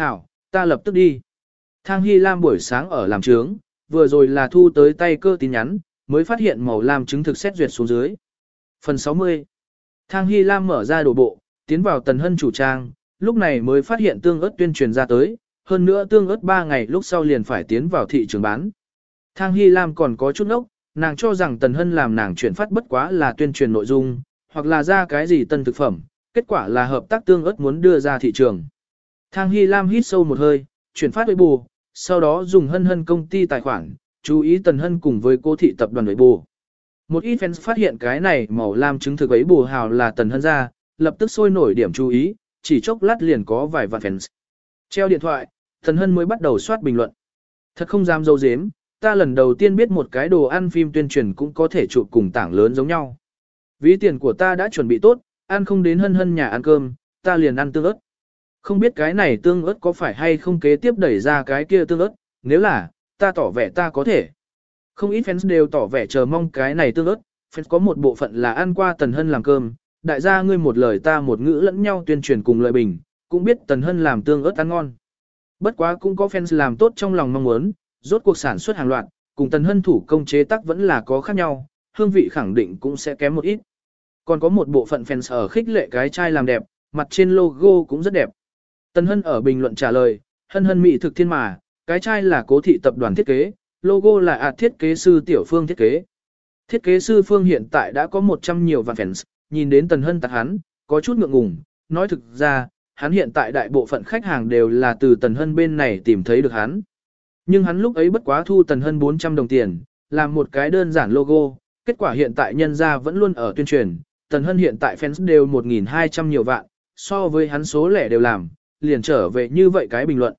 Hảo, ta lập tức đi. Thang Hy Lam buổi sáng ở làm trướng, vừa rồi là thu tới tay cơ tin nhắn, mới phát hiện màu lam chứng thực xét duyệt xuống dưới. Phần 60 Thang Hy Lam mở ra đồ bộ, tiến vào tần hân chủ trang, lúc này mới phát hiện tương ớt tuyên truyền ra tới, hơn nữa tương ớt 3 ngày lúc sau liền phải tiến vào thị trường bán. Thang Hy Lam còn có chút ốc, nàng cho rằng tần hân làm nàng chuyển phát bất quá là tuyên truyền nội dung, hoặc là ra cái gì tân thực phẩm, kết quả là hợp tác tương ớt muốn đưa ra thị trường. Thang Hy Lam hít sâu một hơi, chuyển phát với bù, sau đó dùng hân hân công ty tài khoản, chú ý tần hân cùng với cô thị tập đoàn với bù. Một ít fans phát hiện cái này màu lam chứng thực ấy bù hào là tần hân ra, lập tức sôi nổi điểm chú ý, chỉ chốc lát liền có vài vạn fans. Treo điện thoại, tần hân mới bắt đầu soát bình luận. Thật không dám dâu dếm, ta lần đầu tiên biết một cái đồ ăn phim tuyên truyền cũng có thể chụp cùng tảng lớn giống nhau. Ví tiền của ta đã chuẩn bị tốt, ăn không đến hân hân nhà ăn cơm, ta liền ăn tương ớt. Không biết cái này tương ớt có phải hay không kế tiếp đẩy ra cái kia tương ớt, nếu là, ta tỏ vẻ ta có thể. Không ít fans đều tỏ vẻ chờ mong cái này tương ớt, fans có một bộ phận là ăn qua Tần Hân làm cơm, đại gia ngươi một lời ta một ngữ lẫn nhau tuyên truyền cùng lợi bình, cũng biết Tần Hân làm tương ớt ăn ngon. Bất quá cũng có fans làm tốt trong lòng mong muốn, rốt cuộc sản xuất hàng loạt, cùng Tần Hân thủ công chế tác vẫn là có khác nhau, hương vị khẳng định cũng sẽ kém một ít. Còn có một bộ phận fans ở khích lệ cái chai làm đẹp, mặt trên logo cũng rất đẹp. Tần Hân ở bình luận trả lời, hân hân mỹ thực thiên mà, cái chai là cố thị tập đoàn thiết kế, logo là ạt thiết kế sư Tiểu Phương thiết kế. Thiết kế sư Phương hiện tại đã có 100 nhiều vạn fans, nhìn đến Tần Hân tặng hắn, có chút ngượng ngùng, nói thực ra, hắn hiện tại đại bộ phận khách hàng đều là từ Tần Hân bên này tìm thấy được hắn. Nhưng hắn lúc ấy bất quá thu Tần Hân 400 đồng tiền, làm một cái đơn giản logo, kết quả hiện tại nhân ra vẫn luôn ở tuyên truyền, Tần Hân hiện tại fans đều 1.200 nhiều vạn, so với hắn số lẻ đều làm, liền trở về như vậy cái bình luận.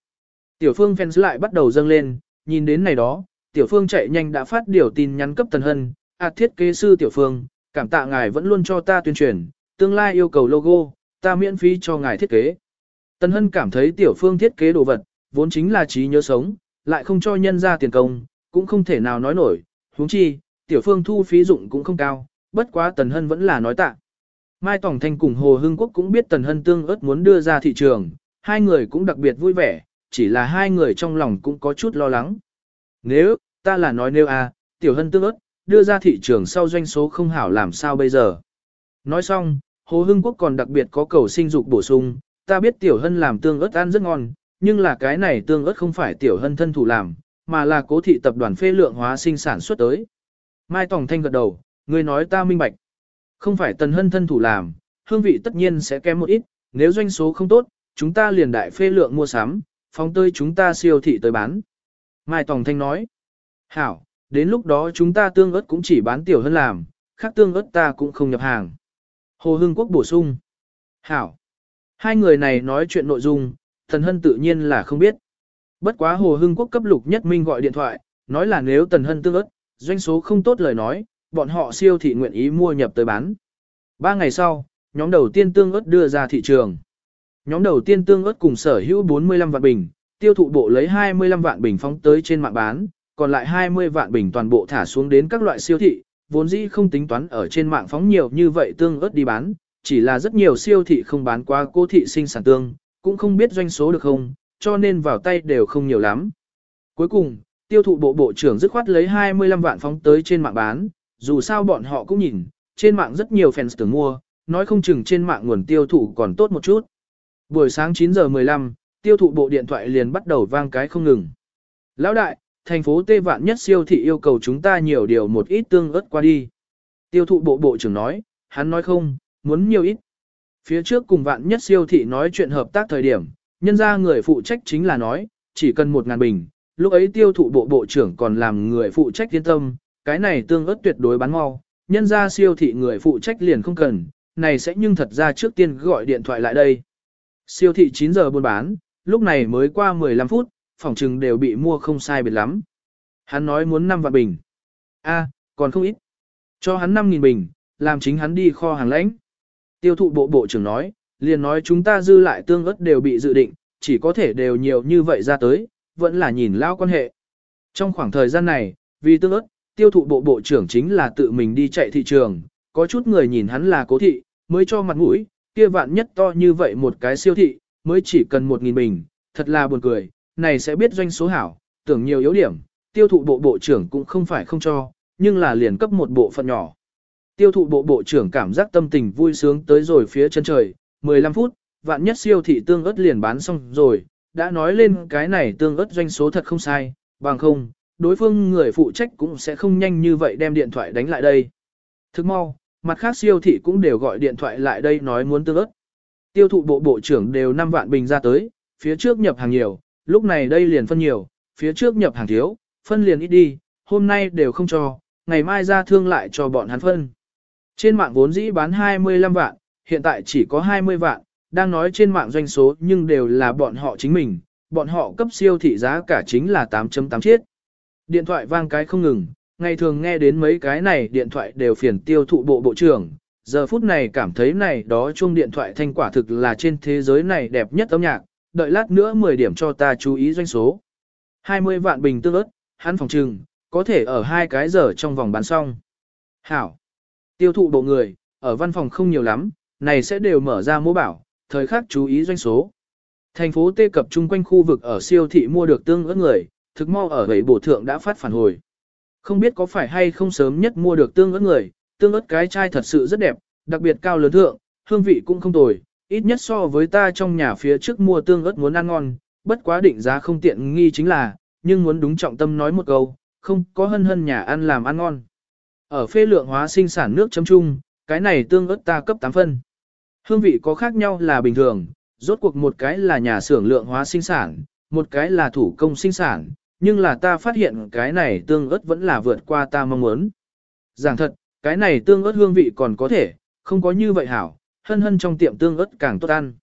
Tiểu Phương fans lại bắt đầu dâng lên, nhìn đến này đó, Tiểu Phương chạy nhanh đã phát điều tin nhắn cấp Tần Hân, à thiết kế sư Tiểu Phương, cảm tạ ngài vẫn luôn cho ta tuyên truyền, tương lai yêu cầu logo, ta miễn phí cho ngài thiết kế. Tần Hân cảm thấy Tiểu Phương thiết kế đồ vật, vốn chính là trí nhớ sống, lại không cho nhân ra tiền công, cũng không thể nào nói nổi, huống chi, Tiểu Phương thu phí dụng cũng không cao, bất quá Tần Hân vẫn là nói tạ. Mai Tổng Thanh cùng Hồ Hưng Quốc cũng biết Tần Hân tương ớt muốn đưa ra thị trường, hai người cũng đặc biệt vui vẻ, chỉ là hai người trong lòng cũng có chút lo lắng. Nếu, ta là nói nếu à, Tiểu Hân tương ớt, đưa ra thị trường sau doanh số không hảo làm sao bây giờ. Nói xong, Hồ Hưng Quốc còn đặc biệt có cầu sinh dục bổ sung, ta biết Tiểu Hân làm tương ớt ăn rất ngon, nhưng là cái này tương ớt không phải Tiểu Hân thân thủ làm, mà là cố thị tập đoàn phê lượng hóa sinh sản xuất tới. Mai tòng Thanh gật đầu, người nói ta minh bạch. Không phải Tần Hân thân thủ làm, hương vị tất nhiên sẽ kém một ít, nếu doanh số không tốt, chúng ta liền đại phê lượng mua sắm, phóng tơi chúng ta siêu thị tới bán. Mai Tòng Thanh nói, hảo, đến lúc đó chúng ta tương ớt cũng chỉ bán tiểu hơn làm, khác tương ớt ta cũng không nhập hàng. Hồ Hưng Quốc bổ sung, hảo, hai người này nói chuyện nội dung, Tần Hân tự nhiên là không biết. Bất quá Hồ Hưng Quốc cấp lục nhất minh gọi điện thoại, nói là nếu Tần Hân tương ớt, doanh số không tốt lời nói, bọn họ siêu thị nguyện ý mua nhập tới bán. Ba ngày sau, nhóm đầu tiên tương ớt đưa ra thị trường. Nhóm đầu tiên tương ớt cùng sở hữu 45 vạn bình, tiêu thụ bộ lấy 25 vạn bình phóng tới trên mạng bán, còn lại 20 vạn bình toàn bộ thả xuống đến các loại siêu thị, vốn dĩ không tính toán ở trên mạng phóng nhiều như vậy tương ớt đi bán, chỉ là rất nhiều siêu thị không bán qua cô thị sinh sản tương, cũng không biết doanh số được không, cho nên vào tay đều không nhiều lắm. Cuối cùng, tiêu thụ bộ bộ trưởng dứt khoát lấy 25 vạn phóng tới trên mạng bán, dù sao bọn họ cũng nhìn, trên mạng rất nhiều fans tưởng mua, nói không chừng trên mạng nguồn tiêu thụ còn tốt một chút. Buổi sáng 9 giờ 15, tiêu thụ bộ điện thoại liền bắt đầu vang cái không ngừng. Lão đại, thành phố Tê Vạn nhất siêu thị yêu cầu chúng ta nhiều điều một ít tương ớt qua đi. Tiêu thụ bộ bộ trưởng nói, hắn nói không, muốn nhiều ít. Phía trước cùng vạn nhất siêu thị nói chuyện hợp tác thời điểm, nhân ra người phụ trách chính là nói, chỉ cần một ngàn bình, lúc ấy tiêu thụ bộ bộ trưởng còn làm người phụ trách yên tâm, cái này tương ớt tuyệt đối bán mau, nhân ra siêu thị người phụ trách liền không cần, này sẽ nhưng thật ra trước tiên gọi điện thoại lại đây. Siêu thị 9 giờ buôn bán, lúc này mới qua 15 phút, phòng trừng đều bị mua không sai biệt lắm. Hắn nói muốn 5 vạn bình. a còn không ít. Cho hắn 5.000 bình, làm chính hắn đi kho hàng lãnh. Tiêu thụ bộ bộ trưởng nói, liền nói chúng ta dư lại tương ớt đều bị dự định, chỉ có thể đều nhiều như vậy ra tới, vẫn là nhìn lao quan hệ. Trong khoảng thời gian này, vì tương ớt, tiêu thụ bộ bộ trưởng chính là tự mình đi chạy thị trường, có chút người nhìn hắn là cố thị, mới cho mặt mũi, kia vạn nhất to như vậy một cái siêu thị, mới chỉ cần 1.000 bình, thật là buồn cười, này sẽ biết doanh số hảo, tưởng nhiều yếu điểm, tiêu thụ bộ bộ trưởng cũng không phải không cho, nhưng là liền cấp một bộ phận nhỏ. Tiêu thụ bộ bộ trưởng cảm giác tâm tình vui sướng tới rồi phía chân trời, 15 phút, vạn nhất siêu thị tương ớt liền bán xong rồi, đã nói lên cái này tương ớt doanh số thật không sai, bằng không, đối phương người phụ trách cũng sẽ không nhanh như vậy đem điện thoại đánh lại đây. Thức mau, mặt khác siêu thị cũng đều gọi điện thoại lại đây nói muốn tương ớt. Tiêu thụ bộ bộ trưởng đều 5 vạn bình ra tới, phía trước nhập hàng nhiều, lúc này đây liền phân nhiều, phía trước nhập hàng thiếu, phân liền ít đi, hôm nay đều không cho, ngày mai ra thương lại cho bọn hắn phân. Trên mạng vốn dĩ bán 25 vạn, hiện tại chỉ có 20 vạn, đang nói trên mạng doanh số nhưng đều là bọn họ chính mình, bọn họ cấp siêu thị giá cả chính là 8.8 chiết. Điện thoại vang cái không ngừng, ngày thường nghe đến mấy cái này điện thoại đều phiền tiêu thụ bộ bộ trưởng, giờ phút này cảm thấy này đó chuông điện thoại thanh quả thực là trên thế giới này đẹp nhất âm nhạc, đợi lát nữa 10 điểm cho ta chú ý doanh số. 20 vạn bình tương ớt, hắn phòng trừng, có thể ở hai cái giờ trong vòng bán xong. Hảo. Tiêu thụ bộ người, ở văn phòng không nhiều lắm, này sẽ đều mở ra mô bảo, thời khắc chú ý doanh số. Thành phố tê cập chung quanh khu vực ở siêu thị mua được tương ớt người, thực mau ở gầy bổ thượng đã phát phản hồi. Không biết có phải hay không sớm nhất mua được tương ớt người, tương ớt cái chai thật sự rất đẹp, đặc biệt cao lớn thượng, hương vị cũng không tồi, ít nhất so với ta trong nhà phía trước mua tương ớt muốn ăn ngon, bất quá định giá không tiện nghi chính là, nhưng muốn đúng trọng tâm nói một câu, không có hân hân nhà ăn làm ăn ngon. Ở phê lượng hóa sinh sản nước chấm chung, cái này tương ớt ta cấp 8 phân. Hương vị có khác nhau là bình thường, rốt cuộc một cái là nhà xưởng lượng hóa sinh sản, một cái là thủ công sinh sản, nhưng là ta phát hiện cái này tương ớt vẫn là vượt qua ta mong muốn. Giảng thật, cái này tương ớt hương vị còn có thể, không có như vậy hảo, hân hân trong tiệm tương ớt càng tốt ăn.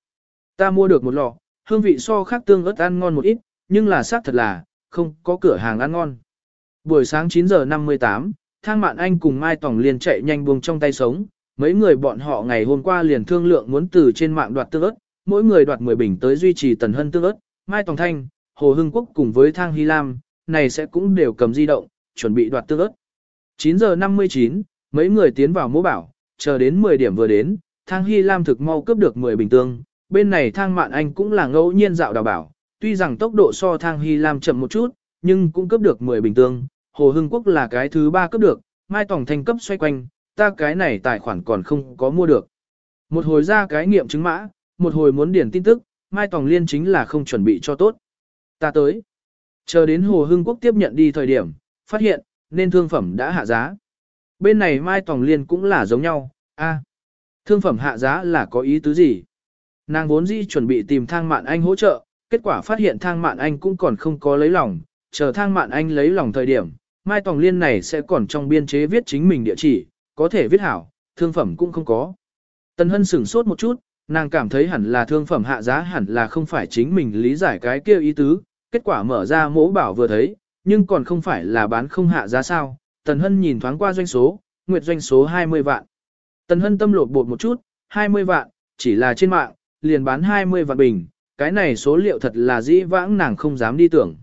Ta mua được một lọ, hương vị so khác tương ớt ăn ngon một ít, nhưng là xác thật là, không có cửa hàng ăn ngon. Buổi sáng 9 giờ 58, Thang Mạn Anh cùng Mai Tòng liền chạy nhanh buông trong tay sống, mấy người bọn họ ngày hôm qua liền thương lượng muốn từ trên mạng đoạt tương ớt, mỗi người đoạt 10 bình tới duy trì tần hân tương ớt, Mai Tòng Thanh, Hồ Hưng Quốc cùng với Thang Hy Lam, này sẽ cũng đều cầm di động, chuẩn bị đoạt tương ớt. 9 giờ 59, mấy người tiến vào mô bảo, chờ đến 10 điểm vừa đến, Thang Hy Lam thực mau cướp được 10 bình tương, bên này Thang Mạn Anh cũng là ngẫu nhiên dạo đào bảo, tuy rằng tốc độ so Thang Hy Lam chậm một chút, nhưng cũng cướp được 10 bình tương, Hồ Hưng Quốc là cái thứ ba cướp được, Mai Tổng Thanh cấp xoay quanh, ta cái này tài khoản còn không có mua được. Một hồi ra cái nghiệm chứng mã, một hồi muốn điển tin tức, Mai Tòng Liên chính là không chuẩn bị cho tốt. Ta tới. Chờ đến Hồ Hưng Quốc tiếp nhận đi thời điểm, phát hiện, nên thương phẩm đã hạ giá. Bên này Mai Tòng Liên cũng là giống nhau, a, thương phẩm hạ giá là có ý tứ gì? Nàng vốn dĩ chuẩn bị tìm thang mạn anh hỗ trợ, kết quả phát hiện thang mạn anh cũng còn không có lấy lòng, chờ thang mạn anh lấy lòng thời điểm, Mai Tòng Liên này sẽ còn trong biên chế viết chính mình địa chỉ, có thể viết hảo, thương phẩm cũng không có. Tần Hân sửng sốt một chút, nàng cảm thấy hẳn là thương phẩm hạ giá hẳn là không phải chính mình lý giải cái kia ý tứ, kết quả mở ra mẫu bảo vừa thấy, nhưng còn không phải là bán không hạ giá sao. Tần Hân nhìn thoáng qua doanh số, nguyệt doanh số 20 vạn. Tần Hân tâm lột bột một chút, 20 vạn, chỉ là trên mạng, liền bán 20 vạn bình, cái này số liệu thật là dĩ vãng nàng không dám đi tưởng.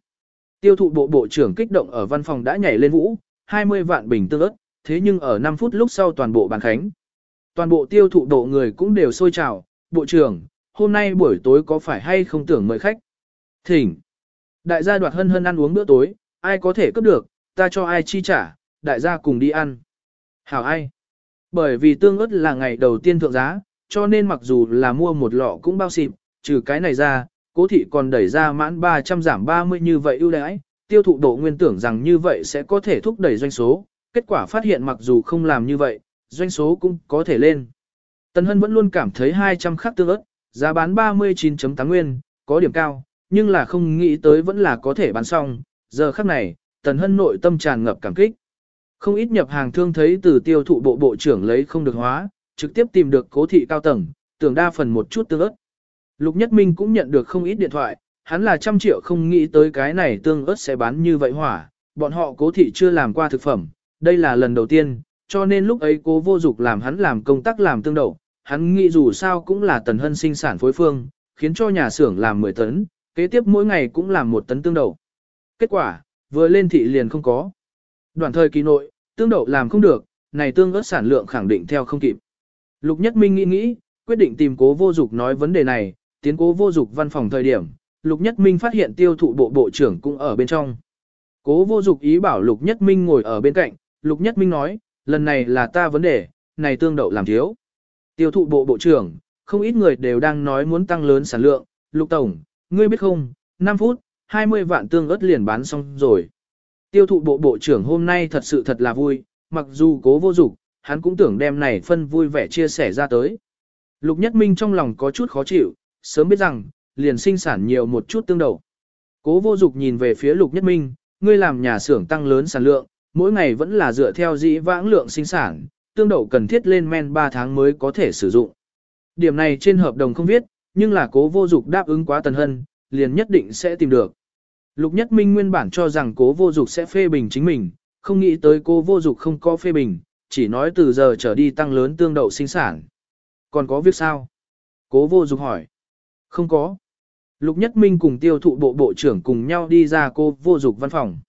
Tiêu thụ bộ bộ trưởng kích động ở văn phòng đã nhảy lên vũ, 20 vạn bình tương ớt, thế nhưng ở 5 phút lúc sau toàn bộ bàn khánh. Toàn bộ tiêu thụ độ người cũng đều sôi trào, bộ trưởng, hôm nay buổi tối có phải hay không tưởng mời khách? Thỉnh. Đại gia đoạt hân hân ăn uống bữa tối, ai có thể cướp được, ta cho ai chi trả, đại gia cùng đi ăn. Hảo ai? Bởi vì tương ớt là ngày đầu tiên thượng giá, cho nên mặc dù là mua một lọ cũng bao xịp, trừ cái này ra, cố thị còn đẩy ra mãn 300 giảm 30 như vậy ưu đãi, tiêu thụ độ nguyên tưởng rằng như vậy sẽ có thể thúc đẩy doanh số, kết quả phát hiện mặc dù không làm như vậy, doanh số cũng có thể lên. Tần Hân vẫn luôn cảm thấy 200 khắc tương ớt, giá bán 39.8 nguyên, có điểm cao, nhưng là không nghĩ tới vẫn là có thể bán xong, giờ khắc này, Tần Hân nội tâm tràn ngập cảm kích. Không ít nhập hàng thương thấy từ tiêu thụ bộ bộ trưởng lấy không được hóa, trực tiếp tìm được cố thị cao tầng, tưởng đa phần một chút tương ớt. Lục Nhất Minh cũng nhận được không ít điện thoại, hắn là trăm triệu không nghĩ tới cái này tương ớt sẽ bán như vậy hỏa, bọn họ cố thị chưa làm qua thực phẩm, đây là lần đầu tiên, cho nên lúc ấy cố vô dục làm hắn làm công tác làm tương đậu, hắn nghĩ dù sao cũng là tần hân sinh sản phối phương, khiến cho nhà xưởng làm 10 tấn, kế tiếp mỗi ngày cũng làm một tấn tương đậu. Kết quả, vừa lên thị liền không có. Đoạn thời kỳ nội, tương đậu làm không được, này tương ớt sản lượng khẳng định theo không kịp. Lục Nhất Minh nghĩ nghĩ, quyết định tìm cố vô dục nói vấn đề này, tiến cố vô dục văn phòng thời điểm, Lục Nhất Minh phát hiện tiêu thụ bộ bộ trưởng cũng ở bên trong. Cố vô dục ý bảo Lục Nhất Minh ngồi ở bên cạnh, Lục Nhất Minh nói, lần này là ta vấn đề, này tương đậu làm thiếu. Tiêu thụ bộ bộ trưởng, không ít người đều đang nói muốn tăng lớn sản lượng, Lục Tổng, ngươi biết không, 5 phút, 20 vạn tương ớt liền bán xong rồi. Tiêu thụ bộ bộ trưởng hôm nay thật sự thật là vui, mặc dù cố vô dục, hắn cũng tưởng đem này phân vui vẻ chia sẻ ra tới. Lục Nhất Minh trong lòng có chút khó chịu, sớm biết rằng, liền sinh sản nhiều một chút tương đậu. Cố vô dục nhìn về phía Lục Nhất Minh, ngươi làm nhà xưởng tăng lớn sản lượng, mỗi ngày vẫn là dựa theo dĩ vãng lượng sinh sản, tương đậu cần thiết lên men 3 tháng mới có thể sử dụng. Điểm này trên hợp đồng không viết, nhưng là cố vô dục đáp ứng quá tần hân, liền nhất định sẽ tìm được. Lục Nhất Minh nguyên bản cho rằng cố vô dục sẽ phê bình chính mình, không nghĩ tới cố vô dục không có phê bình, chỉ nói từ giờ trở đi tăng lớn tương đậu sinh sản. Còn có việc sao? Cố vô dục hỏi. Không có. Lục Nhất Minh cùng tiêu thụ bộ bộ trưởng cùng nhau đi ra cô vô dục văn phòng.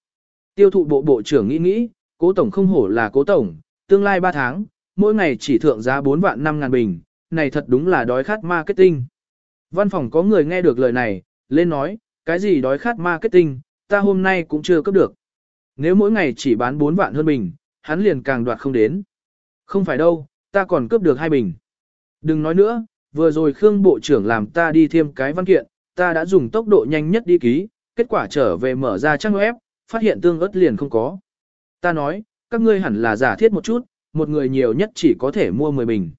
Tiêu thụ bộ bộ trưởng nghĩ nghĩ, cố tổng không hổ là cố tổng, tương lai 3 tháng, mỗi ngày chỉ thượng giá 4 vạn 5 ngàn bình, này thật đúng là đói khát marketing. Văn phòng có người nghe được lời này, lên nói, cái gì đói khát marketing, ta hôm nay cũng chưa cấp được. Nếu mỗi ngày chỉ bán 4 vạn hơn bình, hắn liền càng đoạt không đến. Không phải đâu, ta còn cướp được hai bình. Đừng nói nữa, vừa rồi Khương Bộ trưởng làm ta đi thêm cái văn kiện, ta đã dùng tốc độ nhanh nhất đi ký, kết quả trở về mở ra trang web, phát hiện tương ớt liền không có. Ta nói, các ngươi hẳn là giả thiết một chút, một người nhiều nhất chỉ có thể mua 10 bình.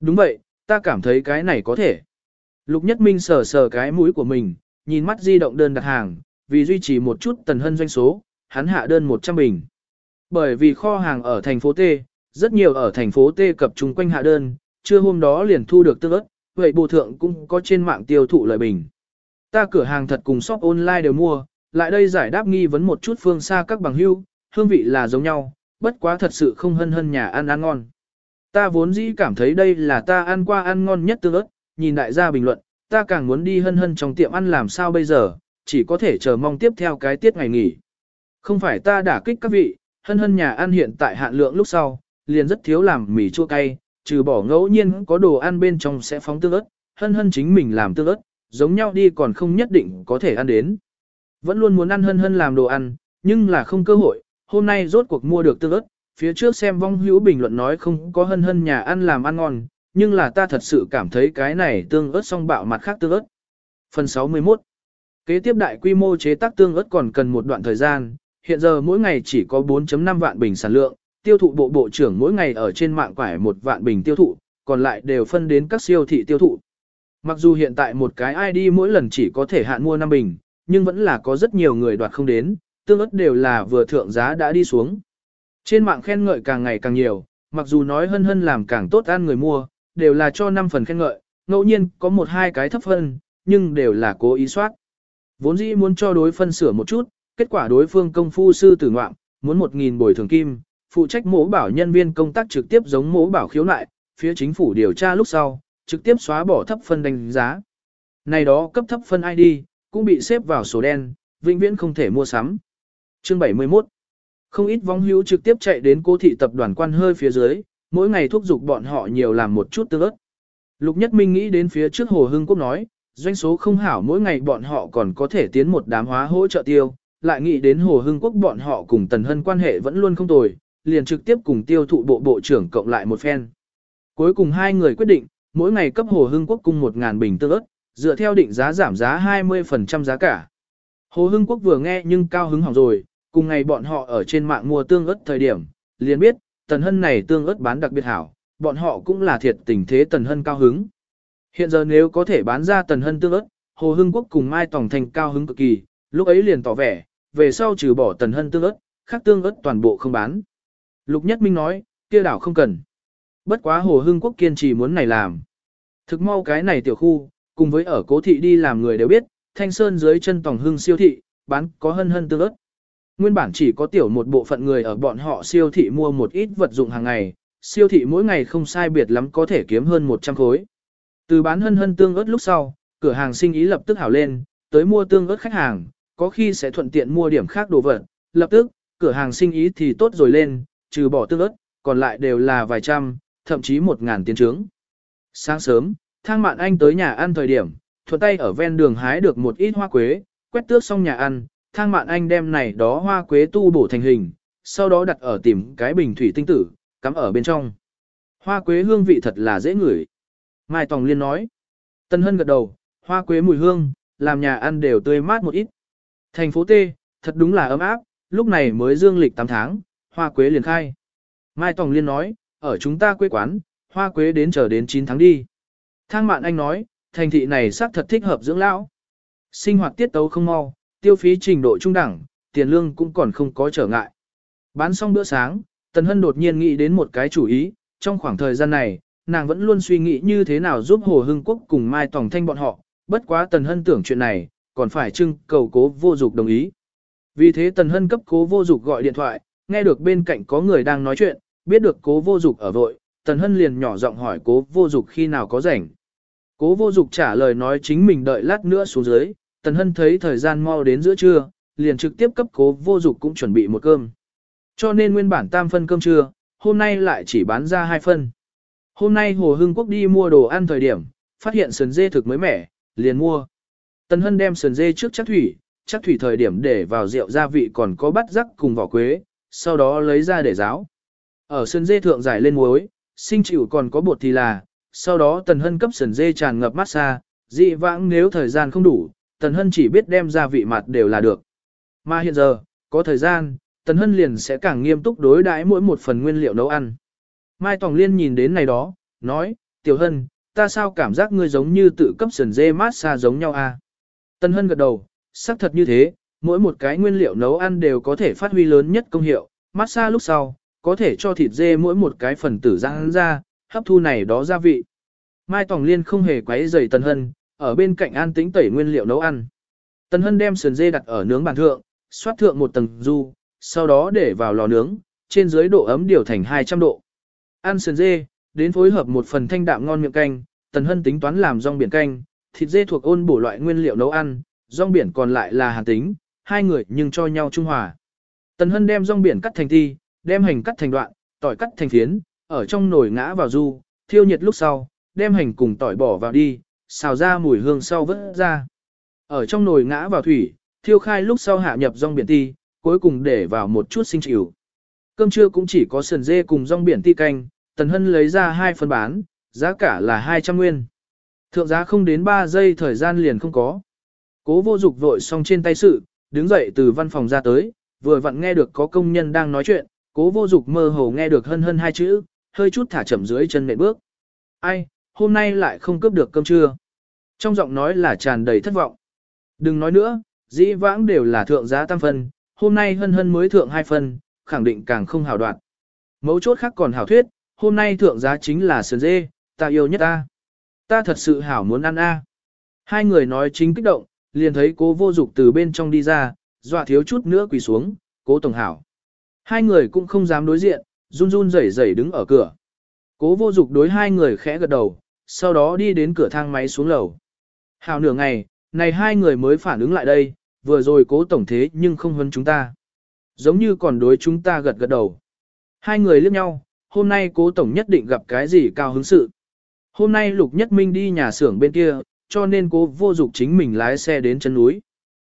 Đúng vậy, ta cảm thấy cái này có thể. Lục Nhất Minh sờ sờ cái mũi của mình, nhìn mắt di động đơn đặt hàng, vì duy trì một chút tần hân doanh số, hắn hạ đơn 100 bình. Bởi vì kho hàng ở thành phố T, rất nhiều ở thành phố T cập trung quanh hạ đơn, trưa hôm đó liền thu được tương ớt, vậy bộ thượng cũng có trên mạng tiêu thụ lợi bình. Ta cửa hàng thật cùng shop online đều mua, lại đây giải đáp nghi vấn một chút phương xa các bằng hưu, hương vị là giống nhau, bất quá thật sự không hân hân nhà ăn ăn ngon. Ta vốn dĩ cảm thấy đây là ta ăn qua ăn ngon nhất tương ớt, nhìn đại gia bình luận, ta càng muốn đi hân hân trong tiệm ăn làm sao bây giờ, chỉ có thể chờ mong tiếp theo cái tiết ngày nghỉ. Không phải ta đả kích các vị, hân hân nhà ăn hiện tại hạn lượng lúc sau, liền rất thiếu làm mì chua cay, trừ bỏ ngẫu nhiên có đồ ăn bên trong sẽ phóng tương ớt, hân hân chính mình làm tương ớt, giống nhau đi còn không nhất định có thể ăn đến. Vẫn luôn muốn ăn hân hân làm đồ ăn, nhưng là không cơ hội, hôm nay rốt cuộc mua được tương ớt, phía trước xem vong hữu bình luận nói không có hân hân nhà ăn làm ăn ngon, nhưng là ta thật sự cảm thấy cái này tương ớt song bạo mặt khác tương ớt. Phần 61 Kế tiếp đại quy mô chế tác tương ớt còn cần một đoạn thời gian, hiện giờ mỗi ngày chỉ có 4.5 vạn bình sản lượng, tiêu thụ bộ bộ trưởng mỗi ngày ở trên mạng quải một vạn bình tiêu thụ, còn lại đều phân đến các siêu thị tiêu thụ. Mặc dù hiện tại một cái ID mỗi lần chỉ có thể hạn mua 5 bình, nhưng vẫn là có rất nhiều người đoạt không đến, tương ớt đều là vừa thượng giá đã đi xuống. Trên mạng khen ngợi càng ngày càng nhiều, mặc dù nói hân hân làm càng tốt ăn người mua, đều là cho 5 phần khen ngợi, ngẫu nhiên có một hai cái thấp phân, nhưng đều là cố ý soát. Vốn dĩ muốn cho đối phân sửa một chút, kết quả đối phương công phu sư tử ngoạm, muốn 1.000 bồi thường kim, phụ trách mổ bảo nhân viên công tác trực tiếp giống mổ bảo khiếu nại, phía chính phủ điều tra lúc sau, trực tiếp xóa bỏ thấp phân đánh giá. Này đó cấp thấp phân ID, cũng bị xếp vào số đen, vĩnh viễn không thể mua sắm. Chương 71 Không ít vong hữu trực tiếp chạy đến cố thị tập đoàn quan hơi phía dưới, mỗi ngày thúc giục bọn họ nhiều làm một chút tương ớt. Lục Nhất Minh nghĩ đến phía trước Hồ Hưng Quốc nói, doanh số không hảo mỗi ngày bọn họ còn có thể tiến một đám hóa hỗ trợ tiêu, lại nghĩ đến Hồ Hưng Quốc bọn họ cùng Tần Hân quan hệ vẫn luôn không tồi, liền trực tiếp cùng tiêu thụ bộ bộ trưởng cộng lại một phen. Cuối cùng hai người quyết định, mỗi ngày cấp Hồ Hưng Quốc cung 1.000 bình tương ớt, dựa theo định giá giảm giá 20% giá cả. Hồ Hưng Quốc vừa nghe nhưng cao hứng hỏng rồi, cùng ngày bọn họ ở trên mạng mua tương ớt thời điểm, liền biết, Tần Hân này tương ớt bán đặc biệt hảo, bọn họ cũng là thiệt tình thế Tần Hân cao hứng. Hiện giờ nếu có thể bán ra Tần Hân tương ớt, Hồ Hưng Quốc cùng Mai Tòng Thành cao hứng cực kỳ, lúc ấy liền tỏ vẻ, về sau trừ bỏ Tần Hân tương ớt, khác tương ớt toàn bộ không bán. Lục Nhất Minh nói, kia đảo không cần. Bất quá Hồ Hưng Quốc kiên trì muốn này làm. Thực mau cái này tiểu khu, cùng với ở cố thị đi làm người đều biết, Thanh Sơn dưới chân Tòng Hưng siêu thị, bán có hân hân tương ớt. Nguyên bản chỉ có tiểu một bộ phận người ở bọn họ siêu thị mua một ít vật dụng hàng ngày, siêu thị mỗi ngày không sai biệt lắm có thể kiếm hơn 100 khối. Từ bán hân hân tương ớt lúc sau, cửa hàng sinh ý lập tức hảo lên, tới mua tương ớt khách hàng, có khi sẽ thuận tiện mua điểm khác đồ vật, lập tức, cửa hàng sinh ý thì tốt rồi lên, trừ bỏ tương ớt, còn lại đều là vài trăm, thậm chí một ngàn tiền trướng. Sáng sớm, thang mạn anh tới nhà ăn thời điểm, thuận tay ở ven đường hái được một ít hoa quế, quét tước xong nhà ăn, thang mạn anh đem này đó hoa quế tu bổ thành hình, sau đó đặt ở tìm cái bình thủy tinh tử, cắm ở bên trong. Hoa quế hương vị thật là dễ ngửi. Mai Tòng Liên nói. Tân Hân gật đầu, hoa quế mùi hương, làm nhà ăn đều tươi mát một ít. Thành phố T, thật đúng là ấm áp, lúc này mới dương lịch 8 tháng, hoa quế liền khai. Mai Tòng Liên nói, ở chúng ta quê quán, hoa quế đến chờ đến 9 tháng đi. Thang Mạn Anh nói, thành thị này xác thật thích hợp dưỡng lão. Sinh hoạt tiết tấu không mau, tiêu phí trình độ trung đẳng, tiền lương cũng còn không có trở ngại. Bán xong bữa sáng, Tần Hân đột nhiên nghĩ đến một cái chủ ý, trong khoảng thời gian này, nàng vẫn luôn suy nghĩ như thế nào giúp Hồ Hưng Quốc cùng Mai Tòng Thanh bọn họ, bất quá Tần Hân tưởng chuyện này, còn phải trưng cầu cố vô dục đồng ý. Vì thế Tần Hân cấp cố vô dục gọi điện thoại, nghe được bên cạnh có người đang nói chuyện, biết được cố vô dục ở vội, Tần Hân liền nhỏ giọng hỏi cố vô dục khi nào có rảnh. Cố vô dục trả lời nói chính mình đợi lát nữa xuống dưới, Tần Hân thấy thời gian mau đến giữa trưa, liền trực tiếp cấp cố vô dục cũng chuẩn bị một cơm. Cho nên nguyên bản tam phân cơm trưa, hôm nay lại chỉ bán ra hai phân. Hôm nay Hồ Hưng Quốc đi mua đồ ăn thời điểm, phát hiện sườn dê thực mới mẻ, liền mua. Tần Hân đem sườn dê trước chắc thủy, chắc thủy thời điểm để vào rượu gia vị còn có bát rắc cùng vỏ quế, sau đó lấy ra để ráo. Ở sườn dê thượng giải lên muối, sinh chịu còn có bột thì là, sau đó Tần Hân cấp sườn dê tràn ngập massage, dị vãng nếu thời gian không đủ, Tần Hân chỉ biết đem gia vị mặt đều là được. Mà hiện giờ, có thời gian, Tần Hân liền sẽ càng nghiêm túc đối đãi mỗi một phần nguyên liệu nấu ăn. Mai Tòng Liên nhìn đến này đó, nói, Tiểu Hân, ta sao cảm giác ngươi giống như tự cấp sườn dê mát xa giống nhau a? À? Tần Hân gật đầu, xác thật như thế, mỗi một cái nguyên liệu nấu ăn đều có thể phát huy lớn nhất công hiệu, Mát xa lúc sau, có thể cho thịt dê mỗi một cái phần tử răng ra, hấp thu này đó gia vị. Mai Tòng Liên không hề quấy rầy Tần Hân, ở bên cạnh an tĩnh tẩy nguyên liệu nấu ăn. Tần Hân đem sườn dê đặt ở nướng bàn thượng, xoát thượng một tầng du, sau đó để vào lò nướng, trên dưới độ ấm điều thành 200 độ. Ăn sườn dê, đến phối hợp một phần thanh đạm ngon miệng canh, Tần Hân tính toán làm rong biển canh, thịt dê thuộc ôn bổ loại nguyên liệu nấu ăn, rong biển còn lại là hàn tính, hai người nhưng cho nhau trung hòa. Tần Hân đem rong biển cắt thành ti, đem hành cắt thành đoạn, tỏi cắt thành phiến, ở trong nồi ngã vào du, thiêu nhiệt lúc sau, đem hành cùng tỏi bỏ vào đi, xào ra mùi hương sau vớt ra. Ở trong nồi ngã vào thủy, thiêu khai lúc sau hạ nhập rong biển ti, cuối cùng để vào một chút sinh chịu. Cơm trưa cũng chỉ có sườn dê cùng rong biển ti canh, Tần Hân lấy ra hai phần bán, giá cả là 200 nguyên. Thượng giá không đến 3 giây thời gian liền không có. Cố vô dục vội xong trên tay sự, đứng dậy từ văn phòng ra tới, vừa vặn nghe được có công nhân đang nói chuyện, cố vô dục mơ hồ nghe được hân hân hai chữ, hơi chút thả chậm dưới chân nệm bước. Ai, hôm nay lại không cướp được cơm trưa. Trong giọng nói là tràn đầy thất vọng. Đừng nói nữa, dĩ vãng đều là thượng giá tam phân, hôm nay hân hân mới thượng hai phân, khẳng định càng không hào đoạn. Mấu chốt khác còn hảo thuyết, hôm nay thượng giá chính là sườn dê, ta yêu nhất ta. Ta thật sự hảo muốn ăn a. Hai người nói chính kích động, liền thấy cố vô dục từ bên trong đi ra, dọa thiếu chút nữa quỳ xuống, cố tổng hảo. Hai người cũng không dám đối diện, run run rẩy rẩy đứng ở cửa. Cố vô dục đối hai người khẽ gật đầu, sau đó đi đến cửa thang máy xuống lầu. Hào nửa ngày, này hai người mới phản ứng lại đây, vừa rồi cố tổng thế nhưng không hơn chúng ta. Giống như còn đối chúng ta gật gật đầu. Hai người liếc nhau, hôm nay cố tổng nhất định gặp cái gì cao hứng sự. Hôm nay Lục Nhất Minh đi nhà xưởng bên kia, cho nên cố vô dục chính mình lái xe đến chân núi.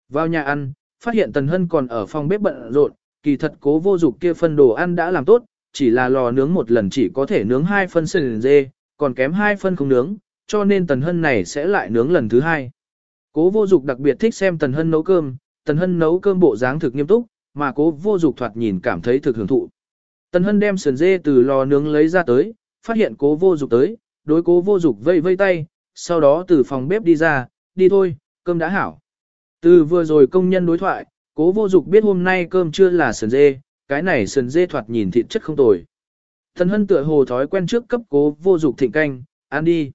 Vào nhà ăn, phát hiện Tần Hân còn ở phòng bếp bận rộn, kỳ thật cố vô dục kia phân đồ ăn đã làm tốt, chỉ là lò nướng một lần chỉ có thể nướng hai phân sườn dê, còn kém hai phân không nướng, cho nên Tần Hân này sẽ lại nướng lần thứ hai. Cố vô dục đặc biệt thích xem Tần Hân nấu cơm, Tần Hân nấu cơm bộ dáng thực nghiêm túc, mà cố vô dục thoạt nhìn cảm thấy thực hưởng thụ. Tần Hân đem sườn dê từ lò nướng lấy ra tới, phát hiện cố vô dục tới, đối cố vô dục vây vây tay, sau đó từ phòng bếp đi ra, đi thôi, cơm đã hảo. Từ vừa rồi công nhân đối thoại, cố vô dục biết hôm nay cơm chưa là sườn dê, cái này sườn dê thoạt nhìn thịt chất không tồi. Thần Hân tựa hồ thói quen trước cấp cố vô dục thịnh canh, ăn đi.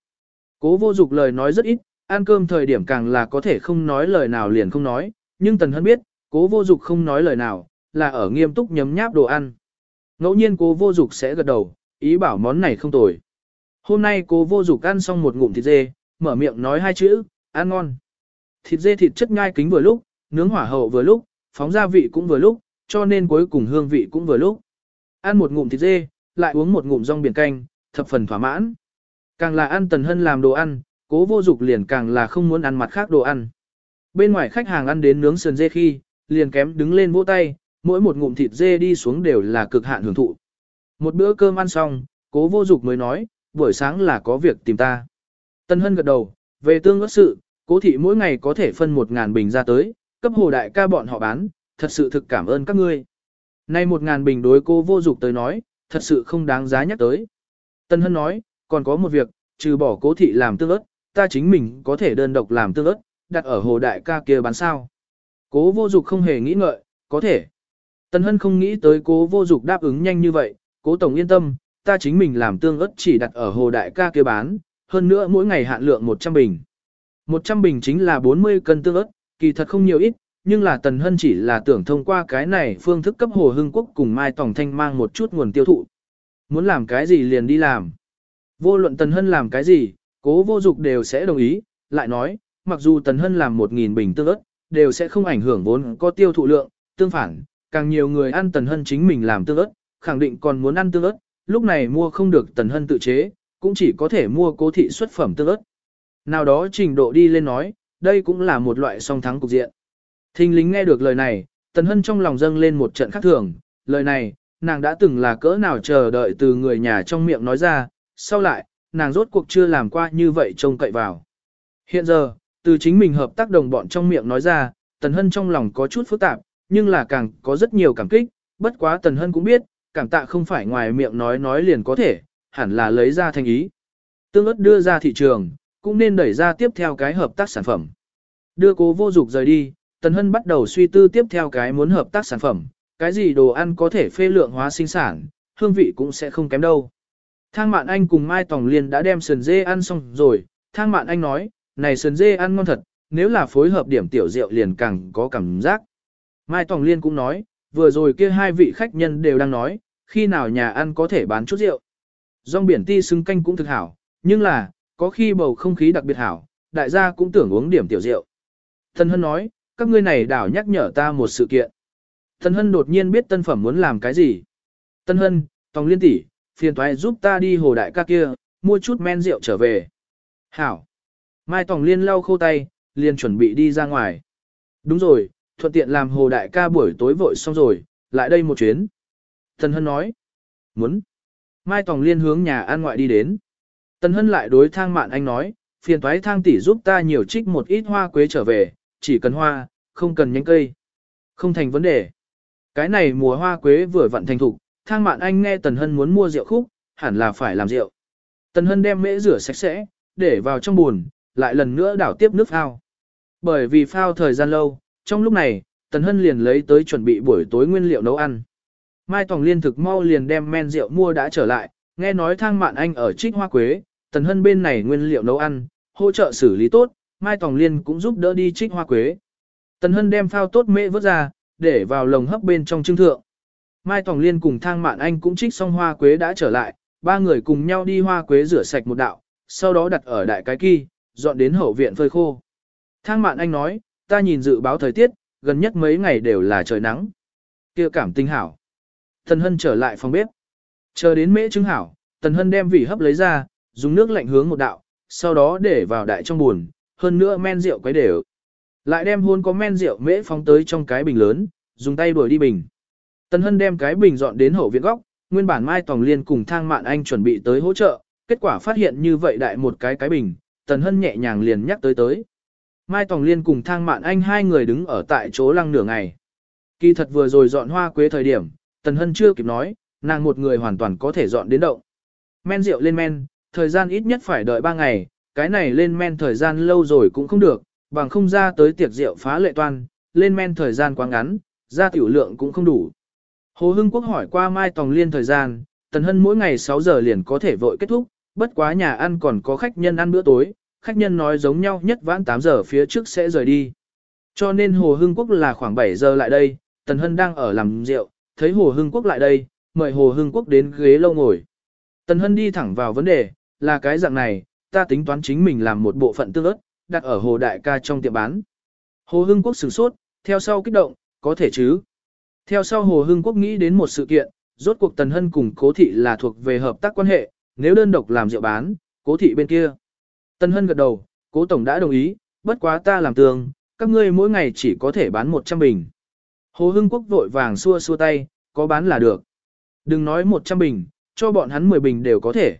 Cố vô dục lời nói rất ít, ăn cơm thời điểm càng là có thể không nói lời nào liền không nói, nhưng Tần Hân biết, cố vô dục không nói lời nào, là ở nghiêm túc nhấm nháp đồ ăn. Ngẫu nhiên cố vô dục sẽ gật đầu, ý bảo món này không tồi. Hôm nay cố vô dục ăn xong một ngụm thịt dê, mở miệng nói hai chữ, ăn ngon. Thịt dê thịt chất ngai kính vừa lúc, nướng hỏa hậu vừa lúc, phóng gia vị cũng vừa lúc, cho nên cuối cùng hương vị cũng vừa lúc. Ăn một ngụm thịt dê, lại uống một ngụm rong biển canh, thập phần thỏa mãn. Càng là ăn tần hân làm đồ ăn, cố vô dục liền càng là không muốn ăn mặt khác đồ ăn. Bên ngoài khách hàng ăn đến nướng sườn dê khi, liền kém đứng lên vỗ tay, mỗi một ngụm thịt dê đi xuống đều là cực hạn hưởng thụ. Một bữa cơm ăn xong, cố vô dục mới nói, buổi sáng là có việc tìm ta. Tân Hân gật đầu, về tương ước sự, cố thị mỗi ngày có thể phân một ngàn bình ra tới, cấp hồ đại ca bọn họ bán, thật sự thực cảm ơn các ngươi. Nay một ngàn bình đối cô vô dục tới nói, thật sự không đáng giá nhắc tới. Tân Hân nói, còn có một việc, trừ bỏ cố thị làm tương ớt, ta chính mình có thể đơn độc làm tương ớt, đặt ở hồ đại ca kia bán sao. Cố vô dục không hề nghĩ ngợi, có thể. Tân Hân không nghĩ tới cố vô dục đáp ứng nhanh như vậy, cố tổng yên tâm, ta chính mình làm tương ớt chỉ đặt ở hồ đại ca kia bán, hơn nữa mỗi ngày hạn lượng 100 bình. 100 bình chính là 40 cân tương ớt, kỳ thật không nhiều ít, nhưng là Tần Hân chỉ là tưởng thông qua cái này phương thức cấp Hồ Hưng Quốc cùng Mai Tòng Thanh mang một chút nguồn tiêu thụ. Muốn làm cái gì liền đi làm. Vô luận Tần Hân làm cái gì, cố vô dục đều sẽ đồng ý, lại nói, mặc dù Tần Hân làm 1.000 bình tương ớt, đều sẽ không ảnh hưởng vốn có tiêu thụ lượng, tương phản, càng nhiều người ăn Tần Hân chính mình làm tương ớt, khẳng định còn muốn ăn tương ớt, lúc này mua không được Tần Hân tự chế, cũng chỉ có thể mua cố thị xuất phẩm tương ớt. Nào đó trình độ đi lên nói, đây cũng là một loại song thắng cục diện. Thinh lính nghe được lời này, Tần Hân trong lòng dâng lên một trận khác thường, lời này, nàng đã từng là cỡ nào chờ đợi từ người nhà trong miệng nói ra, sau lại, nàng rốt cuộc chưa làm qua như vậy trông cậy vào. Hiện giờ, từ chính mình hợp tác đồng bọn trong miệng nói ra, Tần Hân trong lòng có chút phức tạp, nhưng là càng có rất nhiều cảm kích, bất quá Tần Hân cũng biết, cảm tạ không phải ngoài miệng nói nói liền có thể, hẳn là lấy ra thành ý. Tương ớt đưa ra thị trường, cũng nên đẩy ra tiếp theo cái hợp tác sản phẩm. Đưa cố vô dục rời đi, Tần Hân bắt đầu suy tư tiếp theo cái muốn hợp tác sản phẩm, cái gì đồ ăn có thể phê lượng hóa sinh sản, hương vị cũng sẽ không kém đâu. Thang Mạn Anh cùng Mai Tòng Liên đã đem sườn dê ăn xong rồi, Thang Mạn Anh nói, này sườn dê ăn ngon thật, nếu là phối hợp điểm tiểu rượu liền càng có cảm giác. Mai Tòng Liên cũng nói, vừa rồi kia hai vị khách nhân đều đang nói, khi nào nhà ăn có thể bán chút rượu. Rong biển ti xứng canh cũng thực hảo, nhưng là, có khi bầu không khí đặc biệt hảo, đại gia cũng tưởng uống điểm tiểu rượu. Thần Hân nói, các ngươi này đảo nhắc nhở ta một sự kiện. Thần Hân đột nhiên biết tân phẩm muốn làm cái gì. Tân Hân, Tòng Liên tỷ, phiền toái giúp ta đi hồ đại ca kia, mua chút men rượu trở về. Hảo. Mai Tòng Liên lau khô tay, liền chuẩn bị đi ra ngoài. Đúng rồi, thuận tiện làm hồ đại ca buổi tối vội xong rồi, lại đây một chuyến. Thần Hân nói. Muốn. Mai Tòng Liên hướng nhà an ngoại đi đến. Tân Hân lại đối thang mạn anh nói, phiền toái thang tỷ giúp ta nhiều trích một ít hoa quế trở về, chỉ cần hoa, không cần nhánh cây. Không thành vấn đề. Cái này mùa hoa quế vừa vặn thành thục, thang mạn anh nghe Tần Hân muốn mua rượu khúc, hẳn là phải làm rượu. Tần Hân đem mễ rửa sạch sẽ, để vào trong buồn, lại lần nữa đảo tiếp nước phao. Bởi vì phao thời gian lâu, trong lúc này, Tần Hân liền lấy tới chuẩn bị buổi tối nguyên liệu nấu ăn. Mai Tòng Liên thực mau liền đem men rượu mua đã trở lại, nghe nói thang mạn anh ở trích hoa quế, Tần Hân bên này nguyên liệu nấu ăn, hỗ trợ xử lý tốt, Mai Tòng Liên cũng giúp đỡ đi trích hoa quế. Tần Hân đem phao tốt mễ vớt ra, để vào lồng hấp bên trong trưng thượng. Mai Tòng Liên cùng Thang Mạn Anh cũng trích xong hoa quế đã trở lại, ba người cùng nhau đi hoa quế rửa sạch một đạo, sau đó đặt ở đại cái kỳ, dọn đến hậu viện phơi khô. Thang Mạn Anh nói, ta nhìn dự báo thời tiết, gần nhất mấy ngày đều là trời nắng. kia cảm tinh hảo. Tần Hân trở lại phòng bếp. Chờ đến mễ trứng hảo, Tần Hân đem vỉ hấp lấy ra, dùng nước lạnh hướng một đạo, sau đó để vào đại trong buồn, hơn nữa men rượu quấy đều. Lại đem hôn có men rượu mễ phóng tới trong cái bình lớn, dùng tay đuổi đi bình. Tần Hân đem cái bình dọn đến hậu viện góc, nguyên bản Mai Tòng Liên cùng Thang Mạn Anh chuẩn bị tới hỗ trợ, kết quả phát hiện như vậy đại một cái cái bình, Tần Hân nhẹ nhàng liền nhắc tới tới. Mai Tòng Liên cùng Thang Mạn Anh hai người đứng ở tại chỗ lăng nửa ngày. Kỳ thật vừa rồi dọn hoa quế thời điểm, Tần Hân chưa kịp nói, nàng một người hoàn toàn có thể dọn đến động. Men rượu lên men, thời gian ít nhất phải đợi 3 ngày, cái này lên men thời gian lâu rồi cũng không được, bằng không ra tới tiệc rượu phá lệ toan, lên men thời gian quá ngắn, ra tiểu lượng cũng không đủ. Hồ Hưng Quốc hỏi qua Mai Tòng Liên thời gian, Tần Hân mỗi ngày 6 giờ liền có thể vội kết thúc, bất quá nhà ăn còn có khách nhân ăn bữa tối, khách nhân nói giống nhau nhất vãn 8 giờ phía trước sẽ rời đi. Cho nên Hồ Hưng Quốc là khoảng 7 giờ lại đây, Tần Hân đang ở làm rượu, thấy Hồ Hưng Quốc lại đây, mời Hồ Hưng Quốc đến ghế lâu ngồi. Tần Hân đi thẳng vào vấn đề, là cái dạng này, ta tính toán chính mình làm một bộ phận tương ớt, đặt ở Hồ Đại ca trong tiệm bán. Hồ Hưng Quốc sửng sốt, theo sau kích động, có thể chứ. Theo sau Hồ Hưng Quốc nghĩ đến một sự kiện, rốt cuộc Tần Hân cùng Cố Thị là thuộc về hợp tác quan hệ, nếu đơn độc làm rượu bán, Cố Thị bên kia. tần Hân gật đầu, cố tổng đã đồng ý, bất quá ta làm tường, các ngươi mỗi ngày chỉ có thể bán 100 bình. Hồ Hưng Quốc vội vàng xua xua tay, có bán là được. Đừng nói 100 bình, cho bọn hắn 10 bình đều có thể.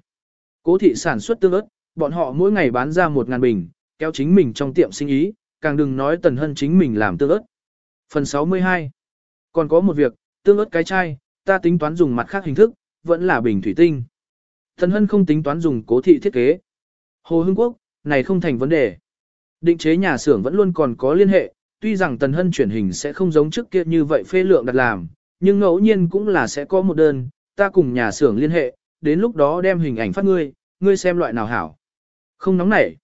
Cố thị sản xuất tương ớt, bọn họ mỗi ngày bán ra một ngàn bình, kéo chính mình trong tiệm sinh ý, càng đừng nói Tần Hân chính mình làm tương ớt. Phần 62 Còn có một việc, tương ớt cái chai, ta tính toán dùng mặt khác hình thức, vẫn là bình thủy tinh. Tần Hân không tính toán dùng cố thị thiết kế. Hồ Hưng Quốc, này không thành vấn đề. Định chế nhà xưởng vẫn luôn còn có liên hệ, tuy rằng Tần Hân chuyển hình sẽ không giống trước kia như vậy phê lượng đặt làm, nhưng ngẫu nhiên cũng là sẽ có một đơn, ta cùng nhà xưởng liên hệ, đến lúc đó đem hình ảnh phát ngươi, ngươi xem loại nào hảo. Không nóng nảy.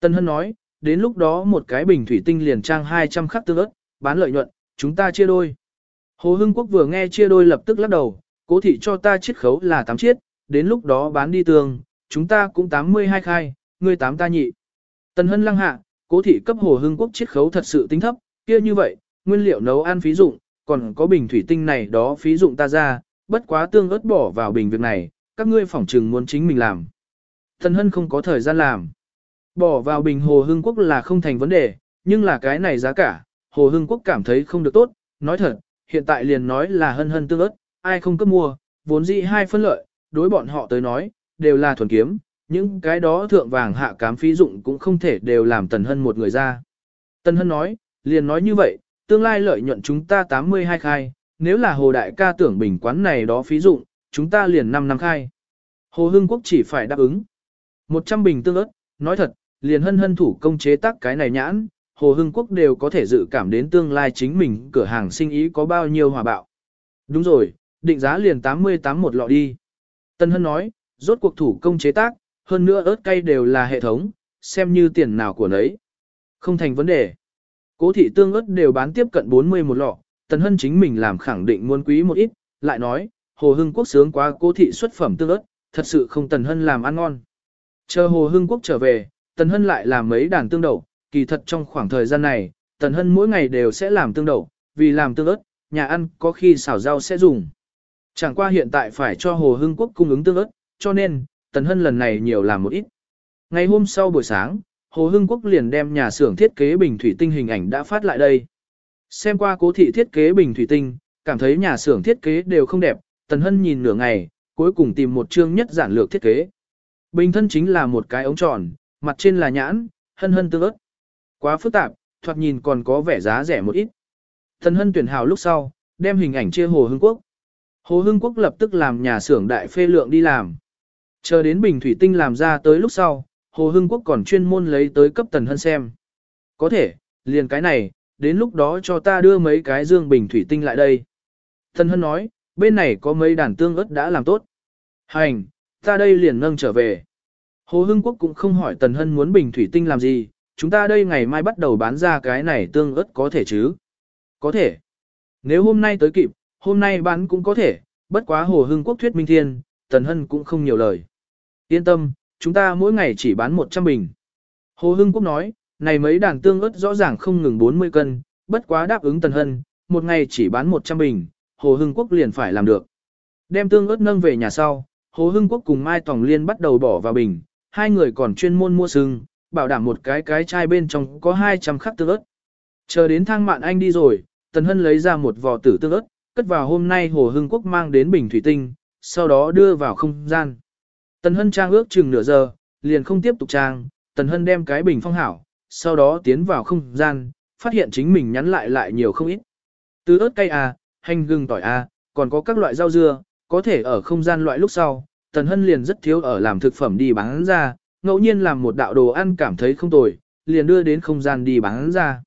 Tân Hân nói, đến lúc đó một cái bình thủy tinh liền trang 200 khắc tương ớt, bán lợi nhuận, chúng ta chia đôi. Hồ Hưng Quốc vừa nghe chia đôi lập tức lắc đầu, cố thị cho ta chiết khấu là 8 chiết, đến lúc đó bán đi tường, chúng ta cũng 82 khai, ngươi 8 ta nhị. Tân Hân lăng hạ, cố thị cấp Hồ Hưng Quốc chiết khấu thật sự tính thấp, kia như vậy, nguyên liệu nấu ăn phí dụng, còn có bình thủy tinh này đó phí dụng ta ra, bất quá tương ớt bỏ vào bình việc này, các ngươi phỏng trừng muốn chính mình làm. Thần Hân không có thời gian làm. Bỏ vào bình Hồ Hưng Quốc là không thành vấn đề, nhưng là cái này giá cả, Hồ Hưng Quốc cảm thấy không được tốt, nói thật, hiện tại liền nói là hân hân tương ớt, ai không cấp mua, vốn dĩ hai phân lợi, đối bọn họ tới nói, đều là thuần kiếm, những cái đó thượng vàng hạ cám phí dụng cũng không thể đều làm Tần Hân một người ra. Tần Hân nói, liền nói như vậy, tương lai lợi nhuận chúng ta 82 khai, nếu là Hồ Đại ca tưởng bình quán này đó phí dụng, chúng ta liền 5 năm khai. Hồ Hưng Quốc chỉ phải đáp ứng. 100 bình tương ớt, nói thật, liền hân hân thủ công chế tác cái này nhãn, Hồ Hưng Quốc đều có thể dự cảm đến tương lai chính mình cửa hàng sinh ý có bao nhiêu hòa bạo. Đúng rồi, định giá liền 88 một lọ đi. Tân Hân nói, rốt cuộc thủ công chế tác, hơn nữa ớt cay đều là hệ thống, xem như tiền nào của nấy. Không thành vấn đề. Cố thị tương ớt đều bán tiếp cận 40 một lọ, tân Hân chính mình làm khẳng định muốn quý một ít, lại nói, Hồ Hưng Quốc sướng quá cố thị xuất phẩm tương ớt, thật sự không Tần Hân làm ăn ngon. Chờ Hồ Hưng Quốc trở về, Tần Hân lại làm mấy đàn tương đậu, kỳ thật trong khoảng thời gian này, Tần Hân mỗi ngày đều sẽ làm tương đậu, vì làm tương ớt, nhà ăn có khi xào rau sẽ dùng. Chẳng qua hiện tại phải cho Hồ Hưng Quốc cung ứng tương ớt, cho nên, Tần Hân lần này nhiều làm một ít. Ngày hôm sau buổi sáng, Hồ Hưng Quốc liền đem nhà xưởng thiết kế bình thủy tinh hình ảnh đã phát lại đây. Xem qua cố thị thiết kế bình thủy tinh, cảm thấy nhà xưởng thiết kế đều không đẹp, Tần Hân nhìn nửa ngày, cuối cùng tìm một chương nhất giản lược thiết kế. Bình thân chính là một cái ống tròn, mặt trên là nhãn, hân hân tương ớt. Quá phức tạp, thoạt nhìn còn có vẻ giá rẻ một ít. Thần Hân tuyển hào lúc sau, đem hình ảnh chia Hồ Hưng Quốc. Hồ Hưng Quốc lập tức làm nhà xưởng đại phê lượng đi làm. Chờ đến bình thủy tinh làm ra tới lúc sau, Hồ Hưng Quốc còn chuyên môn lấy tới cấp Tần Hân xem. Có thể, liền cái này, đến lúc đó cho ta đưa mấy cái dương bình thủy tinh lại đây. Tần Hân nói, bên này có mấy đàn tương ớt đã làm tốt. Hành, ta đây liền nâng trở về. Hồ Hưng Quốc cũng không hỏi Tần Hân muốn bình thủy tinh làm gì, chúng ta đây ngày mai bắt đầu bán ra cái này tương ớt có thể chứ? Có thể. Nếu hôm nay tới kịp, hôm nay bán cũng có thể, bất quá Hồ Hưng Quốc thuyết minh thiên, Tần Hân cũng không nhiều lời. Yên tâm, chúng ta mỗi ngày chỉ bán 100 bình. Hồ Hưng Quốc nói, này mấy đàn tương ớt rõ ràng không ngừng 40 cân, bất quá đáp ứng Tần Hân, một ngày chỉ bán 100 bình, Hồ Hưng Quốc liền phải làm được. Đem tương ớt nâng về nhà sau, Hồ Hưng Quốc cùng Mai Tòng Liên bắt đầu bỏ vào bình, hai người còn chuyên môn mua sừng, bảo đảm một cái cái chai bên trong có 200 khắc tương ớt. Chờ đến thang mạn anh đi rồi, Tần Hân lấy ra một vò tử tương ớt, cất vào hôm nay Hồ Hưng Quốc mang đến bình thủy tinh, sau đó đưa vào không gian. Tần Hân trang ước chừng nửa giờ, liền không tiếp tục trang, Tần Hân đem cái bình phong hảo, sau đó tiến vào không gian, phát hiện chính mình nhắn lại lại nhiều không ít. Từ ớt cay à, hành gừng tỏi à, còn có các loại rau dưa, có thể ở không gian loại lúc sau, Tần Hân liền rất thiếu ở làm thực phẩm đi bán ra, ngẫu nhiên làm một đạo đồ ăn cảm thấy không tồi, liền đưa đến không gian đi bán ra.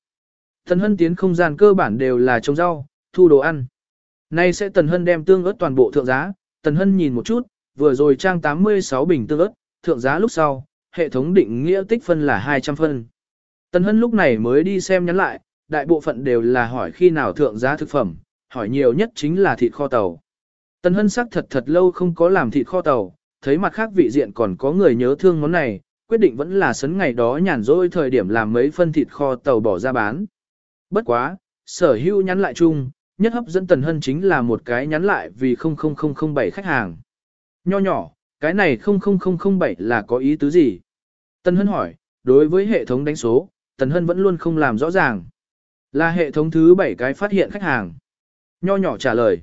Tần Hân tiến không gian cơ bản đều là trồng rau, thu đồ ăn. Nay sẽ Tần Hân đem tương ớt toàn bộ thượng giá, Tần Hân nhìn một chút, vừa rồi trang 86 bình tương ớt, thượng giá lúc sau, hệ thống định nghĩa tích phân là 200 phân. Tần Hân lúc này mới đi xem nhắn lại, đại bộ phận đều là hỏi khi nào thượng giá thực phẩm, hỏi nhiều nhất chính là thịt kho tàu. Tần Hân sắc thật thật lâu không có làm thịt kho tàu, thấy mặt khác vị diện còn có người nhớ thương món này, quyết định vẫn là sấn ngày đó nhàn rỗi thời điểm làm mấy phân thịt kho tàu bỏ ra bán. Bất quá, sở hữu nhắn lại chung, nhất hấp dẫn Tần Hân chính là một cái nhắn lại vì 00007 khách hàng. Nho nhỏ, cái này 00007 là có ý tứ gì? Tần Hân hỏi, đối với hệ thống đánh số, Tần Hân vẫn luôn không làm rõ ràng. Là hệ thống thứ 7 cái phát hiện khách hàng. Nho nhỏ trả lời.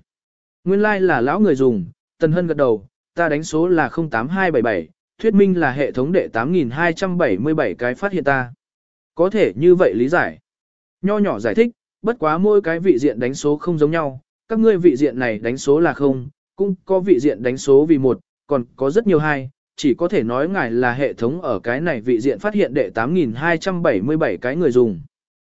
Nguyên lai like là lão người dùng, Tần Hân gật đầu, ta đánh số là 08277, thuyết minh là hệ thống đệ 8277 cái phát hiện ta. Có thể như vậy lý giải. Nho nhỏ giải thích, bất quá mỗi cái vị diện đánh số không giống nhau, các ngươi vị diện này đánh số là không, cũng có vị diện đánh số vì một, còn có rất nhiều hai, chỉ có thể nói ngài là hệ thống ở cái này vị diện phát hiện đệ 8277 cái người dùng.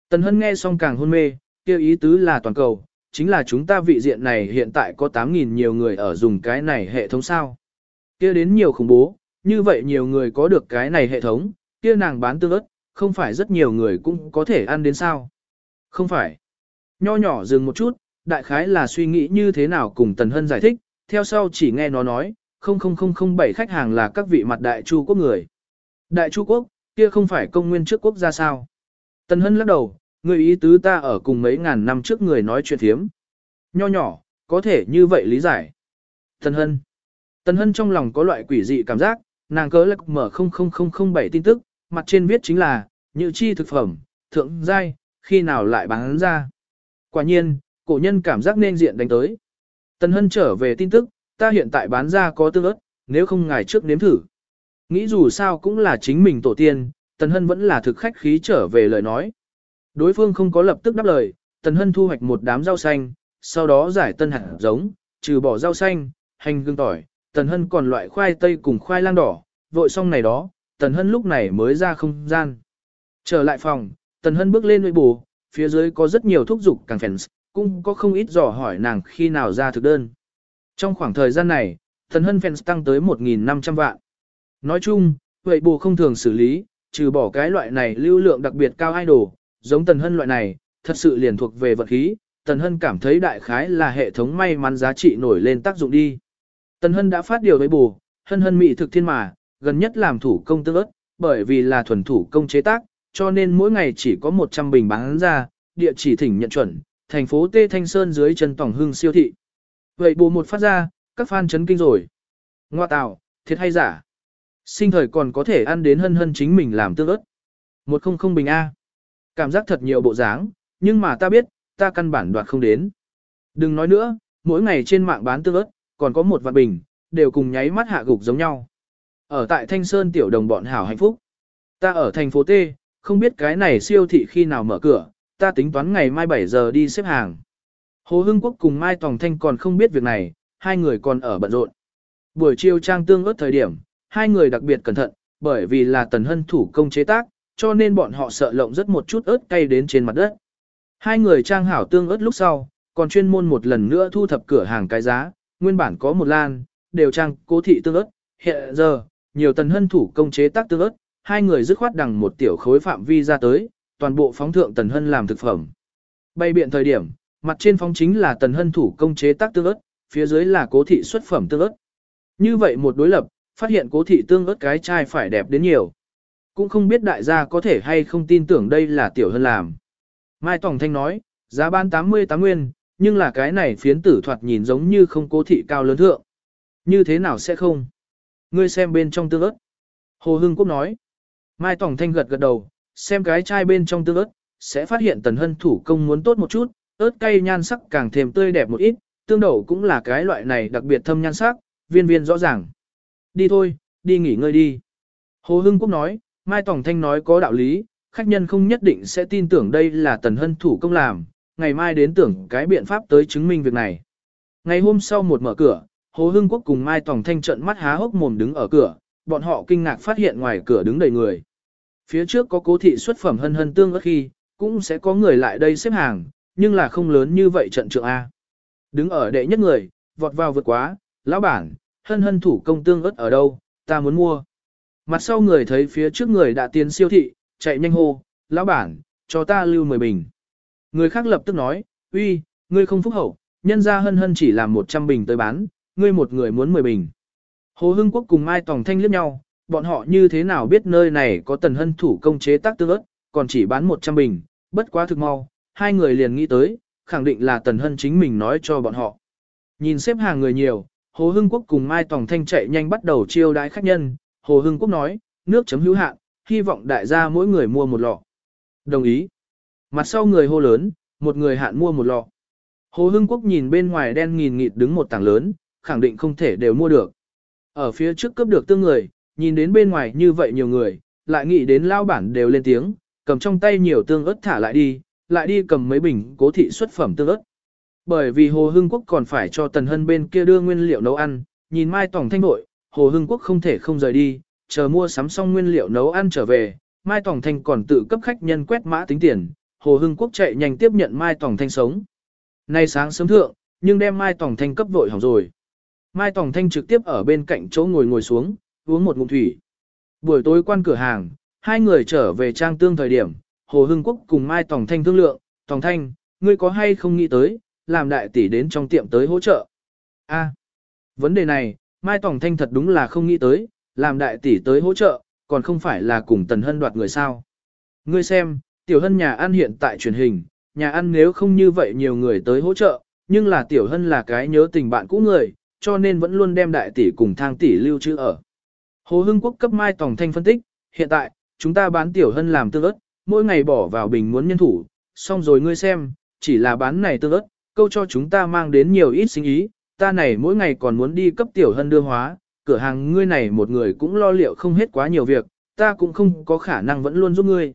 Tần Hân nghe xong càng hôn mê, kêu ý tứ là toàn cầu, chính là chúng ta vị diện này hiện tại có 8.000 nhiều người ở dùng cái này hệ thống sao. kia đến nhiều khủng bố, như vậy nhiều người có được cái này hệ thống, kia nàng bán tương ớt, không phải rất nhiều người cũng có thể ăn đến sao. Không phải. Nho nhỏ dừng một chút, đại khái là suy nghĩ như thế nào cùng Tần Hân giải thích, theo sau chỉ nghe nó nói, 00007 khách hàng là các vị mặt đại chu quốc người. Đại chu quốc, kia không phải công nguyên trước quốc gia sao. Tần Hân lắc đầu, người ý tứ ta ở cùng mấy ngàn năm trước người nói chuyện thiếm. Nho nhỏ, có thể như vậy lý giải. Tần Hân. Tần Hân trong lòng có loại quỷ dị cảm giác, nàng cớ lạc mở 00007 tin tức, mặt trên viết chính là, như chi thực phẩm, thượng giai, khi nào lại bán ra. Quả nhiên, cổ nhân cảm giác nên diện đánh tới. Tần Hân trở về tin tức, ta hiện tại bán ra có tương ớt, nếu không ngài trước nếm thử. Nghĩ dù sao cũng là chính mình tổ tiên, Tần Hân vẫn là thực khách khí trở về lời nói. Đối phương không có lập tức đáp lời, Tần Hân thu hoạch một đám rau xanh, sau đó giải tân hạt giống, trừ bỏ rau xanh, hành gương tỏi, Tần Hân còn loại khoai tây cùng khoai lang đỏ, vội xong này đó, Tần Hân lúc này mới ra không gian. Trở lại phòng, Tần Hân bước lên nội bù, phía dưới có rất nhiều thúc dục càng phèn, cũng có không ít dò hỏi nàng khi nào ra thực đơn. Trong khoảng thời gian này, Tần Hân fans tăng tới 1.500 vạn. Nói chung, vậy bù không thường xử lý, trừ bỏ cái loại này lưu lượng đặc biệt cao idol, giống Tần Hân loại này, thật sự liền thuộc về vật khí, Tần Hân cảm thấy đại khái là hệ thống may mắn giá trị nổi lên tác dụng đi. Tần Hân đã phát điều với bù, Hân Hân mỹ thực thiên mà, gần nhất làm thủ công tương ớt, bởi vì là thuần thủ công chế tác, cho nên mỗi ngày chỉ có 100 bình bán ra, địa chỉ thỉnh nhận chuẩn, thành phố Tê Thanh Sơn dưới chân Tổng Hưng siêu thị. Vậy bù một phát ra, các fan chấn kinh rồi. Ngoa tạo, thiệt hay giả? Sinh thời còn có thể ăn đến hân hân chính mình làm tương ớt. Một không không bình A. Cảm giác thật nhiều bộ dáng, nhưng mà ta biết, ta căn bản đoạt không đến. Đừng nói nữa, mỗi ngày trên mạng bán tương ớt, còn có một vạn bình, đều cùng nháy mắt hạ gục giống nhau. Ở tại Thanh Sơn tiểu đồng bọn hảo hạnh phúc. Ta ở thành phố T, không biết cái này siêu thị khi nào mở cửa, ta tính toán ngày mai 7 giờ đi xếp hàng. Hồ Hưng Quốc cùng Mai Tòng Thanh còn không biết việc này, hai người còn ở bận rộn. Buổi chiều trang tương ớt thời điểm, hai người đặc biệt cẩn thận, bởi vì là tần hân thủ công chế tác, cho nên bọn họ sợ lộng rất một chút ớt cay đến trên mặt đất. Hai người trang hảo tương ớt lúc sau, còn chuyên môn một lần nữa thu thập cửa hàng cái giá, nguyên bản có một lan, đều trang cố thị tương ớt, hiện giờ, nhiều tần hân thủ công chế tác tương ớt, hai người dứt khoát đằng một tiểu khối phạm vi ra tới, toàn bộ phóng thượng tần hân làm thực phẩm. Bay biện thời điểm, mặt trên phóng chính là tần hân thủ công chế tác tương ớt, phía dưới là cố thị xuất phẩm tương ớt. Như vậy một đối lập, phát hiện cố thị tương ớt cái chai phải đẹp đến nhiều. Cũng không biết đại gia có thể hay không tin tưởng đây là tiểu hân làm. Mai Tòng Thanh nói, giá bán 88 nguyên, nhưng là cái này phiến tử thoạt nhìn giống như không cố thị cao lớn thượng. Như thế nào sẽ không? Ngươi xem bên trong tương ớt. Hồ Hưng Quốc nói. Mai Tòng Thanh gật gật đầu, xem cái chai bên trong tương ớt, sẽ phát hiện tần hân thủ công muốn tốt một chút, ớt cay nhan sắc càng thêm tươi đẹp một ít, tương đậu cũng là cái loại này đặc biệt thâm nhan sắc, viên viên rõ ràng. Đi thôi, đi nghỉ ngơi đi. Hồ Hưng Quốc nói, Mai Tòng Thanh nói có đạo lý, khách nhân không nhất định sẽ tin tưởng đây là tần hân thủ công làm, ngày mai đến tưởng cái biện pháp tới chứng minh việc này. Ngày hôm sau một mở cửa, Hồ Hưng Quốc cùng Mai Tòng Thanh trận mắt há hốc mồm đứng ở cửa, bọn họ kinh ngạc phát hiện ngoài cửa đứng đầy người. Phía trước có cố thị xuất phẩm hân hân tương ớt khi, cũng sẽ có người lại đây xếp hàng, nhưng là không lớn như vậy trận trượng A. Đứng ở đệ nhất người, vọt vào vượt quá, lão bản, hân hân thủ công tương ớt ở đâu, ta muốn mua. Mặt sau người thấy phía trước người đã tiến siêu thị, chạy nhanh hô, lão bản, cho ta lưu 10 bình. Người khác lập tức nói, uy, ngươi không phúc hậu, nhân ra hân hân chỉ làm 100 bình tới bán, ngươi một người muốn 10 bình. Hồ Hưng Quốc cùng Mai Tòng Thanh liếc nhau, bọn họ như thế nào biết nơi này có tần hân thủ công chế tác tương ớt, còn chỉ bán 100 bình, bất quá thực mau, hai người liền nghĩ tới, khẳng định là tần hân chính mình nói cho bọn họ. Nhìn xếp hàng người nhiều, Hồ Hưng Quốc cùng Mai Tòng Thanh chạy nhanh bắt đầu chiêu đái khách nhân, Hồ Hưng Quốc nói, nước chấm hữu hạn, hy vọng đại gia mỗi người mua một lọ. Đồng ý. Mặt sau người hô lớn, một người hạn mua một lọ. Hồ Hưng Quốc nhìn bên ngoài đen nghìn nghịt đứng một tảng lớn, khẳng định không thể đều mua được. Ở phía trước cấp được tương người, nhìn đến bên ngoài như vậy nhiều người, lại nghĩ đến lao bản đều lên tiếng, cầm trong tay nhiều tương ớt thả lại đi, lại đi cầm mấy bình cố thị xuất phẩm tương ớt. Bởi vì Hồ Hưng Quốc còn phải cho Tần Hân bên kia đưa nguyên liệu nấu ăn, nhìn Mai Tổng Thanh nội, Hồ Hưng Quốc không thể không rời đi, chờ mua sắm xong nguyên liệu nấu ăn trở về, Mai Tòng Thanh còn tự cấp khách nhân quét mã tính tiền, Hồ Hưng Quốc chạy nhanh tiếp nhận Mai Tòng Thanh sống. Nay sáng sớm thượng, nhưng đem Mai Tòng Thanh cấp vội hỏng rồi. Mai Tòng Thanh trực tiếp ở bên cạnh chỗ ngồi ngồi xuống, uống một ngụm thủy. Buổi tối quan cửa hàng, hai người trở về trang tương thời điểm, Hồ Hưng Quốc cùng Mai Tòng Thanh thương lượng, Tòng Thanh, ngươi có hay không nghĩ tới, làm đại tỷ đến trong tiệm tới hỗ trợ. A, vấn đề này, Mai Tổng Thanh thật đúng là không nghĩ tới, làm đại tỷ tới hỗ trợ, còn không phải là cùng Tần Hân đoạt người sao. Ngươi xem, Tiểu Hân nhà ăn hiện tại truyền hình, nhà ăn nếu không như vậy nhiều người tới hỗ trợ, nhưng là Tiểu Hân là cái nhớ tình bạn cũ người, cho nên vẫn luôn đem đại tỷ cùng thang tỷ lưu trữ ở. Hồ Hưng Quốc cấp Mai Tổng Thanh phân tích, hiện tại, chúng ta bán Tiểu Hân làm tương ớt, mỗi ngày bỏ vào bình muốn nhân thủ, xong rồi ngươi xem, chỉ là bán này tương ớt, câu cho chúng ta mang đến nhiều ít sinh ý, ta này mỗi ngày còn muốn đi cấp Tiểu Hân đưa hóa, cửa hàng ngươi này một người cũng lo liệu không hết quá nhiều việc, ta cũng không có khả năng vẫn luôn giúp ngươi.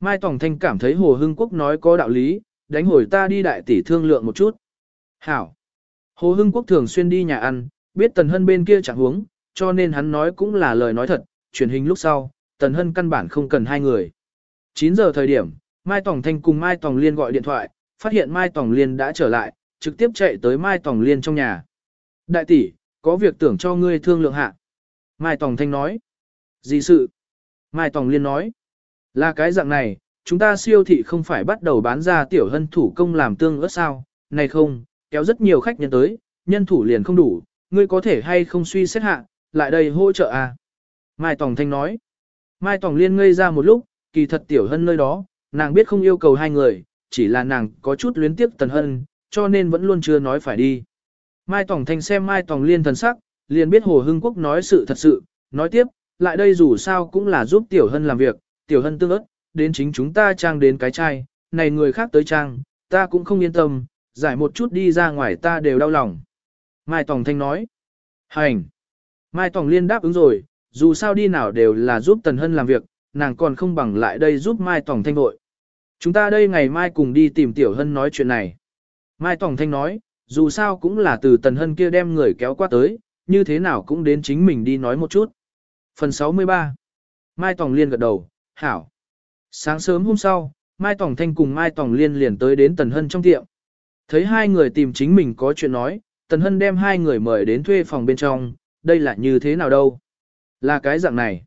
Mai Tổng Thanh cảm thấy Hồ Hưng Quốc nói có đạo lý, đánh hồi ta đi đại tỷ thương lượng một chút. Hảo. Hồ Hưng Quốc thường xuyên đi nhà ăn, biết Tần Hân bên kia chẳng huống, cho nên hắn nói cũng là lời nói thật, truyền hình lúc sau, Tần Hân căn bản không cần hai người. 9 giờ thời điểm, Mai Tổng Thanh cùng Mai Tổng Liên gọi điện thoại, phát hiện Mai Tổng Liên đã trở lại, trực tiếp chạy tới Mai tòng Liên trong nhà. Đại tỷ, có việc tưởng cho ngươi thương lượng hạ. Mai tòng Thanh nói. Gì sự? Mai tòng Liên nói. Là cái dạng này, chúng ta siêu thị không phải bắt đầu bán ra tiểu hân thủ công làm tương ớt sao, này không, kéo rất nhiều khách nhân tới, nhân thủ liền không đủ, ngươi có thể hay không suy xét hạ, lại đây hỗ trợ à. Mai Tòng Thanh nói. Mai Tòng Liên ngây ra một lúc, kỳ thật tiểu hân nơi đó, nàng biết không yêu cầu hai người, chỉ là nàng có chút luyến tiếc tần hân, cho nên vẫn luôn chưa nói phải đi. Mai Tòng Thanh xem Mai Tòng Liên thần sắc, liền biết Hồ Hưng Quốc nói sự thật sự, nói tiếp, lại đây dù sao cũng là giúp tiểu hân làm việc, tiểu hân tương ớt, đến chính chúng ta trang đến cái chai, này người khác tới trang, ta cũng không yên tâm, giải một chút đi ra ngoài ta đều đau lòng. Mai Tòng Thanh nói, hành. Mai Tòng Liên đáp ứng rồi, dù sao đi nào đều là giúp Tần Hân làm việc, nàng còn không bằng lại đây giúp Mai Tòng Thanh vội. Chúng ta đây ngày mai cùng đi tìm Tiểu Hân nói chuyện này. Mai Tòng Thanh nói, dù sao cũng là từ Tần Hân kia đem người kéo qua tới, như thế nào cũng đến chính mình đi nói một chút. Phần 63 Mai Tòng Liên gật đầu, hảo. Sáng sớm hôm sau, Mai Tòng Thanh cùng Mai Tòng Liên liền tới đến Tần Hân trong tiệm. Thấy hai người tìm chính mình có chuyện nói, Tần Hân đem hai người mời đến thuê phòng bên trong, đây là như thế nào đâu? Là cái dạng này.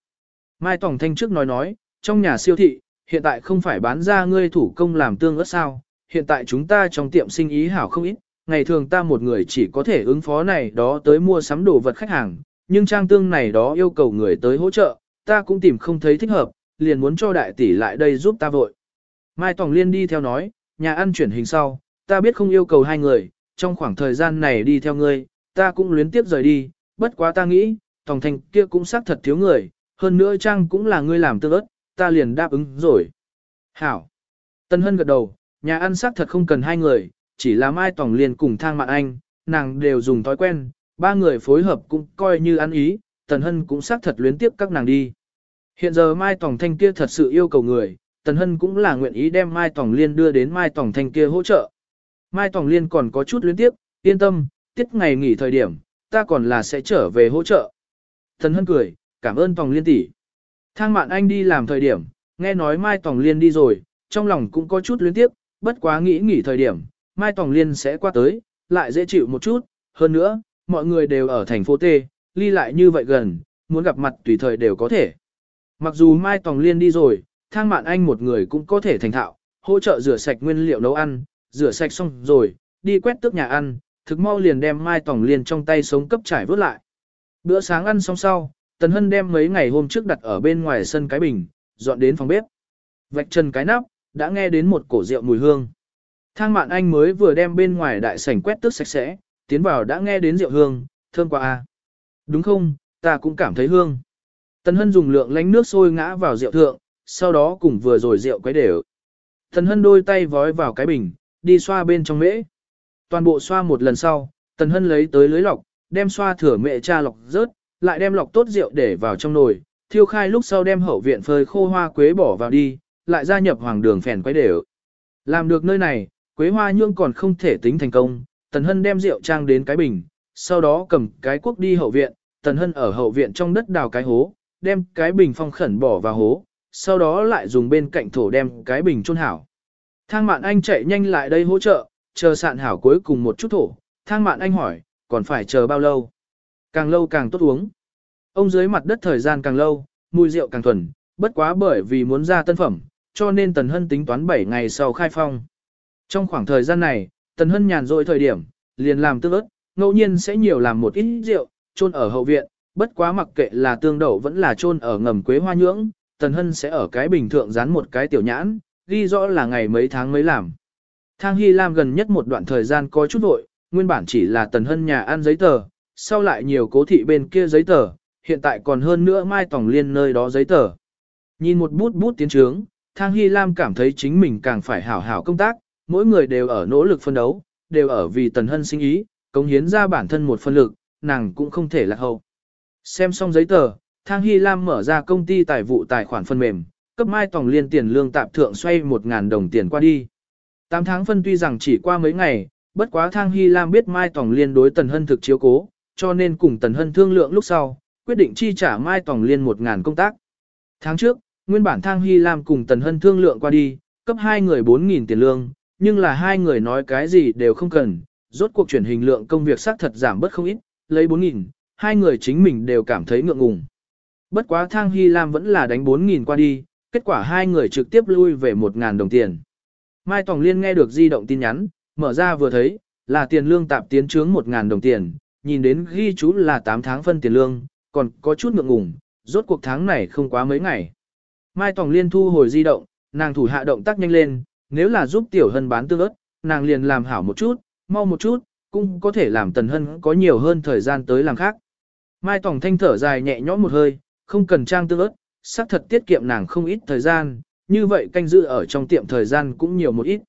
Mai Tòng Thanh trước nói nói, trong nhà siêu thị, hiện tại không phải bán ra ngươi thủ công làm tương ớt sao, hiện tại chúng ta trong tiệm sinh ý hảo không ít, ngày thường ta một người chỉ có thể ứng phó này đó tới mua sắm đồ vật khách hàng, nhưng trang tương này đó yêu cầu người tới hỗ trợ, ta cũng tìm không thấy thích hợp, liền muốn cho đại tỷ lại đây giúp ta vội. Mai Tòng Liên đi theo nói, nhà ăn chuyển hình sau, ta biết không yêu cầu hai người, trong khoảng thời gian này đi theo ngươi, ta cũng luyến tiếp rời đi, bất quá ta nghĩ, Tòng Thành kia cũng xác thật thiếu người, hơn nữa Trang cũng là ngươi làm tương ớt, ta liền đáp ứng rồi. Hảo. Tân Hân gật đầu, nhà ăn xác thật không cần hai người, chỉ là Mai Tòng Liên cùng Thang Mạn Anh, nàng đều dùng thói quen, ba người phối hợp cũng coi như ăn ý, Tần Hân cũng xác thật luyến tiếp các nàng đi. Hiện giờ Mai Tòng Thanh kia thật sự yêu cầu người, Tần Hân cũng là nguyện ý đem Mai Tòng Liên đưa đến Mai Tòng Thanh kia hỗ trợ. Mai Tòng Liên còn có chút luyến tiếp, yên tâm, tiết ngày nghỉ thời điểm, ta còn là sẽ trở về hỗ trợ. Tần Hân cười, cảm ơn Tòng Liên tỷ. Thang Mạn Anh đi làm thời điểm, nghe nói Mai Tòng Liên đi rồi, trong lòng cũng có chút luyến tiếp, bất quá nghĩ nghỉ thời điểm, Mai Tòng Liên sẽ qua tới, lại dễ chịu một chút, hơn nữa, mọi người đều ở thành phố T, ly lại như vậy gần, muốn gặp mặt tùy thời đều có thể. Mặc dù Mai Tòng Liên đi rồi, thang mạn anh một người cũng có thể thành thạo, hỗ trợ rửa sạch nguyên liệu nấu ăn, rửa sạch xong rồi, đi quét tước nhà ăn, thực mau liền đem Mai Tòng Liên trong tay sống cấp trải vớt lại. Bữa sáng ăn xong sau, Tần Hân đem mấy ngày hôm trước đặt ở bên ngoài sân cái bình, dọn đến phòng bếp. Vạch chân cái nắp, đã nghe đến một cổ rượu mùi hương. Thang mạn anh mới vừa đem bên ngoài đại sảnh quét tước sạch sẽ, tiến vào đã nghe đến rượu hương, thơm quá a. À. Đúng không, ta cũng cảm thấy hương. Tần Hân dùng lượng lánh nước sôi ngã vào rượu thượng, sau đó cùng vừa rồi rượu quấy đều. Tần Hân đôi tay vói vào cái bình, đi xoa bên trong mễ. Toàn bộ xoa một lần sau, Tần Hân lấy tới lưới lọc, đem xoa thửa mẹ cha lọc rớt, lại đem lọc tốt rượu để vào trong nồi, thiêu khai lúc sau đem hậu viện phơi khô hoa quế bỏ vào đi, lại gia nhập hoàng đường phèn quấy đều. Làm được nơi này, quế hoa nhương còn không thể tính thành công, Tần Hân đem rượu trang đến cái bình, sau đó cầm cái cuốc đi hậu viện, Tần Hân ở hậu viện trong đất đào cái hố, đem cái bình phong khẩn bỏ vào hố, sau đó lại dùng bên cạnh thổ đem cái bình chôn hảo. Thang mạn anh chạy nhanh lại đây hỗ trợ, chờ sạn hảo cuối cùng một chút thổ, thang mạn anh hỏi, còn phải chờ bao lâu? Càng lâu càng tốt uống. Ông dưới mặt đất thời gian càng lâu, mùi rượu càng thuần, bất quá bởi vì muốn ra tân phẩm, cho nên Tần Hân tính toán 7 ngày sau khai phong. Trong khoảng thời gian này, Tần Hân nhàn rỗi thời điểm, liền làm tương ớt, ngẫu nhiên sẽ nhiều làm một ít rượu, chôn ở hậu viện, bất quá mặc kệ là tương đậu vẫn là chôn ở ngầm quế hoa nhưỡng, Tần Hân sẽ ở cái bình thượng dán một cái tiểu nhãn, ghi rõ là ngày mấy tháng mới làm. Thang Hy Lam gần nhất một đoạn thời gian có chút vội, nguyên bản chỉ là Tần Hân nhà ăn giấy tờ, sau lại nhiều cố thị bên kia giấy tờ, hiện tại còn hơn nữa Mai Tòng Liên nơi đó giấy tờ. Nhìn một bút bút tiến trướng, Thang Hy Lam cảm thấy chính mình càng phải hảo hảo công tác, mỗi người đều ở nỗ lực phân đấu, đều ở vì Tần Hân sinh ý, cống hiến ra bản thân một phân lực, nàng cũng không thể lạc hậu. Xem xong giấy tờ, Thang Hy Lam mở ra công ty tài vụ tài khoản phần mềm, cấp Mai Tòng Liên tiền lương tạm thượng xoay 1.000 đồng tiền qua đi. 8 tháng phân tuy rằng chỉ qua mấy ngày, bất quá Thang Hy Lam biết Mai Tòng Liên đối Tần Hân thực chiếu cố, cho nên cùng Tần Hân thương lượng lúc sau, quyết định chi trả Mai Tòng Liên 1.000 công tác. Tháng trước, nguyên bản Thang Hy Lam cùng Tần Hân thương lượng qua đi, cấp hai người 4.000 tiền lương, nhưng là hai người nói cái gì đều không cần, rốt cuộc chuyển hình lượng công việc xác thật giảm bớt không ít, lấy 4.000, hai người chính mình đều cảm thấy ngượng ngùng. Bất quá Thang Hy Lam vẫn là đánh 4.000 qua đi, kết quả hai người trực tiếp lui về 1.000 đồng tiền. Mai Tòng Liên nghe được di động tin nhắn, mở ra vừa thấy, là tiền lương tạp tiến trướng 1.000 đồng tiền, nhìn đến ghi chú là 8 tháng phân tiền lương, còn có chút ngượng ngùng, rốt cuộc tháng này không quá mấy ngày. Mai Tòng Liên thu hồi di động, nàng thủ hạ động tác nhanh lên, nếu là giúp Tiểu Hân bán tương ớt, nàng liền làm hảo một chút, mau một chút, cũng có thể làm Tần Hân có nhiều hơn thời gian tới làm khác. Mai Tòng Thanh thở dài nhẹ nhõm một hơi, không cần trang tương ớt, xác thật tiết kiệm nàng không ít thời gian, như vậy canh giữ ở trong tiệm thời gian cũng nhiều một ít.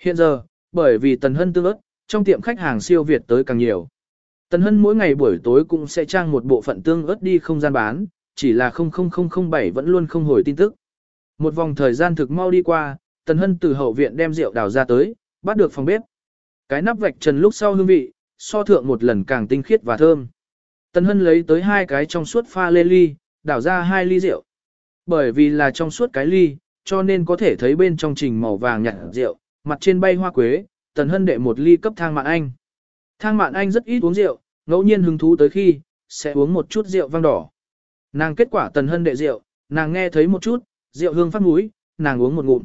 Hiện giờ, bởi vì Tần Hân tương ớt, trong tiệm khách hàng siêu Việt tới càng nhiều. Tần Hân mỗi ngày buổi tối cũng sẽ trang một bộ phận tương ớt đi không gian bán, chỉ là 00007 vẫn luôn không hồi tin tức. Một vòng thời gian thực mau đi qua, Tần Hân từ hậu viện đem rượu đào ra tới, bắt được phòng bếp. Cái nắp vạch trần lúc sau hương vị, so thượng một lần càng tinh khiết và thơm. Tần Hân lấy tới hai cái trong suốt pha lê ly, đảo ra hai ly rượu. Bởi vì là trong suốt cái ly, cho nên có thể thấy bên trong trình màu vàng nhạt rượu, mặt trên bay hoa quế, Tần Hân đệ một ly cấp thang mạn anh. Thang mạn anh rất ít uống rượu, ngẫu nhiên hứng thú tới khi, sẽ uống một chút rượu vang đỏ. Nàng kết quả Tần Hân đệ rượu, nàng nghe thấy một chút, rượu hương phát mũi, nàng uống một ngụm.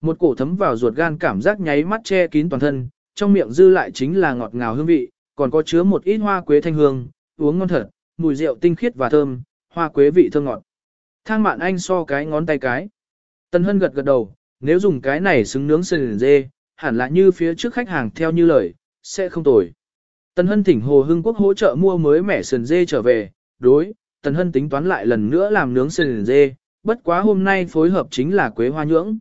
Một cổ thấm vào ruột gan cảm giác nháy mắt che kín toàn thân, trong miệng dư lại chính là ngọt ngào hương vị, còn có chứa một ít hoa quế thanh hương, uống ngon thật, mùi rượu tinh khiết và thơm, hoa quế vị thơm ngọt. Thang mạn anh so cái ngón tay cái. tần Hân gật gật đầu, nếu dùng cái này xứng nướng sườn dê, hẳn là như phía trước khách hàng theo như lời, sẽ không tồi. tần Hân thỉnh Hồ Hưng Quốc hỗ trợ mua mới mẻ sườn dê trở về, đối, Tân Hân tính toán lại lần nữa làm nướng sườn dê, bất quá hôm nay phối hợp chính là quế hoa nhưỡng.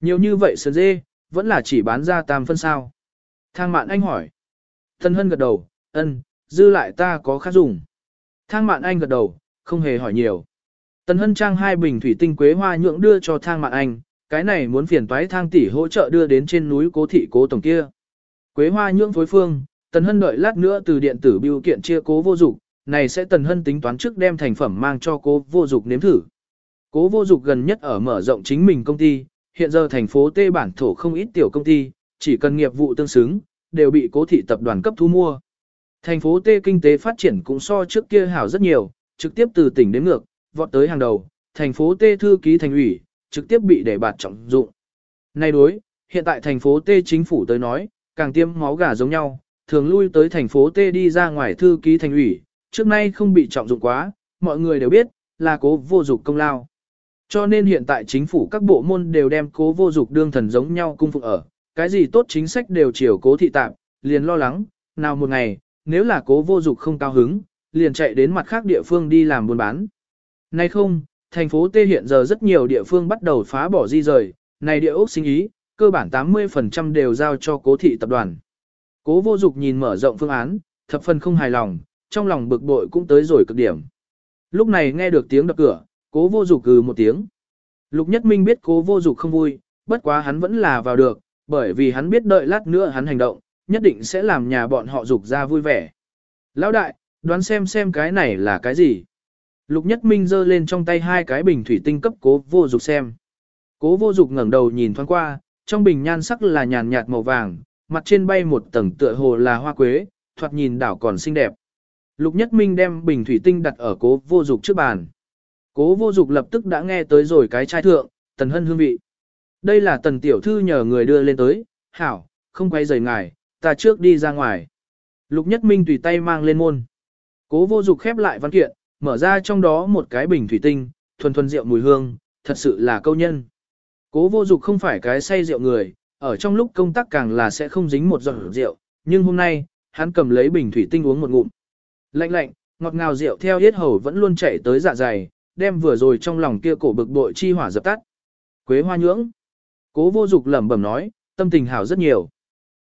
Nhiều như vậy sườn dê, vẫn là chỉ bán ra tam phân sao. Thang mạn anh hỏi. Tân Hân gật đầu, ân, dư lại ta có khác dùng. Thang mạn anh gật đầu, không hề hỏi nhiều. Tần Hân trang hai bình thủy tinh quế hoa nhượng đưa cho thang mạn anh, cái này muốn phiền toái thang tỷ hỗ trợ đưa đến trên núi cố thị cố tổng kia. Quế hoa nhượng phối phương, Tần Hân đợi lát nữa từ điện tử biểu kiện chia cố vô dụng này sẽ Tần Hân tính toán trước đem thành phẩm mang cho cố vô dục nếm thử. Cố vô dục gần nhất ở mở rộng chính mình công ty, hiện giờ thành phố Tê bản thổ không ít tiểu công ty, chỉ cần nghiệp vụ tương xứng, đều bị cố thị tập đoàn cấp thu mua. Thành phố T kinh tế phát triển cũng so trước kia hảo rất nhiều, trực tiếp từ tỉnh đến ngược, vọt tới hàng đầu, thành phố T thư ký thành ủy, trực tiếp bị để bạt trọng dụng. Nay đối, hiện tại thành phố T chính phủ tới nói, càng tiêm máu gà giống nhau, thường lui tới thành phố T đi ra ngoài thư ký thành ủy, trước nay không bị trọng dụng quá, mọi người đều biết, là cố vô dục công lao. Cho nên hiện tại chính phủ các bộ môn đều đem cố vô dục đương thần giống nhau cung phục ở, cái gì tốt chính sách đều chiều cố thị tạm, liền lo lắng, nào một ngày, nếu là cố vô dục không cao hứng, liền chạy đến mặt khác địa phương đi làm buôn bán. Nay không, thành phố T hiện giờ rất nhiều địa phương bắt đầu phá bỏ di rời, này địa ốc sinh ý, cơ bản 80% đều giao cho cố thị tập đoàn. Cố vô dục nhìn mở rộng phương án, thập phần không hài lòng, trong lòng bực bội cũng tới rồi cực điểm. Lúc này nghe được tiếng đập cửa, cố vô dục cừ một tiếng. Lục Nhất Minh biết cố vô dục không vui, bất quá hắn vẫn là vào được, bởi vì hắn biết đợi lát nữa hắn hành động, nhất định sẽ làm nhà bọn họ dục ra vui vẻ. Lão đại, đoán xem xem cái này là cái gì. Lục Nhất Minh giơ lên trong tay hai cái bình thủy tinh cấp cố vô dục xem. Cố vô dục ngẩng đầu nhìn thoáng qua, trong bình nhan sắc là nhàn nhạt màu vàng, mặt trên bay một tầng tựa hồ là hoa quế, thoạt nhìn đảo còn xinh đẹp. Lục Nhất Minh đem bình thủy tinh đặt ở cố vô dục trước bàn. Cố vô dục lập tức đã nghe tới rồi cái chai thượng, tần hân hương vị. Đây là tần tiểu thư nhờ người đưa lên tới, hảo, không quay rời ngài, ta trước đi ra ngoài. Lục Nhất Minh tùy tay mang lên môn. Cố vô dục khép lại văn kiện, mở ra trong đó một cái bình thủy tinh, thuần thuần rượu mùi hương, thật sự là câu nhân. Cố vô dục không phải cái say rượu người, ở trong lúc công tác càng là sẽ không dính một giọt rượu, nhưng hôm nay, hắn cầm lấy bình thủy tinh uống một ngụm. Lạnh lạnh, ngọt ngào rượu theo yết hầu vẫn luôn chạy tới dạ dày, đem vừa rồi trong lòng kia cổ bực bội chi hỏa dập tắt. Quế hoa nhưỡng. Cố vô dục lẩm bẩm nói, tâm tình hảo rất nhiều.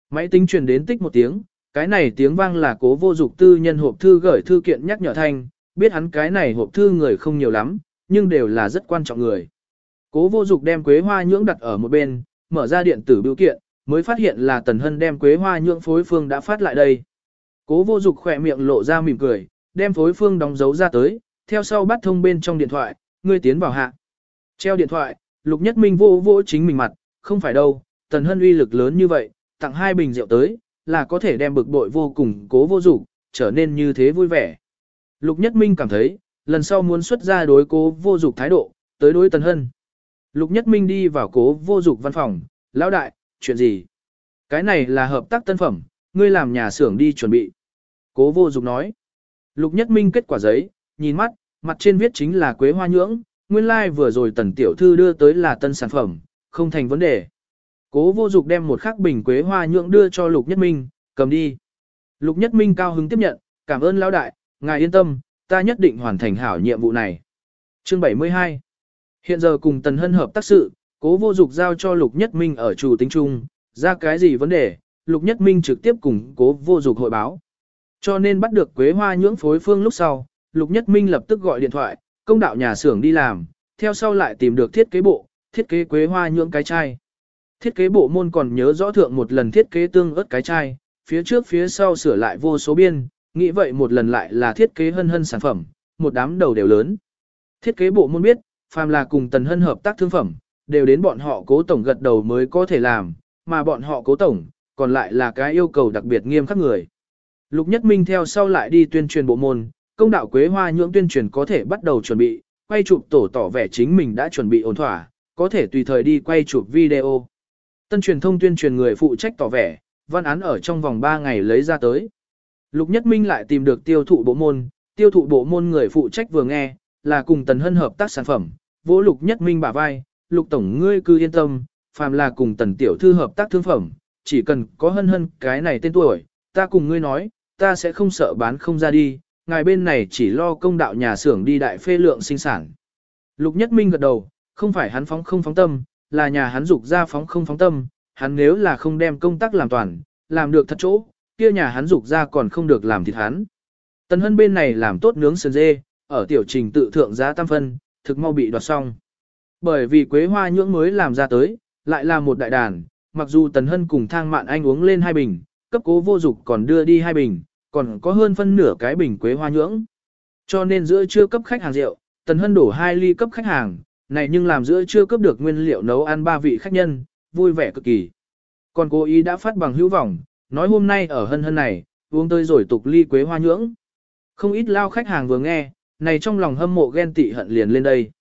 Máy tính truyền đến tích một tiếng, cái này tiếng vang là cố vô dục tư nhân hộp thư gửi thư kiện nhắc nhở thanh, biết hắn cái này hộp thư người không nhiều lắm, nhưng đều là rất quan trọng người. Cố vô dục đem quế hoa nhưỡng đặt ở một bên, mở ra điện tử biểu kiện, mới phát hiện là Tần Hân đem quế hoa nhưỡng phối phương đã phát lại đây. Cố vô dục khỏe miệng lộ ra mỉm cười, đem phối phương đóng dấu ra tới, theo sau bắt thông bên trong điện thoại, ngươi tiến vào hạ. Treo điện thoại, Lục Nhất Minh vô vô chính mình mặt, không phải đâu, Tần Hân uy lực lớn như vậy, tặng hai bình rượu tới, là có thể đem bực bội vô cùng cố vô dục, trở nên như thế vui vẻ. Lục Nhất Minh cảm thấy, lần sau muốn xuất ra đối cố vô dục thái độ, tới đối Tần Hân. Lục Nhất Minh đi vào cố vô dục văn phòng, lão đại, chuyện gì? Cái này là hợp tác tân phẩm, ngươi làm nhà xưởng đi chuẩn bị. Cố vô dục nói. Lục Nhất Minh kết quả giấy, nhìn mắt, mặt trên viết chính là quế hoa nhưỡng, nguyên lai like vừa rồi tần tiểu thư đưa tới là tân sản phẩm, không thành vấn đề. Cố vô dục đem một khắc bình quế hoa nhưỡng đưa cho Lục Nhất Minh, cầm đi. Lục Nhất Minh cao hứng tiếp nhận, cảm ơn lão đại, ngài yên tâm, ta nhất định hoàn thành hảo nhiệm vụ này. Chương 72 Hiện giờ cùng Tần Hân hợp tác sự, cố vô dục giao cho Lục Nhất Minh ở chủ tính chung, ra cái gì vấn đề, Lục Nhất Minh trực tiếp cùng cố vô dục hội báo. Cho nên bắt được quế hoa nhưỡng phối phương lúc sau, Lục Nhất Minh lập tức gọi điện thoại, công đạo nhà xưởng đi làm, theo sau lại tìm được thiết kế bộ, thiết kế quế hoa nhưỡng cái chai. Thiết kế bộ môn còn nhớ rõ thượng một lần thiết kế tương ớt cái chai, phía trước phía sau sửa lại vô số biên, nghĩ vậy một lần lại là thiết kế hân hân sản phẩm, một đám đầu đều lớn. Thiết kế bộ môn biết, phàm là cùng tần hân hợp tác thương phẩm, đều đến bọn họ cố tổng gật đầu mới có thể làm, mà bọn họ cố tổng, còn lại là cái yêu cầu đặc biệt nghiêm khắc người. Lục Nhất Minh theo sau lại đi tuyên truyền bộ môn, công đạo Quế Hoa nhưỡng tuyên truyền có thể bắt đầu chuẩn bị, quay chụp tổ tỏ vẻ chính mình đã chuẩn bị ổn thỏa, có thể tùy thời đi quay chụp video. Tân truyền thông tuyên truyền người phụ trách tỏ vẻ, văn án ở trong vòng 3 ngày lấy ra tới. Lục Nhất Minh lại tìm được tiêu thụ bộ môn, tiêu thụ bộ môn người phụ trách vừa nghe, là cùng Tần Hân hợp tác sản phẩm, vỗ Lục Nhất Minh bả vai, Lục Tổng ngươi cứ yên tâm, phàm là cùng Tần Tiểu Thư hợp tác thương phẩm, chỉ cần có hân hân cái này tên tuổi, ta cùng ngươi nói, ta sẽ không sợ bán không ra đi, ngài bên này chỉ lo công đạo nhà xưởng đi đại phê lượng sinh sản. Lục Nhất Minh gật đầu, không phải hắn phóng không phóng tâm, là nhà hắn dục ra phóng không phóng tâm, hắn nếu là không đem công tác làm toàn, làm được thật chỗ, kia nhà hắn dục ra còn không được làm thịt hắn. Tần Hân bên này làm tốt nướng sườn dê, ở tiểu trình tự thượng giá tam phân, thực mau bị đoạt xong. Bởi vì quế hoa nhưỡng mới làm ra tới, lại là một đại đàn, mặc dù Tần Hân cùng thang mạn anh uống lên hai bình, cấp cố vô dục còn đưa đi hai bình, còn có hơn phân nửa cái bình quế hoa nhưỡng. Cho nên giữa trưa cấp khách hàng rượu, Tần Hân đổ hai ly cấp khách hàng, này nhưng làm giữa trưa cấp được nguyên liệu nấu ăn ba vị khách nhân, vui vẻ cực kỳ. Còn cô ý đã phát bằng hữu vọng, nói hôm nay ở hân hân này, uống tới rồi tục ly quế hoa nhưỡng. Không ít lao khách hàng vừa nghe, này trong lòng hâm mộ ghen tị hận liền lên đây.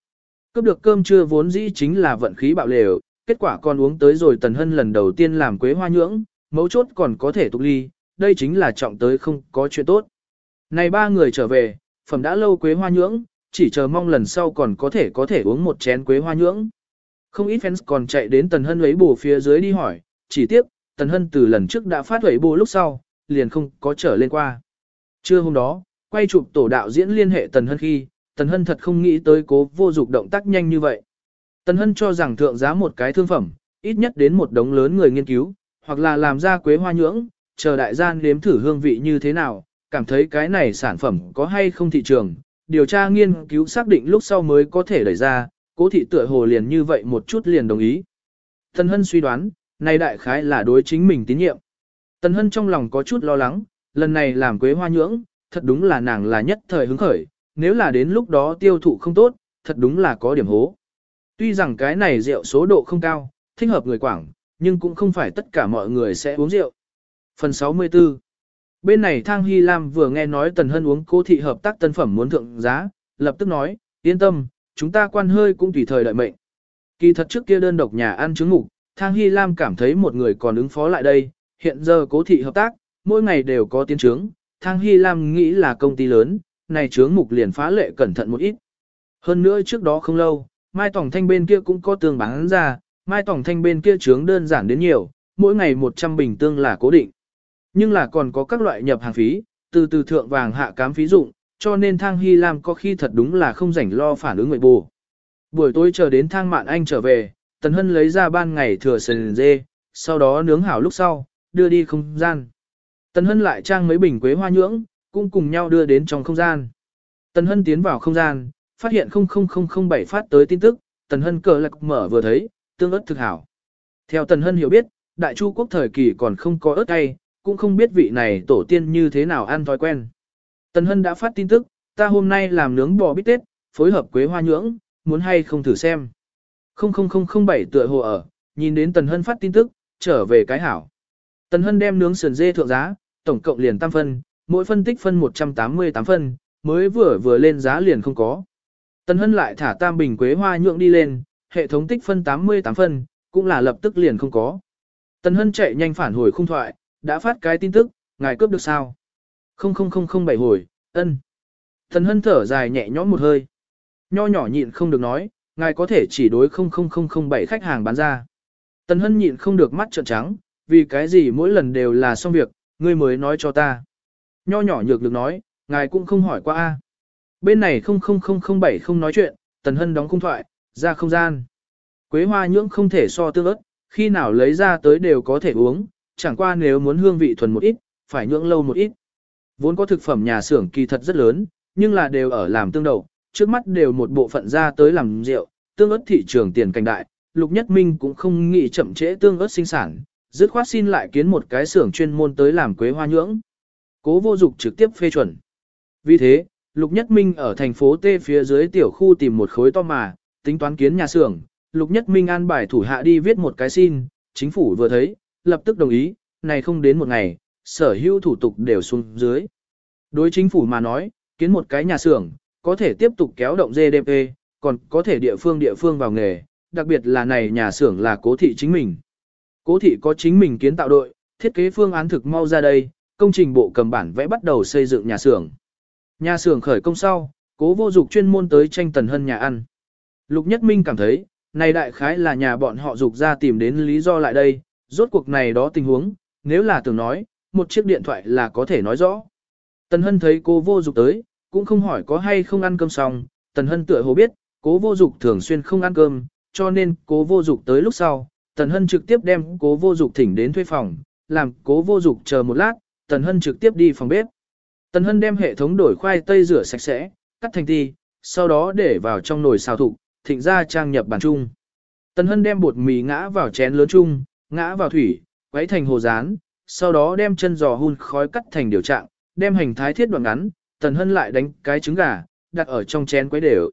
Cấp được cơm trưa vốn dĩ chính là vận khí bạo lều, kết quả còn uống tới rồi tần hân lần đầu tiên làm quế hoa nhưỡng, mấu chốt còn có thể tục ly, đây chính là trọng tới không có chuyện tốt. Này ba người trở về, phẩm đã lâu quế hoa nhưỡng, chỉ chờ mong lần sau còn có thể có thể uống một chén quế hoa nhưỡng. Không ít fans còn chạy đến Tần Hân ấy bù phía dưới đi hỏi, chỉ tiếc, Tần Hân từ lần trước đã phát ấy bù lúc sau, liền không có trở lên qua. Trưa hôm đó, quay chụp tổ đạo diễn liên hệ Tần Hân khi, Tần Hân thật không nghĩ tới cố vô dục động tác nhanh như vậy. Tần Hân cho rằng thượng giá một cái thương phẩm, ít nhất đến một đống lớn người nghiên cứu, hoặc là làm ra quế hoa nhưỡng, chờ đại gian nếm thử hương vị như thế nào, cảm thấy cái này sản phẩm có hay không thị trường, điều tra nghiên cứu xác định lúc sau mới có thể đẩy ra, cố thị tựa hồ liền như vậy một chút liền đồng ý. Tần Hân suy đoán, này đại khái là đối chính mình tín nhiệm. Tần Hân trong lòng có chút lo lắng, lần này làm quế hoa nhưỡng, thật đúng là nàng là nhất thời hứng khởi, nếu là đến lúc đó tiêu thụ không tốt, thật đúng là có điểm hố. Tuy rằng cái này rượu số độ không cao, thích hợp người Quảng, nhưng cũng không phải tất cả mọi người sẽ uống rượu. Phần 64 Bên này Thang Hy Lam vừa nghe nói Tần Hân uống cố thị hợp tác tân phẩm muốn thượng giá, lập tức nói, yên tâm, chúng ta quan hơi cũng tùy thời đợi mệnh. Kỳ thật trước kia đơn độc nhà ăn trứng ngục, Thang Hy Lam cảm thấy một người còn ứng phó lại đây, hiện giờ cố thị hợp tác, mỗi ngày đều có tiến trướng, Thang Hy Lam nghĩ là công ty lớn, này trướng mục liền phá lệ cẩn thận một ít. Hơn nữa trước đó không lâu, Mai Tổng Thanh bên kia cũng có tương bán ra, Mai Tổng Thanh bên kia trướng đơn giản đến nhiều, mỗi ngày 100 bình tương là cố định. Nhưng là còn có các loại nhập hàng phí, từ từ thượng vàng hạ cám phí dụng, cho nên Thang Hy Lam có khi thật đúng là không rảnh lo phản ứng người bù. Buổi tối chờ đến Thang Mạn Anh trở về, Tần Hân lấy ra ban ngày thừa sần dê, sau đó nướng hảo lúc sau, đưa đi không gian. Tần Hân lại trang mấy bình quế hoa nhưỡng, cũng cùng nhau đưa đến trong không gian. Tần Hân tiến vào không gian, phát hiện 00007 phát tới tin tức, Tần Hân cờ lạc mở vừa thấy, tương ớt thực hảo. Theo Tần Hân hiểu biết, Đại Chu quốc thời kỳ còn không có ớt cay, cũng không biết vị này tổ tiên như thế nào ăn thói quen. Tần Hân đã phát tin tức, ta hôm nay làm nướng bò bít tết, phối hợp quế hoa nhưỡng, muốn hay không thử xem. 00007 tựa hồ ở, nhìn đến Tần Hân phát tin tức, trở về cái hảo. Tần Hân đem nướng sườn dê thượng giá, tổng cộng liền tam phân, mỗi phân tích phân 188 phân, mới vừa vừa lên giá liền không có. Tần Hân lại thả tam bình quế hoa nhượng đi lên, hệ thống tích phân 88 phân, cũng là lập tức liền không có. Tần Hân chạy nhanh phản hồi khung thoại, đã phát cái tin tức, ngài cướp được sao? 00007 hồi, ân. Tần Hân thở dài nhẹ nhõm một hơi. Nho nhỏ nhịn không được nói, ngài có thể chỉ đối 00007 khách hàng bán ra. Tần Hân nhịn không được mắt trợn trắng, vì cái gì mỗi lần đều là xong việc, ngươi mới nói cho ta. Nho nhỏ nhược được nói, ngài cũng không hỏi qua a. Bên này 00007 không nói chuyện, Tần Hân đóng khung thoại, ra không gian. Quế hoa nhưỡng không thể so tương ớt, khi nào lấy ra tới đều có thể uống, chẳng qua nếu muốn hương vị thuần một ít, phải nhưỡng lâu một ít. Vốn có thực phẩm nhà xưởng kỳ thật rất lớn, nhưng là đều ở làm tương đậu, trước mắt đều một bộ phận ra tới làm rượu, tương ớt thị trường tiền cảnh đại, Lục Nhất Minh cũng không nghĩ chậm trễ tương ớt sinh sản, dứt khoát xin lại kiến một cái xưởng chuyên môn tới làm quế hoa nhưỡng. Cố vô dục trực tiếp phê chuẩn. Vì thế, Lục Nhất Minh ở thành phố T phía dưới tiểu khu tìm một khối to mà, tính toán kiến nhà xưởng. Lục Nhất Minh an bài thủ hạ đi viết một cái xin, chính phủ vừa thấy, lập tức đồng ý, này không đến một ngày, sở hữu thủ tục đều xuống dưới. Đối chính phủ mà nói, kiến một cái nhà xưởng, có thể tiếp tục kéo động GDP, còn có thể địa phương địa phương vào nghề, đặc biệt là này nhà xưởng là cố thị chính mình. Cố thị có chính mình kiến tạo đội, thiết kế phương án thực mau ra đây, công trình bộ cầm bản vẽ bắt đầu xây dựng nhà xưởng. Nhà xưởng khởi công sau, cố vô dục chuyên môn tới tranh tần hân nhà ăn. Lục Nhất Minh cảm thấy, này đại khái là nhà bọn họ dục ra tìm đến lý do lại đây, rốt cuộc này đó tình huống, nếu là tưởng nói, một chiếc điện thoại là có thể nói rõ. Tần hân thấy cố vô dục tới, cũng không hỏi có hay không ăn cơm xong, tần hân tựa hồ biết, cố vô dục thường xuyên không ăn cơm, cho nên cố vô dục tới lúc sau, tần hân trực tiếp đem cố vô dục thỉnh đến thuê phòng, làm cố vô dục chờ một lát, tần hân trực tiếp đi phòng bếp. Tần hân đem hệ thống đổi khoai tây rửa sạch sẽ, cắt thành ti, sau đó để vào trong nồi xào thục, thịnh ra trang nhập bàn chung. Tần hân đem bột mì ngã vào chén lớn chung, ngã vào thủy, quấy thành hồ rán, sau đó đem chân giò hun khói cắt thành điều trạng, đem hành thái thiết đoạn ngắn, tần hân lại đánh cái trứng gà, đặt ở trong chén quấy đều.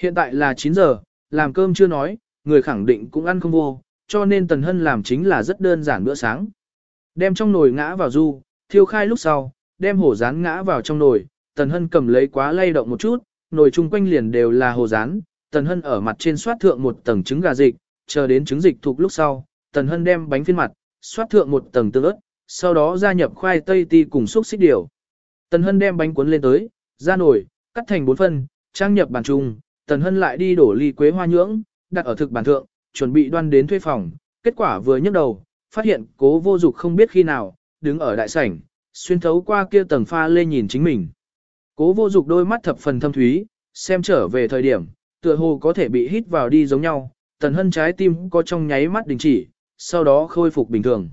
Hiện tại là 9 giờ, làm cơm chưa nói, người khẳng định cũng ăn không vô, cho nên tần hân làm chính là rất đơn giản bữa sáng. Đem trong nồi ngã vào du, thiêu khai lúc sau, đem hồ rán ngã vào trong nồi, tần hân cầm lấy quá lay động một chút, nồi chung quanh liền đều là hồ rán, tần hân ở mặt trên xoát thượng một tầng trứng gà dịch, chờ đến trứng dịch thuộc lúc sau, tần hân đem bánh phiên mặt, xoát thượng một tầng tương ớt, sau đó gia nhập khoai tây ti cùng xúc xích điều. Tần hân đem bánh cuốn lên tới, ra nồi, cắt thành bốn phân, trang nhập bàn chung, tần hân lại đi đổ ly quế hoa nhưỡng, đặt ở thực bàn thượng, chuẩn bị đoan đến thuê phòng, kết quả vừa nhấc đầu, phát hiện cố vô dục không biết khi nào, đứng ở đại sảnh, xuyên thấu qua kia tầng pha lê nhìn chính mình. Cố vô dục đôi mắt thập phần thâm thúy, Xem trở về thời điểm, tựa hồ có thể bị hít vào đi giống nhau, Tần Hân trái tim có trong nháy mắt đình chỉ, sau đó khôi phục bình thường.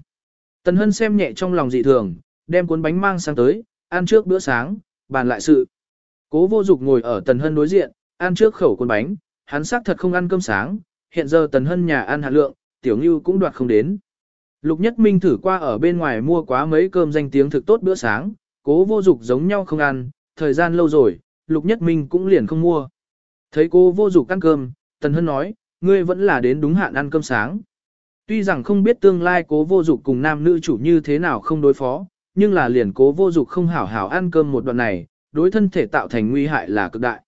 Tần Hân xem nhẹ trong lòng dị thường, đem cuốn bánh mang sang tới, ăn trước bữa sáng, bàn lại sự. Cố vô dục ngồi ở Tần Hân đối diện, ăn trước khẩu cuốn bánh, hắn xác thật không ăn cơm sáng, hiện giờ Tần Hân nhà ăn hạt lượng, tiểu như cũng đoạt không đến. Lục Nhất Minh thử qua ở bên ngoài mua quá mấy cơm danh tiếng thực tốt bữa sáng, cố vô dục giống nhau không ăn, thời gian lâu rồi, Lục Nhất Minh cũng liền không mua. Thấy cô vô dục ăn cơm, Tần Hân nói, ngươi vẫn là đến đúng hạn ăn cơm sáng. Tuy rằng không biết tương lai cố vô dục cùng nam nữ chủ như thế nào không đối phó, nhưng là liền cố vô dục không hảo hảo ăn cơm một đoạn này, đối thân thể tạo thành nguy hại là cực đại.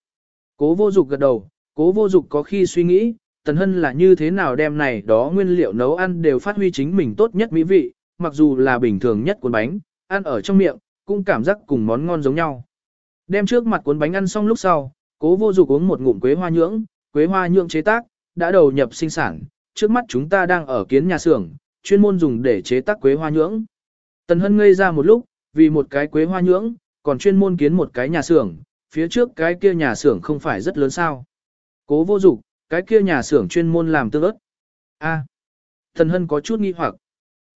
Cố vô dục gật đầu, cố vô dục có khi suy nghĩ, Tần Hân là như thế nào đem này đó nguyên liệu nấu ăn đều phát huy chính mình tốt nhất mỹ vị, mặc dù là bình thường nhất cuốn bánh, ăn ở trong miệng, cũng cảm giác cùng món ngon giống nhau. Đem trước mặt cuốn bánh ăn xong lúc sau, cố vô dục uống một ngụm quế hoa nhưỡng, quế hoa nhưỡng chế tác, đã đầu nhập sinh sản, trước mắt chúng ta đang ở kiến nhà xưởng, chuyên môn dùng để chế tác quế hoa nhưỡng. Tần Hân ngây ra một lúc, vì một cái quế hoa nhưỡng, còn chuyên môn kiến một cái nhà xưởng, phía trước cái kia nhà xưởng không phải rất lớn sao. Cố vô dục, cái kia nhà xưởng chuyên môn làm tương ớt. A. Tần Hân có chút nghi hoặc.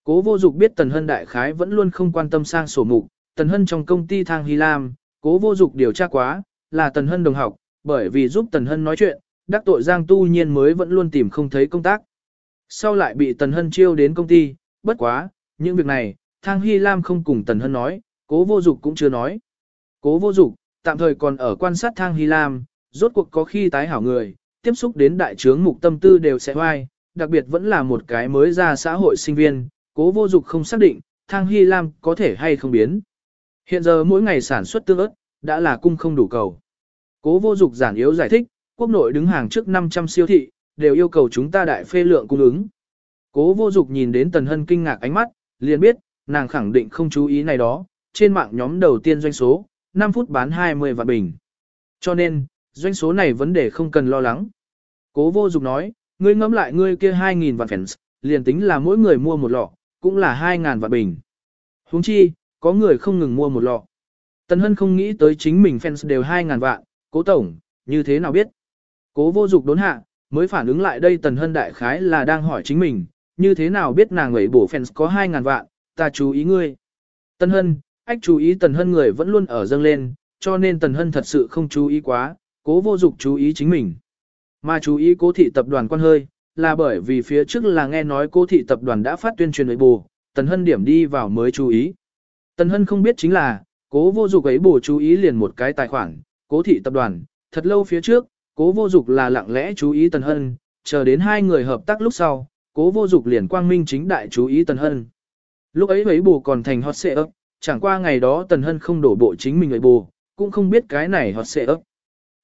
Cố vô dục biết Tần Hân đại khái vẫn luôn không quan tâm sang sổ mục, Tần Hân trong công ty thang Hy Lam, cố vô dục điều tra quá, là Tần Hân đồng học, bởi vì giúp Tần Hân nói chuyện, đắc tội Giang Tu Nhiên mới vẫn luôn tìm không thấy công tác. Sau lại bị Tần Hân chiêu đến công ty, bất quá, những việc này, Thang Hy Lam không cùng Tần Hân nói, cố vô dục cũng chưa nói. Cố vô dục, tạm thời còn ở quan sát Thang Hy Lam, rốt cuộc có khi tái hảo người, tiếp xúc đến đại trướng mục tâm tư đều sẽ hoai, đặc biệt vẫn là một cái mới ra xã hội sinh viên, cố vô dục không xác định, Thang Hy Lam có thể hay không biến. Hiện giờ mỗi ngày sản xuất tương ớt, đã là cung không đủ cầu. Cố vô dục giản yếu giải thích, quốc nội đứng hàng trước 500 siêu thị, đều yêu cầu chúng ta đại phê lượng cung ứng. Cố vô dục nhìn đến Tần Hân kinh ngạc ánh mắt, liền biết, nàng khẳng định không chú ý này đó, trên mạng nhóm đầu tiên doanh số, 5 phút bán 20 vạn bình. Cho nên, doanh số này vấn đề không cần lo lắng. Cố vô dục nói, ngươi ngẫm lại ngươi kia 2.000 vạn fans, liền tính là mỗi người mua một lọ, cũng là 2.000 vạn bình. Huống chi, có người không ngừng mua một lọ. Tần Hân không nghĩ tới chính mình fans đều 2.000 vạn, cố tổng, như thế nào biết? Cố vô dục đốn hạ, mới phản ứng lại đây Tần Hân đại khái là đang hỏi chính mình, như thế nào biết nàng ấy bổ fans có 2.000 vạn, ta chú ý ngươi. Tần Hân, ách chú ý Tần Hân người vẫn luôn ở dâng lên, cho nên Tần Hân thật sự không chú ý quá, cố vô dục chú ý chính mình. Mà chú ý cố thị tập đoàn quan hơi, là bởi vì phía trước là nghe nói cố thị tập đoàn đã phát tuyên truyền ấy bù, Tần Hân điểm đi vào mới chú ý. Tần Hân không biết chính là, cố vô dục ấy bù chú ý liền một cái tài khoản, cố thị tập đoàn, thật lâu phía trước, cố vô dục là lặng lẽ chú ý Tần Hân, chờ đến hai người hợp tác lúc sau, cố vô dục liền quang minh chính đại chú ý Tần Hân. Lúc ấy ấy bù còn thành hot xệ ấp, chẳng qua ngày đó Tần Hân không đổ bộ chính mình ấy bù, cũng không biết cái này hot xệ ấp.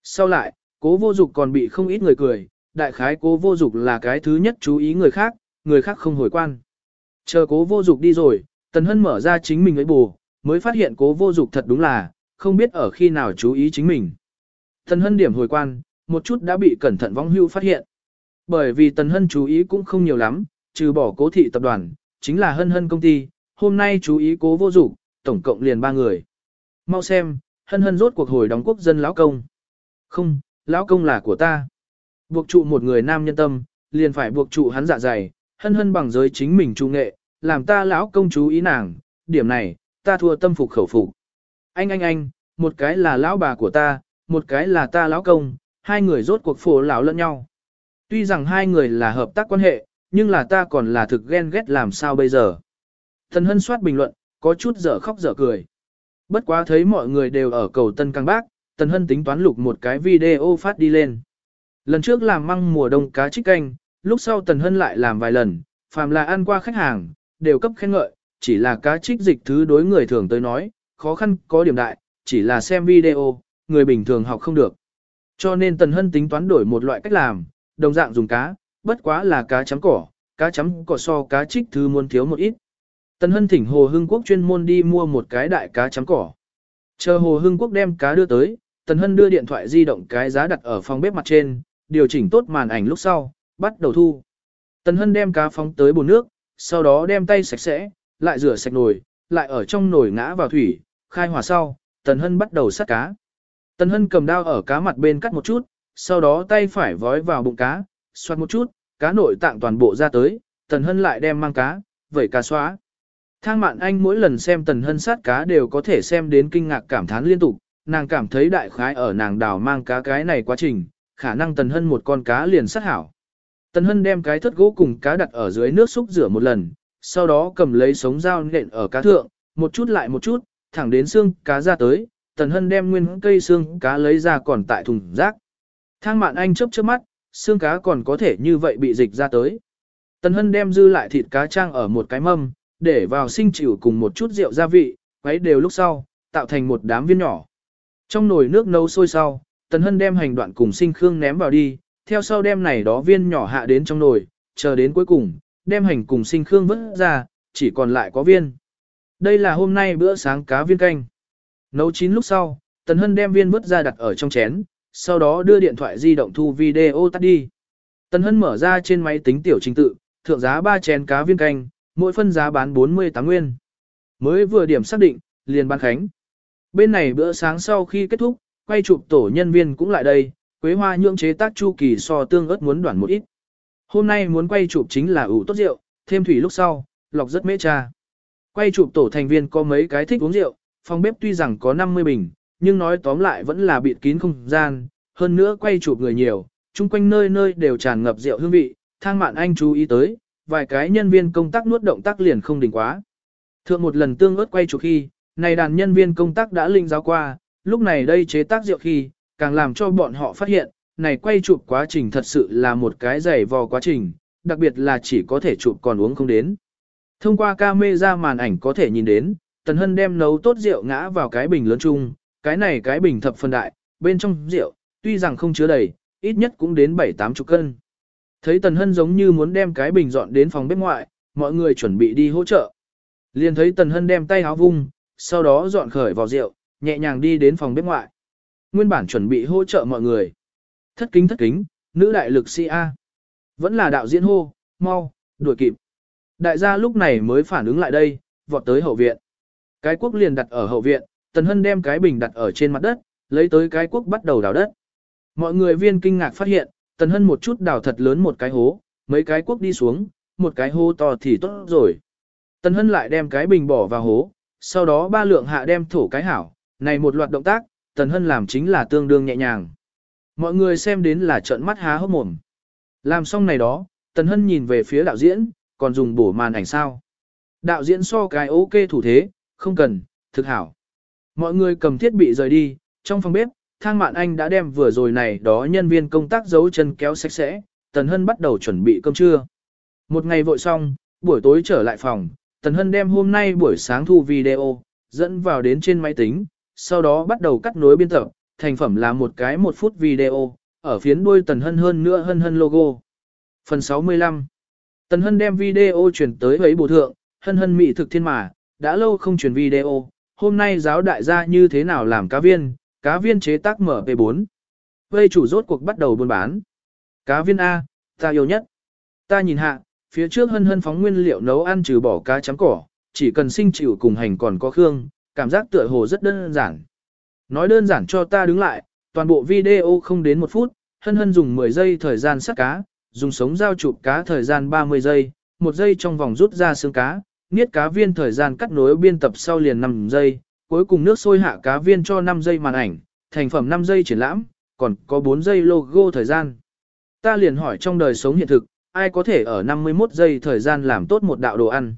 Sau lại, cố vô dục còn bị không ít người cười, đại khái cố vô dục là cái thứ nhất chú ý người khác, người khác không hồi quan. Chờ cố vô dục đi rồi, Tần Hân mở ra chính mình ấy bù, mới phát hiện cố vô dục thật đúng là, không biết ở khi nào chú ý chính mình. Tần Hân điểm hồi quan, một chút đã bị cẩn thận vong hưu phát hiện. Bởi vì Tần Hân chú ý cũng không nhiều lắm, trừ bỏ cố thị tập đoàn, chính là Hân Hân công ty, hôm nay chú ý cố vô dục, tổng cộng liền ba người. Mau xem, Hân Hân rốt cuộc hồi đóng quốc dân lão công. Không, lão công là của ta. Buộc trụ một người nam nhân tâm, liền phải buộc trụ hắn dạ dày, Hân Hân bằng giới chính mình trung nghệ, làm ta lão công chú ý nàng, điểm này, ta thua tâm phục khẩu phục. Anh anh anh, một cái là lão bà của ta, một cái là ta lão công, hai người rốt cuộc phổ lão lẫn nhau. Tuy rằng hai người là hợp tác quan hệ, nhưng là ta còn là thực ghen ghét làm sao bây giờ. Thần hân soát bình luận, có chút dở khóc dở cười. Bất quá thấy mọi người đều ở cầu tân căng bác, tần hân tính toán lục một cái video phát đi lên. Lần trước làm măng mùa đông cá trích canh, lúc sau tần hân lại làm vài lần, phàm là ăn qua khách hàng, đều cấp khen ngợi, chỉ là cá trích dịch thứ đối người thường tới nói, khó khăn có điểm đại, chỉ là xem video, người bình thường học không được. Cho nên Tần Hân tính toán đổi một loại cách làm, đồng dạng dùng cá, bất quá là cá chấm cỏ, cá chấm cỏ so cá trích thứ muốn thiếu một ít. Tần Hân thỉnh Hồ Hưng Quốc chuyên môn đi mua một cái đại cá chấm cỏ. Chờ Hồ Hưng Quốc đem cá đưa tới, Tần Hân đưa điện thoại di động cái giá đặt ở phòng bếp mặt trên, điều chỉnh tốt màn ảnh lúc sau, bắt đầu thu. Tần Hân đem cá phóng tới bồn nước, sau đó đem tay sạch sẽ, lại rửa sạch nồi, lại ở trong nồi ngã vào thủy, khai hỏa sau, Tần Hân bắt đầu sát cá. Tần Hân cầm dao ở cá mặt bên cắt một chút, sau đó tay phải vói vào bụng cá, xoát một chút, cá nội tạng toàn bộ ra tới, Tần Hân lại đem mang cá, vẩy cá xóa. Thang mạn anh mỗi lần xem Tần Hân sát cá đều có thể xem đến kinh ngạc cảm thán liên tục, nàng cảm thấy đại khái ở nàng đào mang cá cái này quá trình, khả năng Tần Hân một con cá liền sát hảo. Tần Hân đem cái thất gỗ cùng cá đặt ở dưới nước xúc rửa một lần, sau đó cầm lấy sống dao nện ở cá thượng, một chút lại một chút, thẳng đến xương cá ra tới, Tần Hân đem nguyên cây xương cá lấy ra còn tại thùng rác. Thang mạn anh chớp chớp mắt, xương cá còn có thể như vậy bị dịch ra tới. Tần Hân đem dư lại thịt cá trang ở một cái mâm, để vào sinh chịu cùng một chút rượu gia vị, quấy đều lúc sau, tạo thành một đám viên nhỏ. Trong nồi nước nấu sôi sau, Tần Hân đem hành đoạn cùng sinh khương ném vào đi, theo sau đem này đó viên nhỏ hạ đến trong nồi, chờ đến cuối cùng, đem hành cùng sinh khương vớt ra, chỉ còn lại có viên. Đây là hôm nay bữa sáng cá viên canh. Nấu chín lúc sau, Tần Hân đem viên vớt ra đặt ở trong chén, sau đó đưa điện thoại di động thu video tắt đi. Tần Hân mở ra trên máy tính tiểu trình tự, thượng giá 3 chén cá viên canh, mỗi phân giá bán 48 nguyên. Mới vừa điểm xác định, liền bán khánh. Bên này bữa sáng sau khi kết thúc, quay chụp tổ nhân viên cũng lại đây, Quế Hoa nhượng chế tác chu kỳ so tương ớt muốn đoạn một ít. Hôm nay muốn quay chụp chính là ủ tốt rượu, thêm thủy lúc sau, lọc rất mễ trà. Quay chụp tổ thành viên có mấy cái thích uống rượu, phòng bếp tuy rằng có 50 bình, nhưng nói tóm lại vẫn là bịt kín không gian, hơn nữa quay chụp người nhiều, chung quanh nơi nơi đều tràn ngập rượu hương vị, thang mạn anh chú ý tới, vài cái nhân viên công tác nuốt động tác liền không đỉnh quá. Thượng một lần tương ớt quay chụp khi, này đàn nhân viên công tác đã linh giáo qua, lúc này đây chế tác rượu khi, càng làm cho bọn họ phát hiện, này quay chụp quá trình thật sự là một cái dày vò quá trình, đặc biệt là chỉ có thể chụp còn uống không đến. Thông qua camera màn ảnh có thể nhìn đến, Tần Hân đem nấu tốt rượu ngã vào cái bình lớn chung, cái này cái bình thập phân đại, bên trong rượu, tuy rằng không chứa đầy, ít nhất cũng đến 7-8 chục cân. Thấy Tần Hân giống như muốn đem cái bình dọn đến phòng bếp ngoại, mọi người chuẩn bị đi hỗ trợ. Liền thấy Tần Hân đem tay áo vung, sau đó dọn khởi vào rượu, nhẹ nhàng đi đến phòng bếp ngoại. Nguyên bản chuẩn bị hỗ trợ mọi người. Thất kính thất kính, nữ đại lực si A. Vẫn là đạo diễn hô, mau, đuổi kịp. Đại gia lúc này mới phản ứng lại đây, vọt tới hậu viện. Cái quốc liền đặt ở hậu viện, Tần Hân đem cái bình đặt ở trên mặt đất, lấy tới cái quốc bắt đầu đào đất. Mọi người viên kinh ngạc phát hiện, Tần Hân một chút đào thật lớn một cái hố, mấy cái quốc đi xuống, một cái hố to thì tốt rồi. Tần Hân lại đem cái bình bỏ vào hố, sau đó ba lượng hạ đem thổ cái hảo, này một loạt động tác, Tần Hân làm chính là tương đương nhẹ nhàng. Mọi người xem đến là trợn mắt há hốc mồm. Làm xong này đó, Tần Hân nhìn về phía đạo diễn, còn dùng bổ màn ảnh sao. Đạo diễn so cái ok thủ thế, không cần, thực hảo. Mọi người cầm thiết bị rời đi, trong phòng bếp, thang mạn anh đã đem vừa rồi này đó nhân viên công tác giấu chân kéo sạch sẽ, Tần Hân bắt đầu chuẩn bị cơm trưa. Một ngày vội xong, buổi tối trở lại phòng, Tần Hân đem hôm nay buổi sáng thu video, dẫn vào đến trên máy tính, sau đó bắt đầu cắt nối biên tập, thành phẩm là một cái một phút video, ở phiến đuôi Tần Hân hơn nữa hân hân logo. Phần 65 Tần Hân đem video chuyển tới ấy bộ thượng, hân hân mị thực thiên mà, đã lâu không truyền video, hôm nay giáo đại gia như thế nào làm cá viên, cá viên chế tác mở P4, Vây chủ rốt cuộc bắt đầu buôn bán. Cá viên A, ta yêu nhất. Ta nhìn hạ, phía trước hân hân phóng nguyên liệu nấu ăn trừ bỏ cá chấm cỏ, chỉ cần sinh chịu cùng hành còn có khương, cảm giác tựa hồ rất đơn giản. Nói đơn giản cho ta đứng lại, toàn bộ video không đến một phút, hân hân dùng 10 giây thời gian sát cá, dùng sống dao chụp cá thời gian 30 giây, một giây trong vòng rút ra xương cá, niết cá viên thời gian cắt nối biên tập sau liền 5 giây, cuối cùng nước sôi hạ cá viên cho 5 giây màn ảnh, thành phẩm 5 giây triển lãm, còn có 4 giây logo thời gian. Ta liền hỏi trong đời sống hiện thực, ai có thể ở 51 giây thời gian làm tốt một đạo đồ ăn.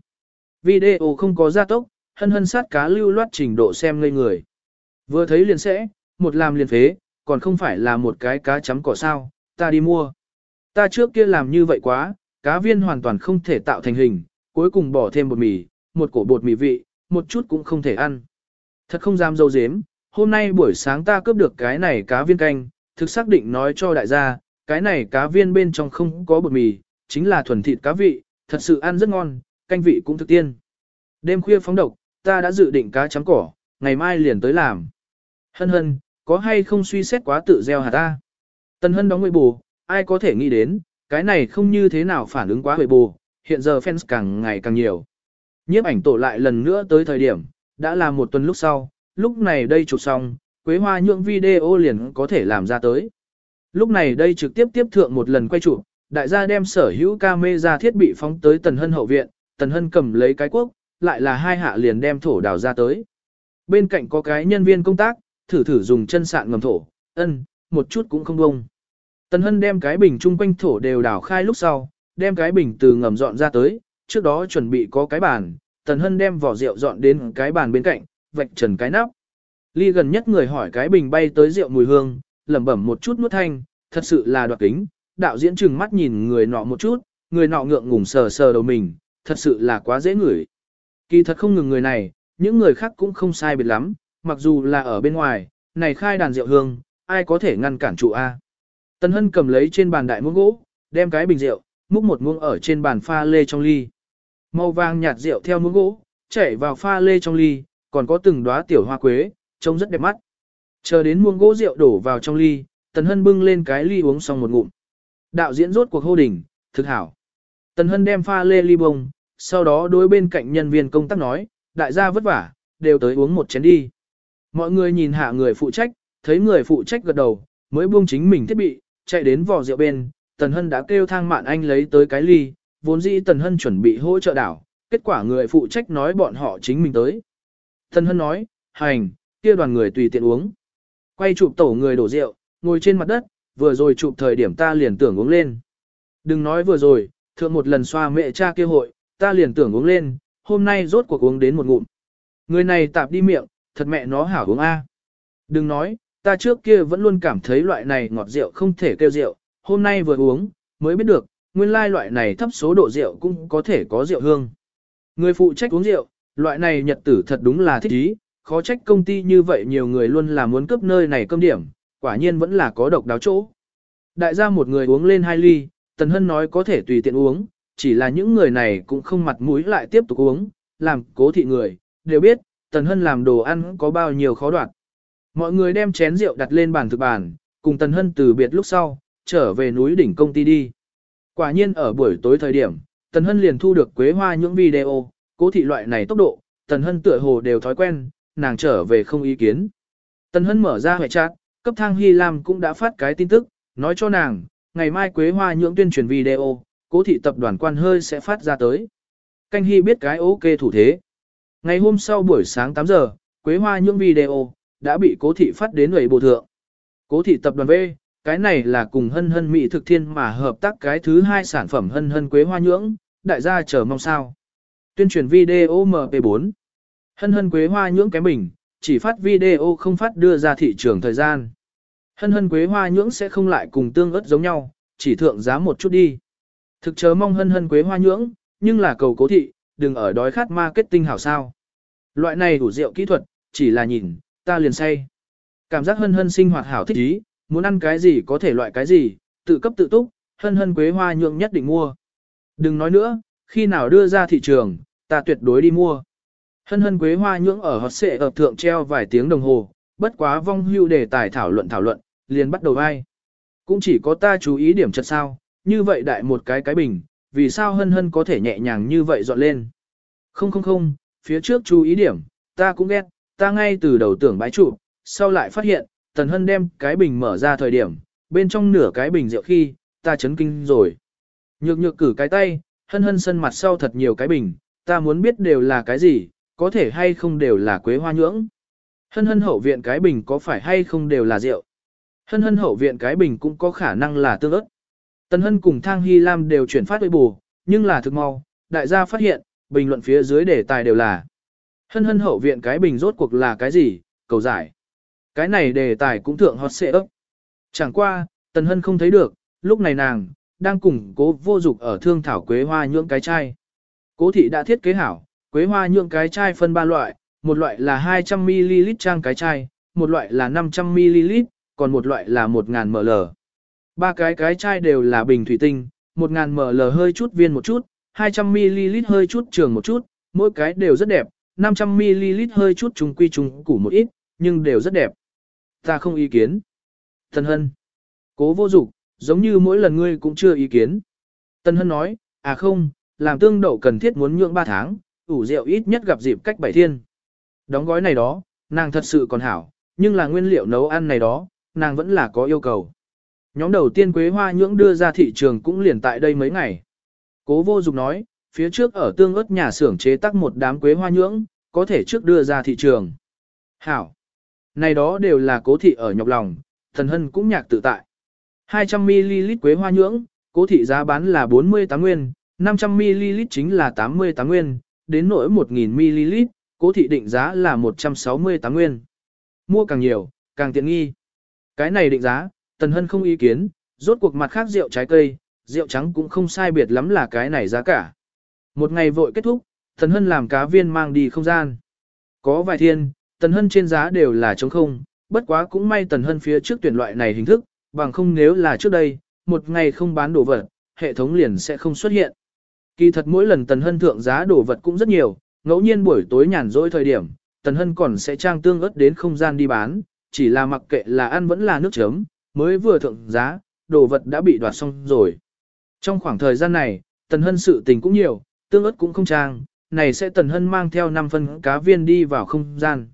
Video không có gia tốc, hân hân sát cá lưu loát trình độ xem ngây người. Vừa thấy liền sẽ, một làm liền phế, còn không phải là một cái cá chấm cỏ sao, ta đi mua. Ta trước kia làm như vậy quá, cá viên hoàn toàn không thể tạo thành hình, cuối cùng bỏ thêm bột mì, một cổ bột mì vị, một chút cũng không thể ăn. Thật không dám dâu dếm, hôm nay buổi sáng ta cướp được cái này cá viên canh, thực xác định nói cho đại gia, cái này cá viên bên trong không có bột mì, chính là thuần thịt cá vị, thật sự ăn rất ngon, canh vị cũng thực tiên. Đêm khuya phóng độc, ta đã dự định cá chấm cỏ, ngày mai liền tới làm. Hân hân, có hay không suy xét quá tự gieo hả ta? Tần hân đóng người bù, ai có thể nghĩ đến, cái này không như thế nào phản ứng quá huệ bù, hiện giờ fans càng ngày càng nhiều. Nhiếp ảnh tổ lại lần nữa tới thời điểm, đã là một tuần lúc sau, lúc này đây chụp xong, quế hoa nhượng video liền có thể làm ra tới. Lúc này đây trực tiếp tiếp thượng một lần quay chụp, đại gia đem sở hữu camera thiết bị phóng tới Tần Hân hậu viện, Tần Hân cầm lấy cái quốc, lại là hai hạ liền đem thổ đào ra tới. Bên cạnh có cái nhân viên công tác, thử thử dùng chân sạn ngầm thổ, ân, một chút cũng không bông. Tần Hân đem cái bình chung quanh thổ đều đào khai lúc sau, đem cái bình từ ngầm dọn ra tới, trước đó chuẩn bị có cái bàn, Tần Hân đem vỏ rượu dọn đến cái bàn bên cạnh, vạch trần cái nắp. Ly gần nhất người hỏi cái bình bay tới rượu mùi hương, lẩm bẩm một chút nuốt thanh, thật sự là đoạt kính, đạo diễn chừng mắt nhìn người nọ một chút, người nọ ngượng ngùng sờ sờ đầu mình, thật sự là quá dễ ngửi. Kỳ thật không ngừng người này, những người khác cũng không sai biệt lắm, mặc dù là ở bên ngoài, này khai đàn rượu hương, ai có thể ngăn cản trụ A. Tân Hân cầm lấy trên bàn đại muỗng gỗ, đem cái bình rượu, múc một muỗng ở trên bàn pha lê trong ly. Màu vàng nhạt rượu theo muỗng gỗ, chảy vào pha lê trong ly, còn có từng đóa tiểu hoa quế, trông rất đẹp mắt. Chờ đến muỗng gỗ rượu đổ vào trong ly, Tần Hân bưng lên cái ly uống xong một ngụm. Đạo diễn rốt cuộc hô đỉnh, thực hảo. Tần Hân đem pha lê ly bông, sau đó đối bên cạnh nhân viên công tác nói, đại gia vất vả, đều tới uống một chén đi. Mọi người nhìn hạ người phụ trách, thấy người phụ trách gật đầu, mới buông chính mình thiết bị, chạy đến vò rượu bên, Tần Hân đã kêu thang mạn anh lấy tới cái ly, vốn dĩ Tần Hân chuẩn bị hỗ trợ đảo, kết quả người phụ trách nói bọn họ chính mình tới. Tần Hân nói, hành, kia đoàn người tùy tiện uống. Quay chụp tổ người đổ rượu, ngồi trên mặt đất, vừa rồi chụp thời điểm ta liền tưởng uống lên. Đừng nói vừa rồi, thượng một lần xoa mẹ cha kia hội, ta liền tưởng uống lên, hôm nay rốt cuộc uống đến một ngụm. Người này tạp đi miệng, thật mẹ nó hảo uống a. Đừng nói, ta trước kia vẫn luôn cảm thấy loại này ngọt rượu không thể kêu rượu, hôm nay vừa uống, mới biết được, nguyên lai loại này thấp số độ rượu cũng có thể có rượu hương. Người phụ trách uống rượu, loại này nhật tử thật đúng là thích ý, khó trách công ty như vậy nhiều người luôn là muốn cướp nơi này cơm điểm, quả nhiên vẫn là có độc đáo chỗ. Đại gia một người uống lên hai ly, Tần Hân nói có thể tùy tiện uống, chỉ là những người này cũng không mặt mũi lại tiếp tục uống, làm cố thị người, đều biết, Tần Hân làm đồ ăn có bao nhiêu khó đoạt. Mọi người đem chén rượu đặt lên bàn thực bàn, cùng Tần Hân từ biệt lúc sau, trở về núi đỉnh công ty đi. Quả nhiên ở buổi tối thời điểm, Tần Hân liền thu được quế hoa những video, cố thị loại này tốc độ, Tần Hân tựa hồ đều thói quen, nàng trở về không ý kiến. Tần Hân mở ra hệ chat, cấp thang Hy Lam cũng đã phát cái tin tức, nói cho nàng, ngày mai Quế Hoa nhưỡng tuyên truyền video, cố thị tập đoàn quan hơi sẽ phát ra tới. Canh Hy biết cái ok thủ thế. Ngày hôm sau buổi sáng 8 giờ, Quế Hoa nhưỡng video, đã bị cố thị phát đến người bộ thượng. Cố thị tập đoàn V, cái này là cùng hân hân mỹ thực thiên mà hợp tác cái thứ hai sản phẩm hân hân Quế Hoa nhưỡng, đại gia chờ mong sao. Tuyên truyền video MP4. Hân hân Quế Hoa nhưỡng kém bình, chỉ phát video không phát đưa ra thị trường thời gian. Hân hân quế hoa nhưỡng sẽ không lại cùng tương ớt giống nhau, chỉ thượng giá một chút đi. Thực chớ mong hân hân quế hoa nhưỡng, nhưng là cầu cố thị, đừng ở đói khát marketing hảo sao. Loại này đủ rượu kỹ thuật, chỉ là nhìn, ta liền say. Cảm giác hân hân sinh hoạt hảo thích ý, muốn ăn cái gì có thể loại cái gì, tự cấp tự túc, hân hân quế hoa nhưỡng nhất định mua. Đừng nói nữa, khi nào đưa ra thị trường, ta tuyệt đối đi mua. Hân hân quế hoa nhưỡng ở hót xệ ập thượng treo vài tiếng đồng hồ, bất quá vong hưu đề tài thảo luận thảo luận, liền bắt đầu ai Cũng chỉ có ta chú ý điểm chật sao, như vậy đại một cái cái bình, vì sao hân hân có thể nhẹ nhàng như vậy dọn lên. Không không không, phía trước chú ý điểm, ta cũng ghét, ta ngay từ đầu tưởng bái trụ, sau lại phát hiện, tần hân đem cái bình mở ra thời điểm, bên trong nửa cái bình rượu khi, ta chấn kinh rồi. Nhược nhược cử cái tay, hân hân sân mặt sau thật nhiều cái bình, ta muốn biết đều là cái gì, có thể hay không đều là quế hoa nhưỡng. Hân hân hậu viện cái bình có phải hay không đều là rượu. Hân hân hậu viện cái bình cũng có khả năng là tương ớt. Tần hân cùng thang hy lam đều chuyển phát với bù, nhưng là thực mau, đại gia phát hiện, bình luận phía dưới đề tài đều là. Hân hân hậu viện cái bình rốt cuộc là cái gì, cầu giải. Cái này đề tài cũng thượng hot xệ ấp. Chẳng qua, tần hân không thấy được, lúc này nàng, đang cùng cố vô dục ở thương thảo quế hoa nhưỡng cái chai. Cố thị đã thiết kế hảo, quế hoa nhượng cái chai phân ba loại, một loại là 200ml trang cái chai, một loại là 500ml, còn một loại là 1000 ml. Ba cái cái chai đều là bình thủy tinh, 1000 ml hơi chút viên một chút, 200ml hơi chút trường một chút, mỗi cái đều rất đẹp, 500ml hơi chút trùng quy trùng củ một ít, nhưng đều rất đẹp. Ta không ý kiến. Tần Hân. Cố vô dục, giống như mỗi lần ngươi cũng chưa ý kiến. Tân Hân nói, à không, làm tương đậu cần thiết muốn nhượng 3 tháng, ủ rượu ít nhất gặp dịp cách bảy thiên. Đóng gói này đó, nàng thật sự còn hảo, nhưng là nguyên liệu nấu ăn này đó, nàng vẫn là có yêu cầu. Nhóm đầu tiên quế hoa nhưỡng đưa ra thị trường cũng liền tại đây mấy ngày. Cố vô dục nói, phía trước ở tương ớt nhà xưởng chế tác một đám quế hoa nhưỡng, có thể trước đưa ra thị trường. Hảo! Này đó đều là cố thị ở nhọc lòng, thần hân cũng nhạc tự tại. 200ml quế hoa nhưỡng, cố thị giá bán là 48 nguyên, 500ml chính là 88 nguyên, đến nỗi 1000ml, cố thị định giá là 168 nguyên. Mua càng nhiều, càng tiện nghi. Cái này định giá, Tần Hân không ý kiến, rốt cuộc mặt khác rượu trái cây, rượu trắng cũng không sai biệt lắm là cái này giá cả. Một ngày vội kết thúc, Tần Hân làm cá viên mang đi không gian. Có vài thiên, Tần Hân trên giá đều là trống không, bất quá cũng may Tần Hân phía trước tuyển loại này hình thức, bằng không nếu là trước đây, một ngày không bán đồ vật, hệ thống liền sẽ không xuất hiện. Kỳ thật mỗi lần Tần Hân thượng giá đồ vật cũng rất nhiều, ngẫu nhiên buổi tối nhàn rỗi thời điểm, Tần Hân còn sẽ trang tương ớt đến không gian đi bán, chỉ là mặc kệ là ăn vẫn là nước chấm, mới vừa thượng giá, đồ vật đã bị đoạt xong rồi. Trong khoảng thời gian này, Tần Hân sự tình cũng nhiều, tương ớt cũng không trang, này sẽ Tần Hân mang theo 5 phân cá viên đi vào không gian.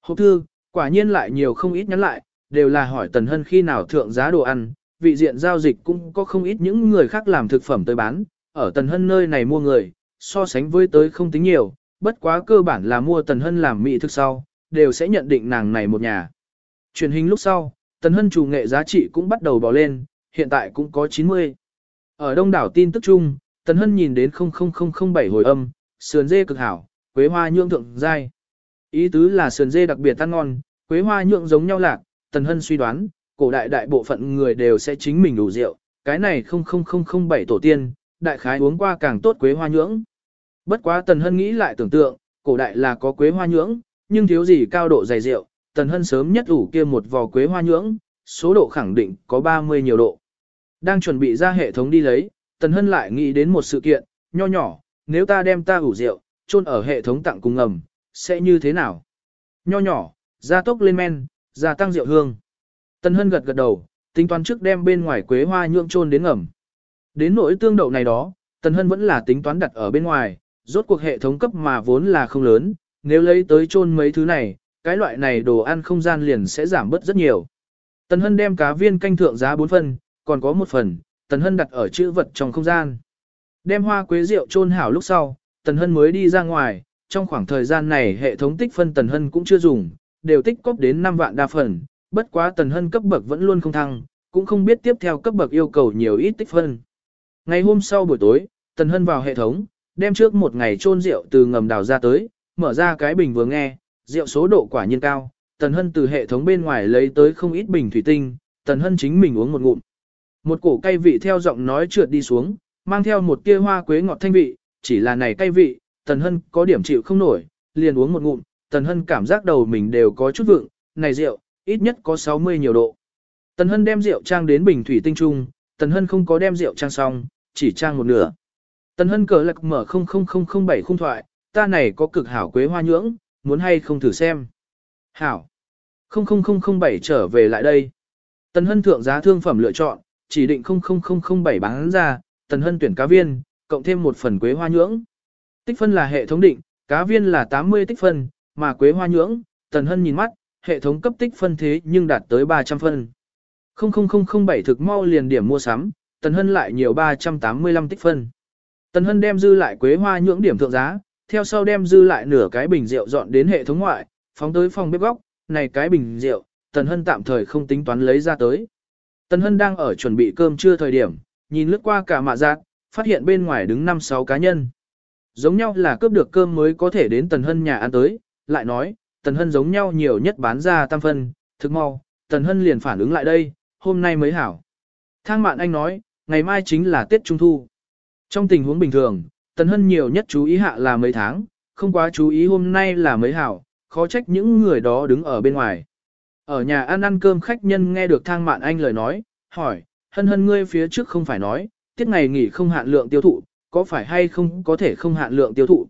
Hộp thư, quả nhiên lại nhiều không ít nhắn lại, đều là hỏi Tần Hân khi nào thượng giá đồ ăn, vị diện giao dịch cũng có không ít những người khác làm thực phẩm tới bán, ở Tần Hân nơi này mua người, so sánh với tới không tính nhiều, bất quá cơ bản là mua Tần Hân làm mỹ thực sau, đều sẽ nhận định nàng này một nhà. Truyền hình lúc sau, Tần Hân chủ nghệ giá trị cũng bắt đầu bỏ lên, hiện tại cũng có 90. Ở đông đảo tin tức chung, Tần Hân nhìn đến 00007 hồi âm, sườn dê cực hảo, quế hoa nhượng thượng dai Ý tứ là sườn dê đặc biệt ăn ngon, quế hoa nhượng giống nhau lạc, Tần Hân suy đoán, cổ đại đại bộ phận người đều sẽ chính mình đủ rượu, cái này 00007 tổ tiên, đại khái uống qua càng tốt quế hoa nhưỡng. Bất quá Tần Hân nghĩ lại tưởng tượng, cổ đại là có quế hoa nhưỡng, nhưng thiếu gì cao độ dày rượu, Tần Hân sớm nhất ủ kia một vò quế hoa nhưỡng, số độ khẳng định có 30 nhiều độ. Đang chuẩn bị ra hệ thống đi lấy, Tần Hân lại nghĩ đến một sự kiện, nho nhỏ, nếu ta đem ta ủ rượu, chôn ở hệ thống tặng cùng ngầm, sẽ như thế nào? Nho nhỏ, gia tốc lên men, gia tăng rượu hương. Tần Hân gật gật đầu, tính toán trước đem bên ngoài quế hoa nhượng chôn đến ngầm. Đến nỗi tương đậu này đó, Tần Hân vẫn là tính toán đặt ở bên ngoài, rốt cuộc hệ thống cấp mà vốn là không lớn, nếu lấy tới chôn mấy thứ này, cái loại này đồ ăn không gian liền sẽ giảm bớt rất nhiều. Tần Hân đem cá viên canh thượng giá 4 phần, còn có một phần, Tần Hân đặt ở chữ vật trong không gian. Đem hoa quế rượu chôn hảo lúc sau, Tần Hân mới đi ra ngoài, trong khoảng thời gian này hệ thống tích phân Tần Hân cũng chưa dùng, đều tích cóp đến 5 vạn đa phần, bất quá Tần Hân cấp bậc vẫn luôn không thăng, cũng không biết tiếp theo cấp bậc yêu cầu nhiều ít tích phân. Ngày hôm sau buổi tối, Tần Hân vào hệ thống, đem trước một ngày chôn rượu từ ngầm đào ra tới, mở ra cái bình vừa nghe, rượu số độ quả nhiên cao, Tần Hân từ hệ thống bên ngoài lấy tới không ít bình thủy tinh, Tần Hân chính mình uống một ngụm. Một cổ cay vị theo giọng nói trượt đi xuống, mang theo một tia hoa quế ngọt thanh vị, chỉ là này cay vị, Tần Hân có điểm chịu không nổi, liền uống một ngụm, Tần Hân cảm giác đầu mình đều có chút vượng, này rượu, ít nhất có 60 nhiều độ. Tần Hân đem rượu trang đến bình thủy tinh trung, Tần Hân không có đem rượu trang xong, chỉ trang một nửa. Tần Hân cờ lạc mở 00007 khung thoại, ta này có cực hảo quế hoa nhưỡng, muốn hay không thử xem. Hảo. 00007 trở về lại đây. Tần Hân thượng giá thương phẩm lựa chọn, chỉ định 00007 bán ra, Tần Hân tuyển cá viên, cộng thêm một phần quế hoa nhưỡng. Tích phân là hệ thống định, cá viên là 80 tích phân, mà quế hoa nhưỡng, Tần Hân nhìn mắt, hệ thống cấp tích phân thế nhưng đạt tới 300 phân. 00007 thực mau liền điểm mua sắm, Tần Hân lại nhiều 385 tích phân. Tần Hân đem dư lại quế hoa nhưỡng điểm thượng giá, theo sau đem dư lại nửa cái bình rượu dọn đến hệ thống ngoại, phóng tới phòng bếp góc, này cái bình rượu, Tần Hân tạm thời không tính toán lấy ra tới. Tần Hân đang ở chuẩn bị cơm trưa thời điểm, nhìn lướt qua cả mạ giác, phát hiện bên ngoài đứng 5-6 cá nhân. Giống nhau là cướp được cơm mới có thể đến Tần Hân nhà ăn tới, lại nói, Tần Hân giống nhau nhiều nhất bán ra tam phân, thực mau, Tần Hân liền phản ứng lại đây, hôm nay mới hảo. Thang mạn anh nói, ngày mai chính là Tết Trung Thu. Trong tình huống bình thường, Tần Hân nhiều nhất chú ý hạ là mấy tháng, không quá chú ý hôm nay là mấy hảo, khó trách những người đó đứng ở bên ngoài. Ở nhà ăn ăn cơm khách nhân nghe được thang mạn anh lời nói, hỏi, hân hân ngươi phía trước không phải nói, tiết ngày nghỉ không hạn lượng tiêu thụ, có phải hay không có thể không hạn lượng tiêu thụ.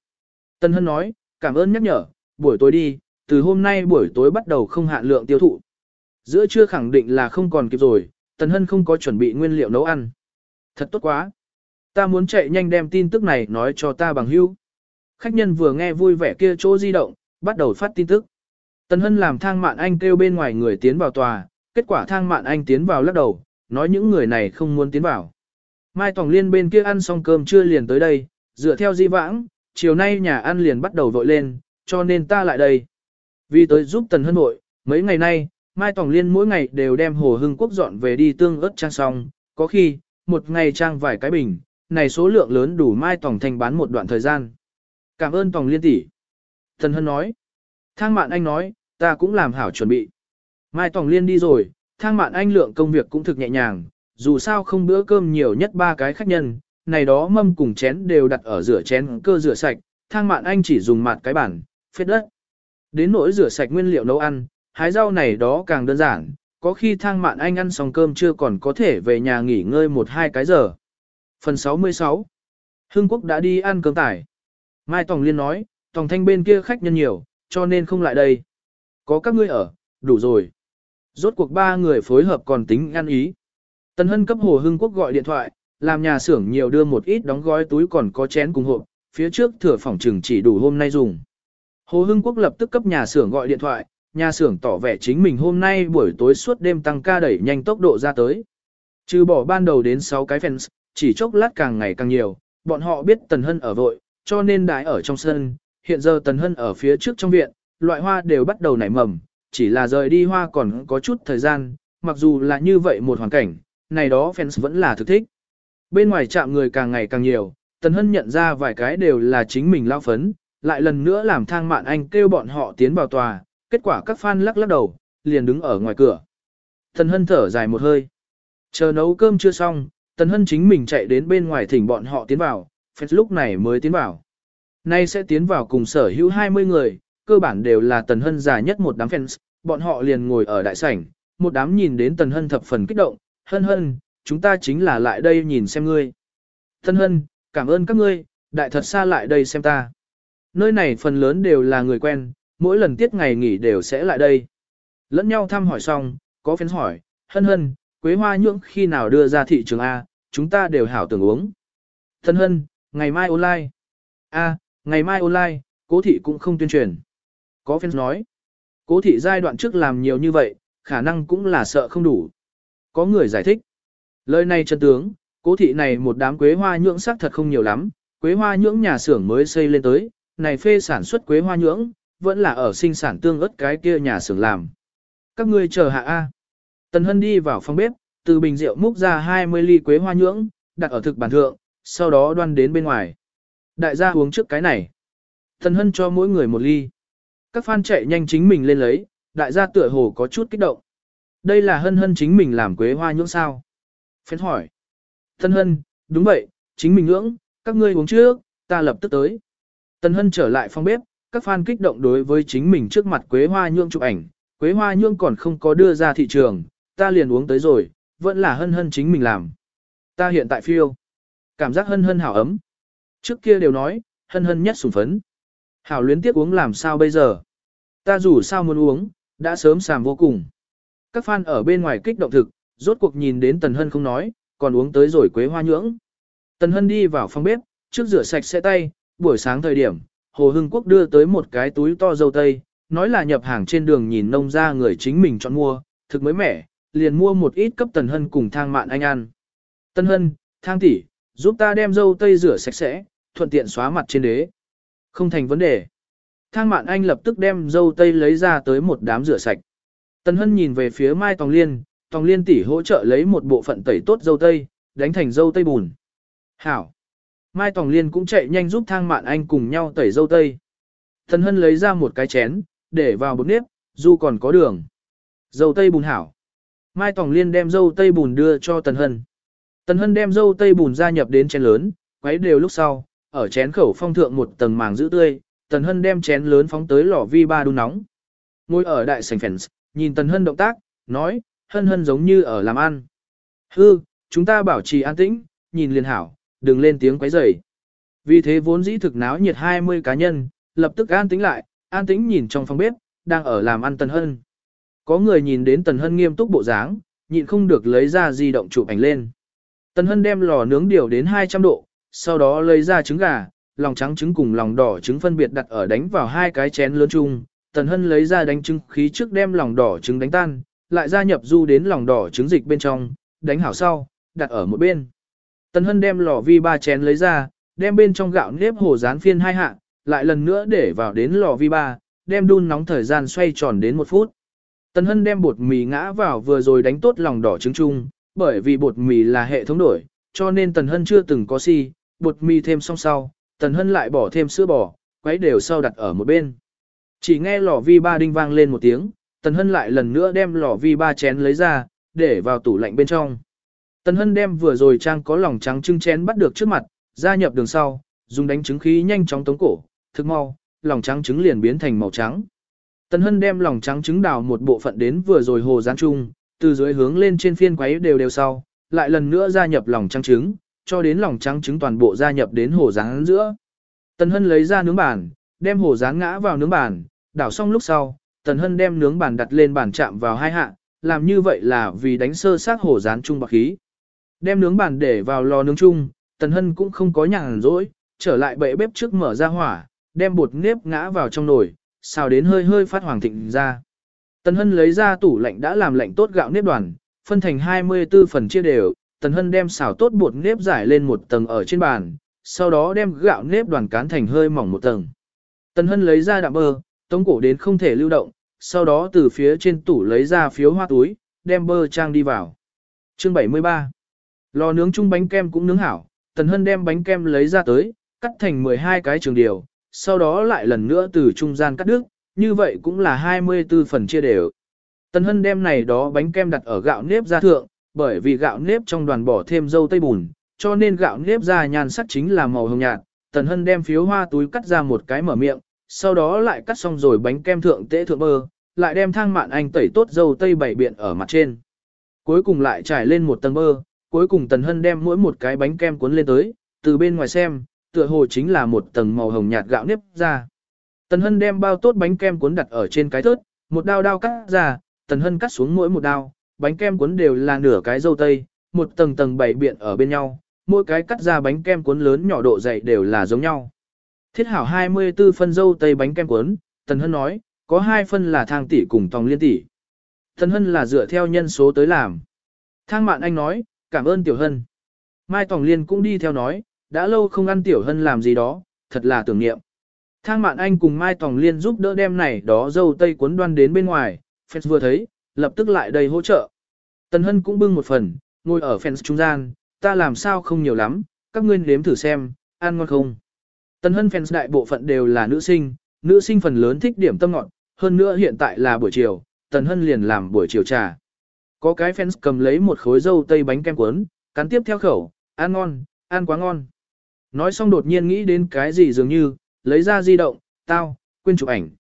Tân hân nói, cảm ơn nhắc nhở, buổi tối đi, từ hôm nay buổi tối bắt đầu không hạn lượng tiêu thụ. Giữa trưa khẳng định là không còn kịp rồi, Tần Hân không có chuẩn bị nguyên liệu nấu ăn. Thật tốt quá. Ta muốn chạy nhanh đem tin tức này nói cho ta bằng hữu. Khách nhân vừa nghe vui vẻ kia chỗ di động, bắt đầu phát tin tức. Tần Hân làm thang mạn anh kêu bên ngoài người tiến vào tòa, kết quả thang mạn anh tiến vào lắc đầu, nói những người này không muốn tiến vào. Mai Tòng Liên bên kia ăn xong cơm chưa liền tới đây, dựa theo di vãng, chiều nay nhà ăn liền bắt đầu vội lên, cho nên ta lại đây. Vì tới giúp Tần Hân hội, mấy ngày nay, Mai Tòng Liên mỗi ngày đều đem Hồ Hưng Quốc dọn về đi tương ớt trang xong, có khi, một ngày trang vài cái bình, này số lượng lớn đủ Mai Tòng Thành bán một đoạn thời gian. Cảm ơn Tòng Liên tỷ. thần Hân nói. Thang Mạn Anh nói, ta cũng làm hảo chuẩn bị. Mai Tòng Liên đi rồi, Thang Mạn Anh lượng công việc cũng thực nhẹ nhàng, dù sao không bữa cơm nhiều nhất ba cái khách nhân, này đó mâm cùng chén đều đặt ở rửa chén cơ rửa sạch, Thang Mạn Anh chỉ dùng mặt cái bản, phết đất. Đến nỗi rửa sạch nguyên liệu nấu ăn, hái rau này đó càng đơn giản, có khi thang mạn anh ăn xong cơm chưa còn có thể về nhà nghỉ ngơi một hai cái giờ. Phần 66 Hưng Quốc đã đi ăn cơm tải. Mai Tòng Liên nói, Tòng Thanh bên kia khách nhân nhiều, cho nên không lại đây. Có các ngươi ở, đủ rồi. Rốt cuộc ba người phối hợp còn tính ăn ý. Tần Hân cấp Hồ Hưng Quốc gọi điện thoại, làm nhà xưởng nhiều đưa một ít đóng gói túi còn có chén cùng hộp, phía trước thừa phòng trừng chỉ đủ hôm nay dùng. Hồ Hưng Quốc lập tức cấp nhà xưởng gọi điện thoại, nhà xưởng tỏ vẻ chính mình hôm nay buổi tối suốt đêm tăng ca đẩy nhanh tốc độ ra tới. Trừ bỏ ban đầu đến 6 cái fans, chỉ chốc lát càng ngày càng nhiều, bọn họ biết Tần Hân ở vội, cho nên đái ở trong sân, hiện giờ Tần Hân ở phía trước trong viện, loại hoa đều bắt đầu nảy mầm, chỉ là rời đi hoa còn có chút thời gian, mặc dù là như vậy một hoàn cảnh, này đó fans vẫn là thực thích. Bên ngoài chạm người càng ngày càng nhiều, Tần Hân nhận ra vài cái đều là chính mình lao phấn, lại lần nữa làm thang mạn anh kêu bọn họ tiến vào tòa, kết quả các fan lắc lắc đầu, liền đứng ở ngoài cửa. Tần Hân thở dài một hơi. Chờ nấu cơm chưa xong, Tần Hân chính mình chạy đến bên ngoài thỉnh bọn họ tiến vào, phép lúc này mới tiến vào. Nay sẽ tiến vào cùng sở hữu 20 người, cơ bản đều là Tần Hân già nhất một đám fans, bọn họ liền ngồi ở đại sảnh, một đám nhìn đến Tần Hân thập phần kích động, hân hân, chúng ta chính là lại đây nhìn xem ngươi. Tần Hân, cảm ơn các ngươi, đại thật xa lại đây xem ta. Nơi này phần lớn đều là người quen, mỗi lần tiết ngày nghỉ đều sẽ lại đây. Lẫn nhau thăm hỏi xong, có phén hỏi, hân hân, quế hoa nhưỡng khi nào đưa ra thị trường A, chúng ta đều hảo tưởng uống. Thân hân, ngày mai online. A, ngày mai online, cố thị cũng không tuyên truyền. Có phén nói, cố thị giai đoạn trước làm nhiều như vậy, khả năng cũng là sợ không đủ. Có người giải thích. Lời này chân tướng, cố thị này một đám quế hoa nhưỡng sắc thật không nhiều lắm, quế hoa nhưỡng nhà xưởng mới xây lên tới, này phê sản xuất quế hoa nhưỡng, vẫn là ở sinh sản tương ớt cái kia nhà xưởng làm. Các ngươi chờ hạ A. Tần Hân đi vào phòng bếp, từ bình rượu múc ra 20 ly quế hoa nhưỡng, đặt ở thực bàn thượng, sau đó đoan đến bên ngoài. Đại gia uống trước cái này. Tần Hân cho mỗi người một ly. Các fan chạy nhanh chính mình lên lấy, đại gia tựa hồ có chút kích động. Đây là Hân Hân chính mình làm quế hoa nhưỡng sao? Phén hỏi. Tần Hân, đúng vậy, chính mình nhưỡng, các ngươi uống trước, ta lập tức tới. Tần Hân trở lại phòng bếp, các fan kích động đối với chính mình trước mặt Quế Hoa Nhương chụp ảnh, Quế Hoa Nhương còn không có đưa ra thị trường, ta liền uống tới rồi, vẫn là hân hân chính mình làm. Ta hiện tại phiêu, cảm giác hân hân hảo ấm. Trước kia đều nói, hân hân nhất sủng phấn. Hảo luyến tiếp uống làm sao bây giờ? Ta dù sao muốn uống, đã sớm sàm vô cùng. Các fan ở bên ngoài kích động thực, rốt cuộc nhìn đến Tần Hân không nói, còn uống tới rồi Quế Hoa Nhưỡng. Tần Hân đi vào phòng bếp, trước rửa sạch sẽ tay, buổi sáng thời điểm, Hồ Hưng Quốc đưa tới một cái túi to dâu tây, nói là nhập hàng trên đường nhìn nông ra người chính mình chọn mua, thực mới mẻ, liền mua một ít cấp Tần Hân cùng thang mạn anh ăn. Tân Hân, thang tỷ, giúp ta đem dâu tây rửa sạch sẽ, thuận tiện xóa mặt trên đế. Không thành vấn đề. Thang mạn anh lập tức đem dâu tây lấy ra tới một đám rửa sạch. Tần Hân nhìn về phía Mai Tòng Liên, Tòng Liên tỷ hỗ trợ lấy một bộ phận tẩy tốt dâu tây, đánh thành dâu tây bùn. Hảo. Mai Tòng Liên cũng chạy nhanh giúp thang mạn anh cùng nhau tẩy dâu tây. Thần Hân lấy ra một cái chén, để vào bột nếp, dù còn có đường. Dâu tây bùn hảo. Mai Tòng Liên đem dâu tây bùn đưa cho Tần Hân. Tần Hân đem dâu tây bùn gia nhập đến chén lớn, quấy đều lúc sau, ở chén khẩu phong thượng một tầng màng giữ tươi, Tần Hân đem chén lớn phóng tới lò vi ba đun nóng. Ngồi ở đại sảnh phèn, nhìn Tần Hân động tác, nói, Hân Hân giống như ở làm ăn. Hư, chúng ta bảo trì an tĩnh, nhìn liền hảo, đừng lên tiếng quấy rầy. Vì thế vốn dĩ thực náo nhiệt 20 cá nhân, lập tức an tĩnh lại, an tĩnh nhìn trong phòng bếp, đang ở làm ăn Tần Hân. Có người nhìn đến Tần Hân nghiêm túc bộ dáng, nhịn không được lấy ra di động chụp ảnh lên. Tần Hân đem lò nướng điều đến 200 độ, sau đó lấy ra trứng gà, lòng trắng trứng cùng lòng đỏ trứng phân biệt đặt ở đánh vào hai cái chén lớn chung, Tần Hân lấy ra đánh trứng khí trước đem lòng đỏ trứng đánh tan, lại gia nhập du đến lòng đỏ trứng dịch bên trong, đánh hảo sau, đặt ở một bên. Tần Hân đem lò vi ba chén lấy ra, đem bên trong gạo nếp hồ rán phiên hai hạ, lại lần nữa để vào đến lò vi ba, đem đun nóng thời gian xoay tròn đến một phút. Tần Hân đem bột mì ngã vào vừa rồi đánh tốt lòng đỏ trứng chung, bởi vì bột mì là hệ thống đổi, cho nên Tần Hân chưa từng có si, bột mì thêm xong sau, Tần Hân lại bỏ thêm sữa bò, quấy đều sau đặt ở một bên. Chỉ nghe lò vi ba đinh vang lên một tiếng, Tần Hân lại lần nữa đem lò vi ba chén lấy ra, để vào tủ lạnh bên trong. Tần Hân đem vừa rồi trang có lòng trắng trưng chén bắt được trước mặt, gia nhập đường sau, dùng đánh trứng khí nhanh chóng tống cổ, thực mau, lòng trắng trứng liền biến thành màu trắng. Tần Hân đem lòng trắng trứng đào một bộ phận đến vừa rồi hồ gián trung, từ dưới hướng lên trên phiên quấy đều đều sau, lại lần nữa gia nhập lòng trắng trứng, cho đến lòng trắng trứng toàn bộ gia nhập đến hồ gián giữa. Tần Hân lấy ra nướng bàn, đem hồ gián ngã vào nướng bàn, đảo xong lúc sau, Tần Hân đem nướng bàn đặt lên bàn chạm vào hai hạ, làm như vậy là vì đánh sơ xác hồ gián trung bạc khí. Đem nướng bàn để vào lò nướng chung, Tần Hân cũng không có nhàn rỗi, trở lại bệ bếp trước mở ra hỏa, đem bột nếp ngã vào trong nồi, xào đến hơi hơi phát hoàng thịnh ra. Tần Hân lấy ra tủ lạnh đã làm lạnh tốt gạo nếp đoàn, phân thành 24 phần chia đều, Tần Hân đem xào tốt bột nếp giải lên một tầng ở trên bàn, sau đó đem gạo nếp đoàn cán thành hơi mỏng một tầng. Tần Hân lấy ra đạm bơ, tống cổ đến không thể lưu động, sau đó từ phía trên tủ lấy ra phiếu hoa túi, đem bơ trang đi vào. Chương 73 Lò nướng chung bánh kem cũng nướng hảo, Tần Hân đem bánh kem lấy ra tới, cắt thành 12 cái trường điều, sau đó lại lần nữa từ trung gian cắt đứt, như vậy cũng là 24 phần chia đều. Tần Hân đem này đó bánh kem đặt ở gạo nếp ra thượng, bởi vì gạo nếp trong đoàn bỏ thêm dâu tây bùn, cho nên gạo nếp ra nhan sắc chính là màu hồng nhạt. Tần Hân đem phiếu hoa túi cắt ra một cái mở miệng, sau đó lại cắt xong rồi bánh kem thượng tế thượng bơ, lại đem thang mạn anh tẩy tốt dâu tây bảy biện ở mặt trên. Cuối cùng lại trải lên một tầng bơ, cuối cùng Tần Hân đem mỗi một cái bánh kem cuốn lên tới, từ bên ngoài xem, tựa hồ chính là một tầng màu hồng nhạt gạo nếp ra. Tần Hân đem bao tốt bánh kem cuốn đặt ở trên cái thớt, một đao đao cắt ra, Tần Hân cắt xuống mỗi một đao, bánh kem cuốn đều là nửa cái dâu tây, một tầng tầng bảy biện ở bên nhau, mỗi cái cắt ra bánh kem cuốn lớn nhỏ độ dày đều là giống nhau. Thiết hảo 24 phân dâu tây bánh kem cuốn, Tần Hân nói, có hai phân là thang tỷ cùng tòng liên tỷ. Tần Hân là dựa theo nhân số tới làm. Thang mạn anh nói, cảm ơn Tiểu Hân. Mai Tòng Liên cũng đi theo nói, đã lâu không ăn Tiểu Hân làm gì đó, thật là tưởng niệm. Thang mạn anh cùng Mai Tòng Liên giúp đỡ đem này đó dâu tây cuốn đoan đến bên ngoài, Fans vừa thấy, lập tức lại đầy hỗ trợ. Tần Hân cũng bưng một phần, ngồi ở Fans trung gian, ta làm sao không nhiều lắm, các ngươi nếm thử xem, ăn ngon không. Tần Hân Fans đại bộ phận đều là nữ sinh, nữ sinh phần lớn thích điểm tâm ngọt, hơn nữa hiện tại là buổi chiều, Tần Hân liền làm buổi chiều trà. Có cái fans cầm lấy một khối dâu tây bánh kem cuốn, cắn tiếp theo khẩu, ăn ngon, ăn quá ngon. Nói xong đột nhiên nghĩ đến cái gì dường như, lấy ra di động, tao, quên chụp ảnh.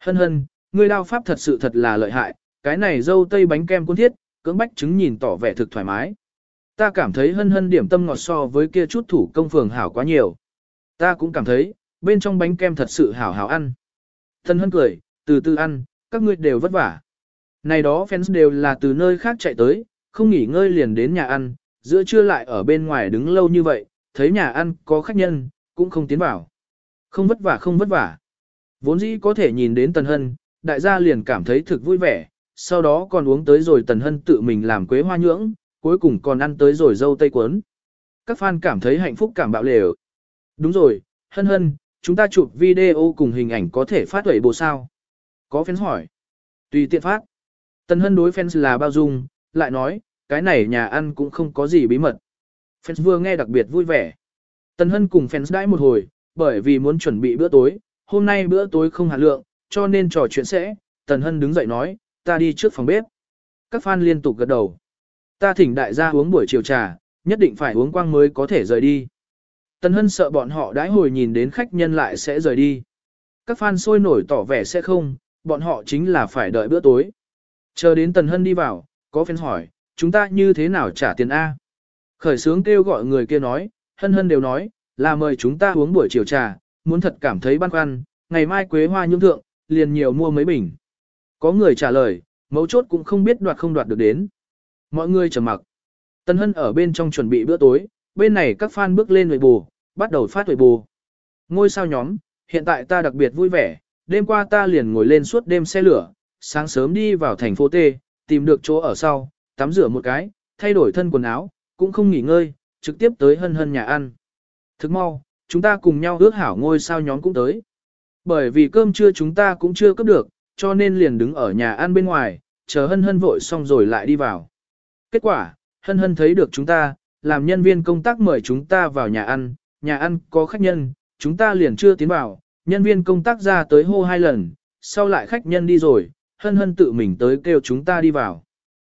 Hân hân, ngươi đao pháp thật sự thật là lợi hại, cái này dâu tây bánh kem cuốn thiết, cưỡng bách chứng nhìn tỏ vẻ thực thoải mái. Ta cảm thấy hân hân điểm tâm ngọt so với kia chút thủ công phường hảo quá nhiều. Ta cũng cảm thấy, bên trong bánh kem thật sự hảo hảo ăn. Thân hân cười, từ từ ăn, các ngươi đều vất vả. Này đó fans đều là từ nơi khác chạy tới, không nghỉ ngơi liền đến nhà ăn, giữa trưa lại ở bên ngoài đứng lâu như vậy, thấy nhà ăn có khách nhân, cũng không tiến vào. Không vất vả không vất vả. Vốn dĩ có thể nhìn đến Tần Hân, đại gia liền cảm thấy thực vui vẻ, sau đó còn uống tới rồi Tần Hân tự mình làm quế hoa nhưỡng, cuối cùng còn ăn tới rồi dâu tây cuốn. Các fan cảm thấy hạnh phúc cảm bạo lều. Đúng rồi, Hân Hân, chúng ta chụp video cùng hình ảnh có thể phát huẩy bộ sao? Có fans hỏi. Tùy tiện phát. Tần Hân đối fans là bao dung, lại nói, cái này nhà ăn cũng không có gì bí mật. Fans vừa nghe đặc biệt vui vẻ. Tần Hân cùng fans đãi một hồi, bởi vì muốn chuẩn bị bữa tối, hôm nay bữa tối không hạt lượng, cho nên trò chuyện sẽ, Tần Hân đứng dậy nói, ta đi trước phòng bếp. Các fan liên tục gật đầu. Ta thỉnh đại gia uống buổi chiều trà, nhất định phải uống quang mới có thể rời đi. Tần Hân sợ bọn họ đãi hồi nhìn đến khách nhân lại sẽ rời đi. Các fan sôi nổi tỏ vẻ sẽ không, bọn họ chính là phải đợi bữa tối. Chờ đến Tần Hân đi vào, có phen hỏi, chúng ta như thế nào trả tiền A? Khởi sướng kêu gọi người kia nói, Hân Hân đều nói, là mời chúng ta uống buổi chiều trà, muốn thật cảm thấy băn khoăn, ngày mai quế hoa nhung thượng, liền nhiều mua mấy bình. Có người trả lời, mấu chốt cũng không biết đoạt không đoạt được đến. Mọi người trầm mặc. Tần Hân ở bên trong chuẩn bị bữa tối, bên này các fan bước lên người bù, bắt đầu phát huệ bù. Ngôi sao nhóm, hiện tại ta đặc biệt vui vẻ, đêm qua ta liền ngồi lên suốt đêm xe lửa, sáng sớm đi vào thành phố T, tìm được chỗ ở sau, tắm rửa một cái, thay đổi thân quần áo, cũng không nghỉ ngơi, trực tiếp tới hân hân nhà ăn. Thức mau, chúng ta cùng nhau ước hảo ngôi sao nhóm cũng tới. Bởi vì cơm trưa chúng ta cũng chưa cấp được, cho nên liền đứng ở nhà ăn bên ngoài, chờ hân hân vội xong rồi lại đi vào. Kết quả, hân hân thấy được chúng ta, làm nhân viên công tác mời chúng ta vào nhà ăn, nhà ăn có khách nhân, chúng ta liền chưa tiến vào, nhân viên công tác ra tới hô hai lần, sau lại khách nhân đi rồi, hân hân tự mình tới kêu chúng ta đi vào.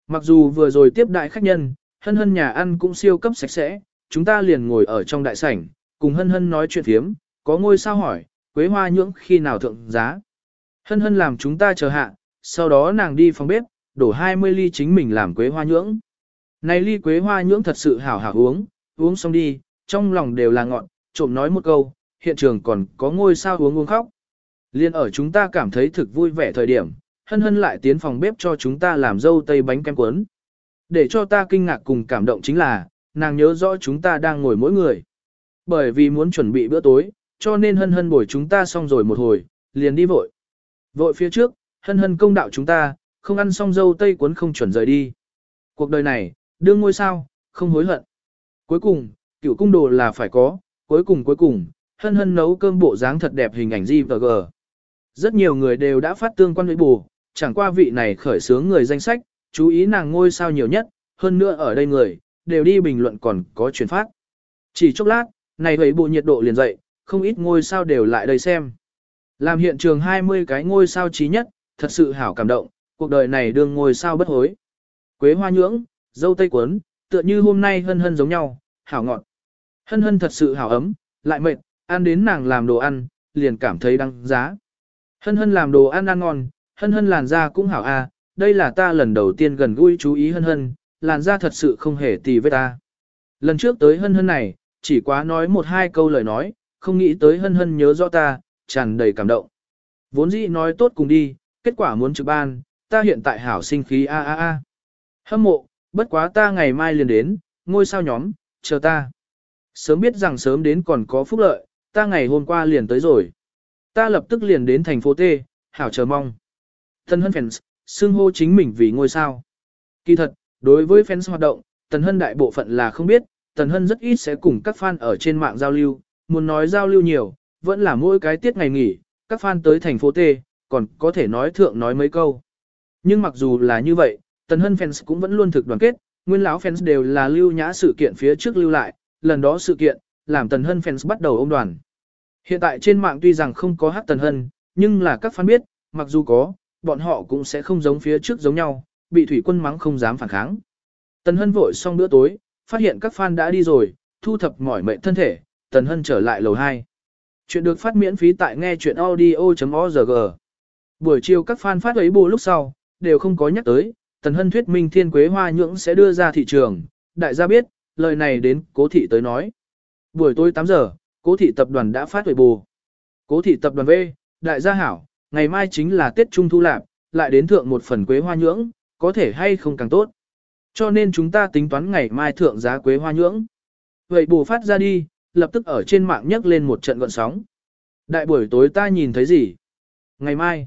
Mặc dù vừa rồi tiếp đại khách nhân, hân hân nhà ăn cũng siêu cấp sạch sẽ, chúng ta liền ngồi ở trong đại sảnh, cùng hân hân nói chuyện phiếm, có ngôi sao hỏi, quế hoa nhưỡng khi nào thượng giá. Hân hân làm chúng ta chờ hạ, sau đó nàng đi phòng bếp, đổ 20 ly chính mình làm quế hoa nhưỡng. Này ly quế hoa nhưỡng thật sự hảo hảo uống, uống xong đi, trong lòng đều là ngọn, trộm nói một câu, hiện trường còn có ngôi sao uống uống khóc. Liên ở chúng ta cảm thấy thực vui vẻ thời điểm, hân hân lại tiến phòng bếp cho chúng ta làm dâu tây bánh kem cuốn. Để cho ta kinh ngạc cùng cảm động chính là, nàng nhớ rõ chúng ta đang ngồi mỗi người. Bởi vì muốn chuẩn bị bữa tối, cho nên hân hân bồi chúng ta xong rồi một hồi, liền đi vội. Vội phía trước, hân hân công đạo chúng ta, không ăn xong dâu tây cuốn không chuẩn rời đi. Cuộc đời này, đương ngôi sao, không hối hận. Cuối cùng, cựu cung đồ là phải có, cuối cùng cuối cùng, hân hân nấu cơm bộ dáng thật đẹp hình ảnh gì và. Rất nhiều người đều đã phát tương quan với bù, chẳng qua vị này khởi sướng người danh sách, chú ý nàng ngôi sao nhiều nhất, hơn nữa ở đây người, đều đi bình luận còn có chuyển phát. Chỉ chốc lát, này thấy bộ nhiệt độ liền dậy, không ít ngôi sao đều lại đây xem. Làm hiện trường 20 cái ngôi sao trí nhất, thật sự hảo cảm động, cuộc đời này đương ngôi sao bất hối. Quế hoa nhưỡng, dâu tây cuốn, tựa như hôm nay hân hân giống nhau, hảo ngọt. Hân hân thật sự hảo ấm, lại mệt, ăn đến nàng làm đồ ăn, liền cảm thấy đăng giá. Hân hân làm đồ ăn ăn ngon, hân hân làn da cũng hảo a, đây là ta lần đầu tiên gần gũi chú ý hân hân, làn da thật sự không hề tì với ta. Lần trước tới hân hân này, chỉ quá nói một hai câu lời nói, không nghĩ tới hân hân nhớ rõ ta, tràn đầy cảm động. Vốn dĩ nói tốt cùng đi, kết quả muốn trực ban, ta hiện tại hảo sinh khí a a a. Hâm mộ, bất quá ta ngày mai liền đến, ngôi sao nhóm, chờ ta. Sớm biết rằng sớm đến còn có phúc lợi, ta ngày hôm qua liền tới rồi. Ta lập tức liền đến thành phố T, hảo chờ mong. Tần Hân Fans, xưng hô chính mình vì ngôi sao. Kỳ thật, đối với fans hoạt động, Tần Hân đại bộ phận là không biết, Tần Hân rất ít sẽ cùng các fan ở trên mạng giao lưu, muốn nói giao lưu nhiều, vẫn là mỗi cái tiết ngày nghỉ, các fan tới thành phố T, còn có thể nói thượng nói mấy câu. Nhưng mặc dù là như vậy, Tần Hân fans cũng vẫn luôn thực đoàn kết, nguyên lão fans đều là lưu nhã sự kiện phía trước lưu lại, lần đó sự kiện, làm Tần Hân fans bắt đầu ôm đoàn. Hiện tại trên mạng tuy rằng không có hát Tần Hân, nhưng là các fan biết, mặc dù có, bọn họ cũng sẽ không giống phía trước giống nhau, bị thủy quân mắng không dám phản kháng. Tần Hân vội xong bữa tối, phát hiện các fan đã đi rồi, thu thập mỏi mệt thân thể, Tần Hân trở lại lầu 2. Chuyện được phát miễn phí tại nghe chuyện audio.org. Buổi chiều các fan phát ấy bù lúc sau, đều không có nhắc tới, Tần Hân thuyết minh thiên quế hoa nhưỡng sẽ đưa ra thị trường, đại gia biết, lời này đến cố thị tới nói. Buổi tối 8 giờ, cố thị tập đoàn đã phát ấy bù. Cố thị tập đoàn V, đại gia hảo, ngày mai chính là Tết Trung Thu Lạp, lại đến thượng một phần quế hoa nhưỡng, có thể hay không càng tốt. Cho nên chúng ta tính toán ngày mai thượng giá quế hoa nhưỡng. Vậy bù phát ra đi, lập tức ở trên mạng nhấc lên một trận gọn sóng. Đại buổi tối ta nhìn thấy gì? Ngày mai,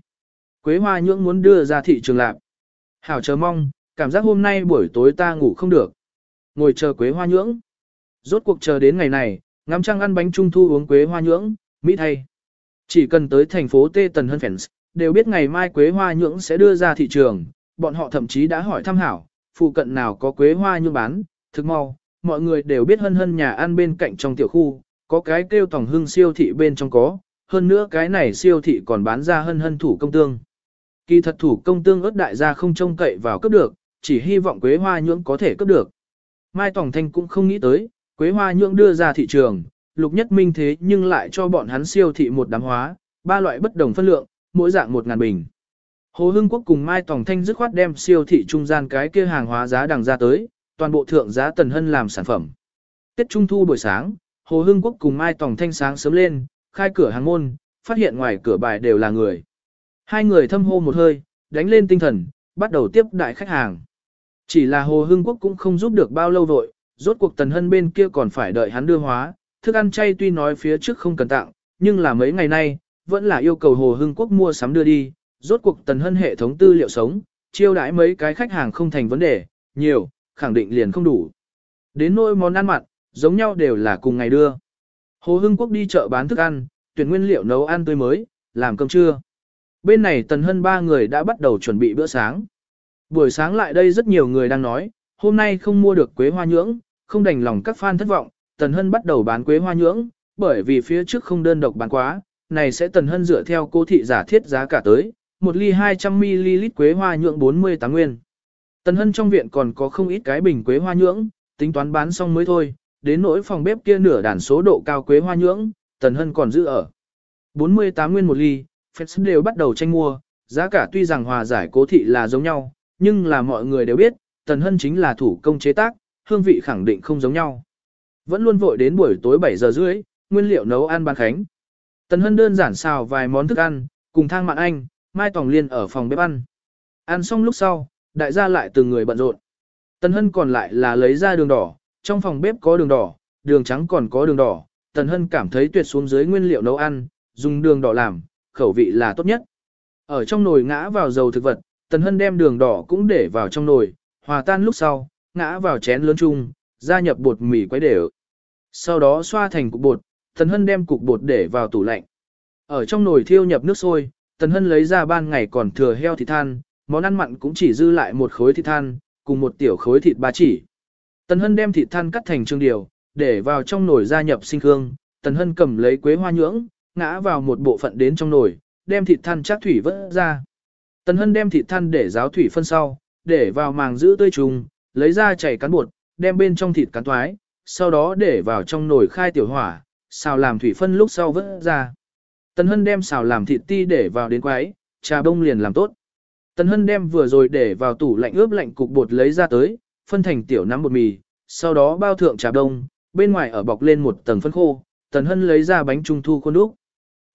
quế hoa nhưỡng muốn đưa ra thị trường lạp. Hảo chờ mong, cảm giác hôm nay buổi tối ta ngủ không được. Ngồi chờ quế hoa nhưỡng. Rốt cuộc chờ đến ngày này, ngắm trăng ăn bánh trung thu uống quế hoa nhưỡng, mỹ thay. Chỉ cần tới thành phố Tê Tần Hân Fans, đều biết ngày mai quế hoa nhưỡng sẽ đưa ra thị trường, bọn họ thậm chí đã hỏi thăm hảo, phụ cận nào có quế hoa nhưỡng bán, thực mau, mọi người đều biết hân hân nhà ăn bên cạnh trong tiểu khu, có cái kêu tổng hưng siêu thị bên trong có, hơn nữa cái này siêu thị còn bán ra hân hân thủ công tương. Kỳ thật thủ công tương ớt đại gia không trông cậy vào cấp được, chỉ hy vọng quế hoa nhưỡng có thể cấp được. Mai Tổng Thanh cũng không nghĩ tới, quế hoa nhưỡng đưa ra thị trường, lục nhất minh thế nhưng lại cho bọn hắn siêu thị một đám hóa, ba loại bất đồng phân lượng, mỗi dạng một ngàn bình. Hồ Hưng Quốc cùng Mai Tòng Thanh dứt khoát đem siêu thị trung gian cái kia hàng hóa giá đằng ra tới, toàn bộ thượng giá Tần Hân làm sản phẩm. Tết Trung Thu buổi sáng, Hồ Hưng Quốc cùng Mai Tòng Thanh sáng sớm lên, khai cửa hàng môn, phát hiện ngoài cửa bài đều là người. Hai người thâm hô một hơi, đánh lên tinh thần, bắt đầu tiếp đại khách hàng. Chỉ là Hồ Hưng Quốc cũng không giúp được bao lâu vội, rốt cuộc Tần Hân bên kia còn phải đợi hắn đưa hóa, thức ăn chay tuy nói phía trước không cần tặng, nhưng là mấy ngày nay, vẫn là yêu cầu Hồ Hưng Quốc mua sắm đưa đi, rốt cuộc Tần Hân hệ thống tư liệu sống, chiêu đãi mấy cái khách hàng không thành vấn đề, nhiều, khẳng định liền không đủ. Đến nỗi món ăn mặn, giống nhau đều là cùng ngày đưa. Hồ Hưng Quốc đi chợ bán thức ăn, tuyển nguyên liệu nấu ăn tươi mới, làm cơm trưa. Bên này Tần Hân ba người đã bắt đầu chuẩn bị bữa sáng. Buổi sáng lại đây rất nhiều người đang nói, hôm nay không mua được quế hoa nhưỡng, không đành lòng các fan thất vọng, Tần Hân bắt đầu bán quế hoa nhưỡng, bởi vì phía trước không đơn độc bán quá, này sẽ Tần Hân dựa theo cô thị giả thiết giá cả tới, một ly 200ml quế hoa nhưỡng 48 nguyên. Tần Hân trong viện còn có không ít cái bình quế hoa nhưỡng, tính toán bán xong mới thôi, đến nỗi phòng bếp kia nửa đàn số độ cao quế hoa nhưỡng, Tần Hân còn giữ ở. 48 nguyên một ly, Phép đều bắt đầu tranh mua, giá cả tuy rằng hòa giải cố thị là giống nhau, nhưng là mọi người đều biết, Tần Hân chính là thủ công chế tác, hương vị khẳng định không giống nhau. Vẫn luôn vội đến buổi tối 7 giờ rưỡi, nguyên liệu nấu ăn ban khánh. Tần Hân đơn giản xào vài món thức ăn, cùng thang mạn anh, Mai Tòng Liên ở phòng bếp ăn. Ăn xong lúc sau, đại gia lại từng người bận rộn. Tần Hân còn lại là lấy ra đường đỏ, trong phòng bếp có đường đỏ, đường trắng còn có đường đỏ. Tần Hân cảm thấy tuyệt xuống dưới nguyên liệu nấu ăn, dùng đường đỏ làm, khẩu vị là tốt nhất. Ở trong nồi ngã vào dầu thực vật, Tần Hân đem đường đỏ cũng để vào trong nồi, hòa tan lúc sau, ngã vào chén lớn chung, gia nhập bột mì quấy đều. Sau đó xoa thành cục bột, Tần Hân đem cục bột để vào tủ lạnh. Ở trong nồi thiêu nhập nước sôi, Tần Hân lấy ra ban ngày còn thừa heo thịt than, món ăn mặn cũng chỉ dư lại một khối thịt than, cùng một tiểu khối thịt ba chỉ. Tần Hân đem thịt than cắt thành trương điều, để vào trong nồi gia nhập sinh hương. Tần Hân cầm lấy quế hoa nhưỡng, ngã vào một bộ phận đến trong nồi, đem thịt than chắc thủy vớt ra. Tần Hân đem thịt than để ráo thủy phân sau, để vào màng giữ tươi trùng, lấy ra chảy cán bột, đem bên trong thịt cán toái, sau đó để vào trong nồi khai tiểu hỏa, xào làm thủy phân lúc sau vớt ra. Tần Hân đem xào làm thịt ti để vào đến quái, trà bông liền làm tốt. Tần Hân đem vừa rồi để vào tủ lạnh ướp lạnh cục bột lấy ra tới, phân thành tiểu nắm bột mì, sau đó bao thượng trà đông, bên ngoài ở bọc lên một tầng phân khô, Tần Hân lấy ra bánh trung thu khuôn đúc.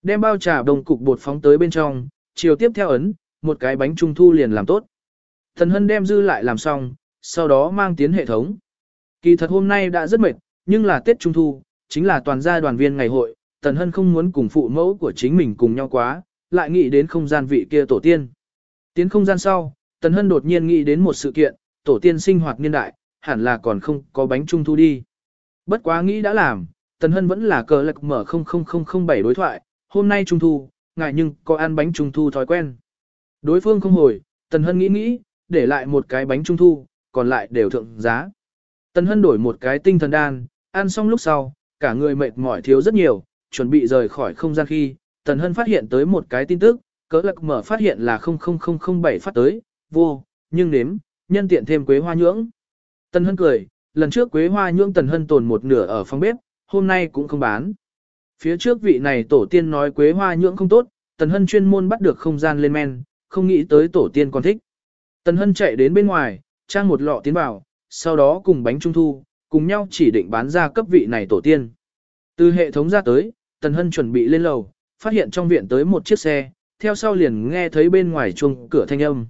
Đem bao trà đông cục bột phóng tới bên trong, chiều tiếp theo ấn, một cái bánh trung thu liền làm tốt. Tần Hân đem dư lại làm xong, sau đó mang tiến hệ thống. Kỳ thật hôm nay đã rất mệt, nhưng là Tết Trung Thu, chính là toàn gia đoàn viên ngày hội, Tần Hân không muốn cùng phụ mẫu của chính mình cùng nhau quá, lại nghĩ đến không gian vị kia tổ tiên. Tiến không gian sau, Tần Hân đột nhiên nghĩ đến một sự kiện, tổ tiên sinh hoạt niên đại, hẳn là còn không có bánh trung thu đi. Bất quá nghĩ đã làm, Tần Hân vẫn là cờ lạc mở 00007 đối thoại, hôm nay trung thu, ngại nhưng có ăn bánh trung thu thói quen. Đối phương không hồi, Tần Hân nghĩ nghĩ, để lại một cái bánh trung thu, còn lại đều thượng giá. Tần Hân đổi một cái tinh thần đan, ăn xong lúc sau, cả người mệt mỏi thiếu rất nhiều, chuẩn bị rời khỏi không gian khi, Tần Hân phát hiện tới một cái tin tức, cỡ lạc mở phát hiện là 00007 phát tới, vô, nhưng nếm, nhân tiện thêm quế hoa nhưỡng. Tần Hân cười, lần trước quế hoa nhưỡng Tần Hân tồn một nửa ở phòng bếp, hôm nay cũng không bán. Phía trước vị này tổ tiên nói quế hoa nhưỡng không tốt, Tần Hân chuyên môn bắt được không gian lên men, không nghĩ tới tổ tiên còn thích. Tần Hân chạy đến bên ngoài, trang một lọ tiến vào, sau đó cùng bánh trung thu, cùng nhau chỉ định bán ra cấp vị này tổ tiên. Từ hệ thống ra tới, Tần Hân chuẩn bị lên lầu, phát hiện trong viện tới một chiếc xe, theo sau liền nghe thấy bên ngoài chuông cửa thanh âm.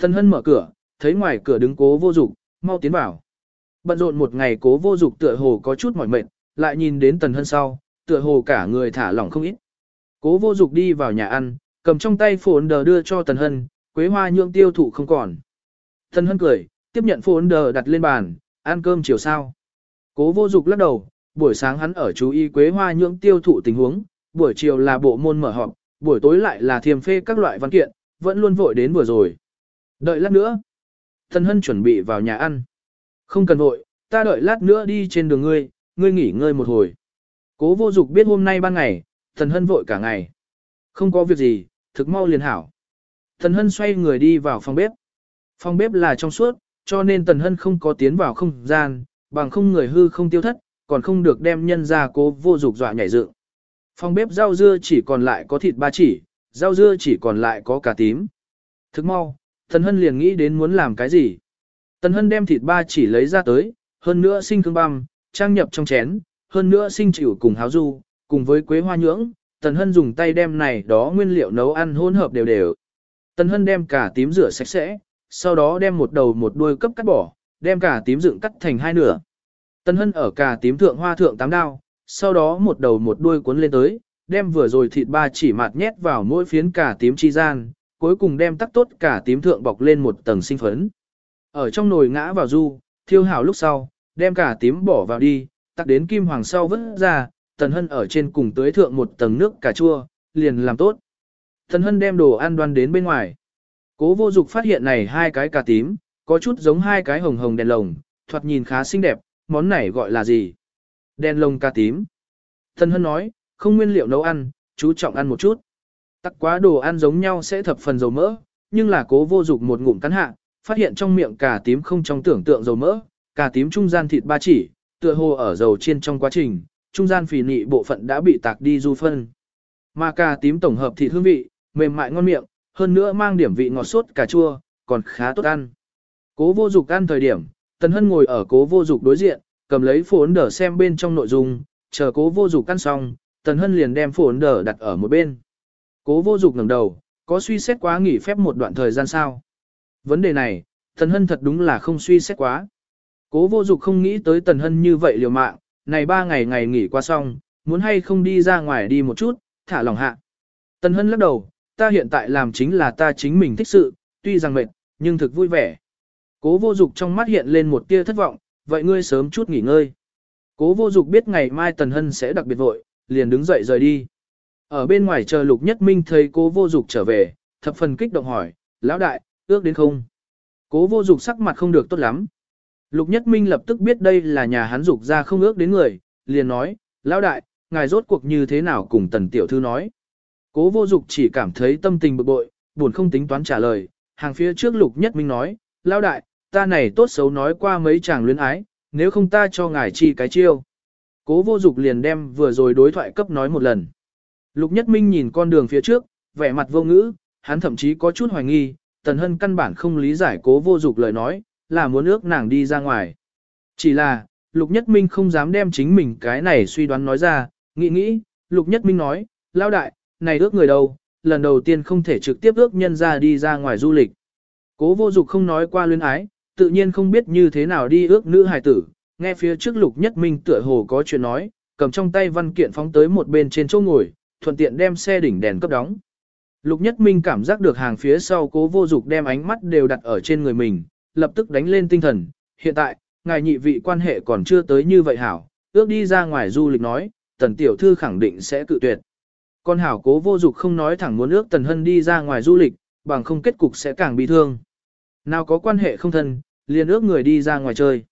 Tần Hân mở cửa, thấy ngoài cửa đứng cố vô dục, mau tiến vào. Bận rộn một ngày cố vô dục tựa hồ có chút mỏi mệt, lại nhìn đến Tần Hân sau, tựa hồ cả người thả lỏng không ít. Cố vô dục đi vào nhà ăn, cầm trong tay phồn đờ đưa cho Tần Hân, quế hoa nhượng tiêu thụ không còn. Tần Hân cười, tiếp nhận phồn đờ đặt lên bàn, ăn cơm chiều sao. Cố vô dục lắc đầu, buổi sáng hắn ở chú ý quế hoa nhượng tiêu thụ tình huống, buổi chiều là bộ môn mở họp, buổi tối lại là thiềm phê các loại văn kiện, vẫn luôn vội đến vừa rồi. Đợi lát nữa. thần Hân chuẩn bị vào nhà ăn. Không cần vội, ta đợi lát nữa đi trên đường ngươi, ngươi nghỉ ngơi một hồi. Cố vô dục biết hôm nay ban ngày, thần Hân vội cả ngày. Không có việc gì, thực mau liền hảo. thần Hân xoay người đi vào phòng bếp. Phòng bếp là trong suốt, cho nên Tần Hân không có tiến vào không gian, bằng không người hư không tiêu thất, còn không được đem nhân ra cố vô dục dọa nhảy dựng. Phòng bếp rau dưa chỉ còn lại có thịt ba chỉ, rau dưa chỉ còn lại có cà tím. Thức mau, Tần Hân liền nghĩ đến muốn làm cái gì. Tần Hân đem thịt ba chỉ lấy ra tới, hơn nữa sinh cương băm, trang nhập trong chén, hơn nữa sinh chịu cùng háo du, cùng với quế hoa nhưỡng, Tần Hân dùng tay đem này đó nguyên liệu nấu ăn hỗn hợp đều đều. Tần Hân đem cả tím rửa sạch sẽ, sau đó đem một đầu một đuôi cấp cắt bỏ, đem cả tím dựng cắt thành hai nửa. Tần Hân ở cả tím thượng hoa thượng tám đao, sau đó một đầu một đuôi cuốn lên tới, đem vừa rồi thịt ba chỉ mạt nhét vào mỗi phiến cà tím chi gian, cuối cùng đem tắc tốt cả tím thượng bọc lên một tầng sinh phấn. Ở trong nồi ngã vào du, thiêu hảo lúc sau, đem cả tím bỏ vào đi, tắc đến kim hoàng sau vứt ra, tần hân ở trên cùng tưới thượng một tầng nước cà chua, liền làm tốt. Tần hân đem đồ ăn đoan đến bên ngoài. Cố vô dục phát hiện này hai cái cà tím, có chút giống hai cái hồng hồng đèn lồng, thoạt nhìn khá xinh đẹp, món này gọi là gì? Đèn lồng cà tím. Tần hân nói, không nguyên liệu nấu ăn, chú trọng ăn một chút. Tắc quá đồ ăn giống nhau sẽ thập phần dầu mỡ, nhưng là cố vô dục một ngụm cắn hạ, phát hiện trong miệng cà tím không trong tưởng tượng dầu mỡ, cà tím trung gian thịt ba chỉ, tựa hồ ở dầu chiên trong quá trình, trung gian phì nị bộ phận đã bị tạc đi du phân. Mà cà tím tổng hợp thịt hương vị, mềm mại ngon miệng, hơn nữa mang điểm vị ngọt sốt cà chua, còn khá tốt ăn. Cố vô dục ăn thời điểm, Tần Hân ngồi ở cố vô dục đối diện, cầm lấy phốn đờ xem bên trong nội dung, chờ cố vô dục ăn xong, Tần Hân liền đem phốn đờ đặt ở một bên. Cố vô dục ngẩng đầu, có suy xét quá nghỉ phép một đoạn thời gian sao? Vấn đề này, Tần Hân thật đúng là không suy xét quá. Cố vô dục không nghĩ tới Tần Hân như vậy liều mạng, này ba ngày ngày nghỉ qua xong, muốn hay không đi ra ngoài đi một chút, thả lòng hạ. Tần Hân lắc đầu, ta hiện tại làm chính là ta chính mình thích sự, tuy rằng mệt, nhưng thực vui vẻ. Cố vô dục trong mắt hiện lên một tia thất vọng, vậy ngươi sớm chút nghỉ ngơi. Cố vô dục biết ngày mai Tần Hân sẽ đặc biệt vội, liền đứng dậy rời đi. Ở bên ngoài chờ Lục Nhất Minh thấy cố vô dục trở về, thập phần kích động hỏi, lão đại, ước đến không? Cố vô dục sắc mặt không được tốt lắm. Lục Nhất Minh lập tức biết đây là nhà hắn dục ra không ước đến người, liền nói, lão đại, ngài rốt cuộc như thế nào cùng tần tiểu thư nói. Cố vô dục chỉ cảm thấy tâm tình bực bội, buồn không tính toán trả lời, hàng phía trước Lục Nhất Minh nói, lão đại, ta này tốt xấu nói qua mấy chàng luyến ái, nếu không ta cho ngài chi cái chiêu. Cố vô dục liền đem vừa rồi đối thoại cấp nói một lần. Lục Nhất Minh nhìn con đường phía trước, vẻ mặt vô ngữ, hắn thậm chí có chút hoài nghi, Tần Hân căn bản không lý giải cố vô dục lời nói, là muốn ước nàng đi ra ngoài. Chỉ là, Lục Nhất Minh không dám đem chính mình cái này suy đoán nói ra, nghĩ nghĩ, Lục Nhất Minh nói, lao đại, này ước người đâu, lần đầu tiên không thể trực tiếp ước nhân ra đi ra ngoài du lịch. Cố vô dục không nói qua luyến ái, tự nhiên không biết như thế nào đi ước nữ hài tử, nghe phía trước Lục Nhất Minh tựa hồ có chuyện nói, cầm trong tay văn kiện phóng tới một bên trên chỗ ngồi, thuận tiện đem xe đỉnh đèn cấp đóng. Lục Nhất Minh cảm giác được hàng phía sau cố vô dục đem ánh mắt đều đặt ở trên người mình, lập tức đánh lên tinh thần. Hiện tại, ngài nhị vị quan hệ còn chưa tới như vậy hảo, ước đi ra ngoài du lịch nói, tần tiểu thư khẳng định sẽ cự tuyệt. Con hảo cố vô dục không nói thẳng muốn ước tần hân đi ra ngoài du lịch, bằng không kết cục sẽ càng bị thương. Nào có quan hệ không thân, liền ước người đi ra ngoài chơi.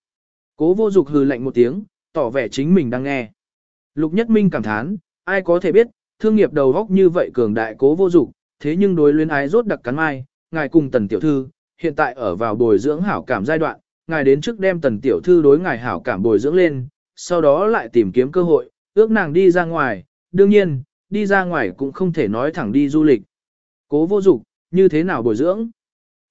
Cố vô dục hừ lạnh một tiếng, tỏ vẻ chính mình đang nghe. Lục Nhất Minh cảm thán, ai có thể biết, thương nghiệp đầu góc như vậy cường đại cố vô dục, thế nhưng đối luyến ái rốt đặc cắn mai, ngài cùng tần tiểu thư, hiện tại ở vào bồi dưỡng hảo cảm giai đoạn, ngài đến trước đem tần tiểu thư đối ngài hảo cảm bồi dưỡng lên, sau đó lại tìm kiếm cơ hội, ước nàng đi ra ngoài, đương nhiên, đi ra ngoài cũng không thể nói thẳng đi du lịch. Cố vô dục, như thế nào bồi dưỡng?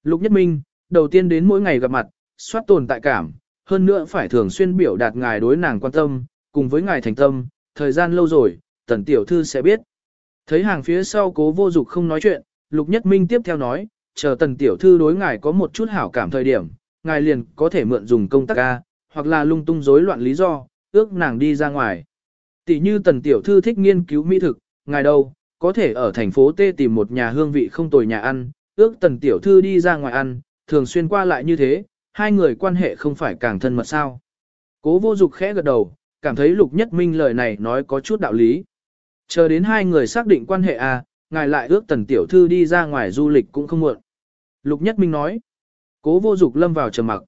Lục Nhất Minh, đầu tiên đến mỗi ngày gặp mặt, soát tồn tại cảm, hơn nữa phải thường xuyên biểu đạt ngài đối nàng quan tâm, cùng với ngài thành tâm, thời gian lâu rồi, tần tiểu thư sẽ biết. Thấy hàng phía sau cố vô dục không nói chuyện, Lục Nhất Minh tiếp theo nói, chờ tần tiểu thư đối ngài có một chút hảo cảm thời điểm, ngài liền có thể mượn dùng công tác ca, hoặc là lung tung rối loạn lý do, ước nàng đi ra ngoài. Tỷ như tần tiểu thư thích nghiên cứu mỹ thực, ngài đâu, có thể ở thành phố T tìm một nhà hương vị không tồi nhà ăn, ước tần tiểu thư đi ra ngoài ăn, thường xuyên qua lại như thế, hai người quan hệ không phải càng thân mật sao. Cố vô dục khẽ gật đầu, cảm thấy lục nhất minh lời này nói có chút đạo lý. Chờ đến hai người xác định quan hệ à, ngài lại ước tần tiểu thư đi ra ngoài du lịch cũng không muộn. Lục Nhất Minh nói. Cố vô dục lâm vào trầm mặc.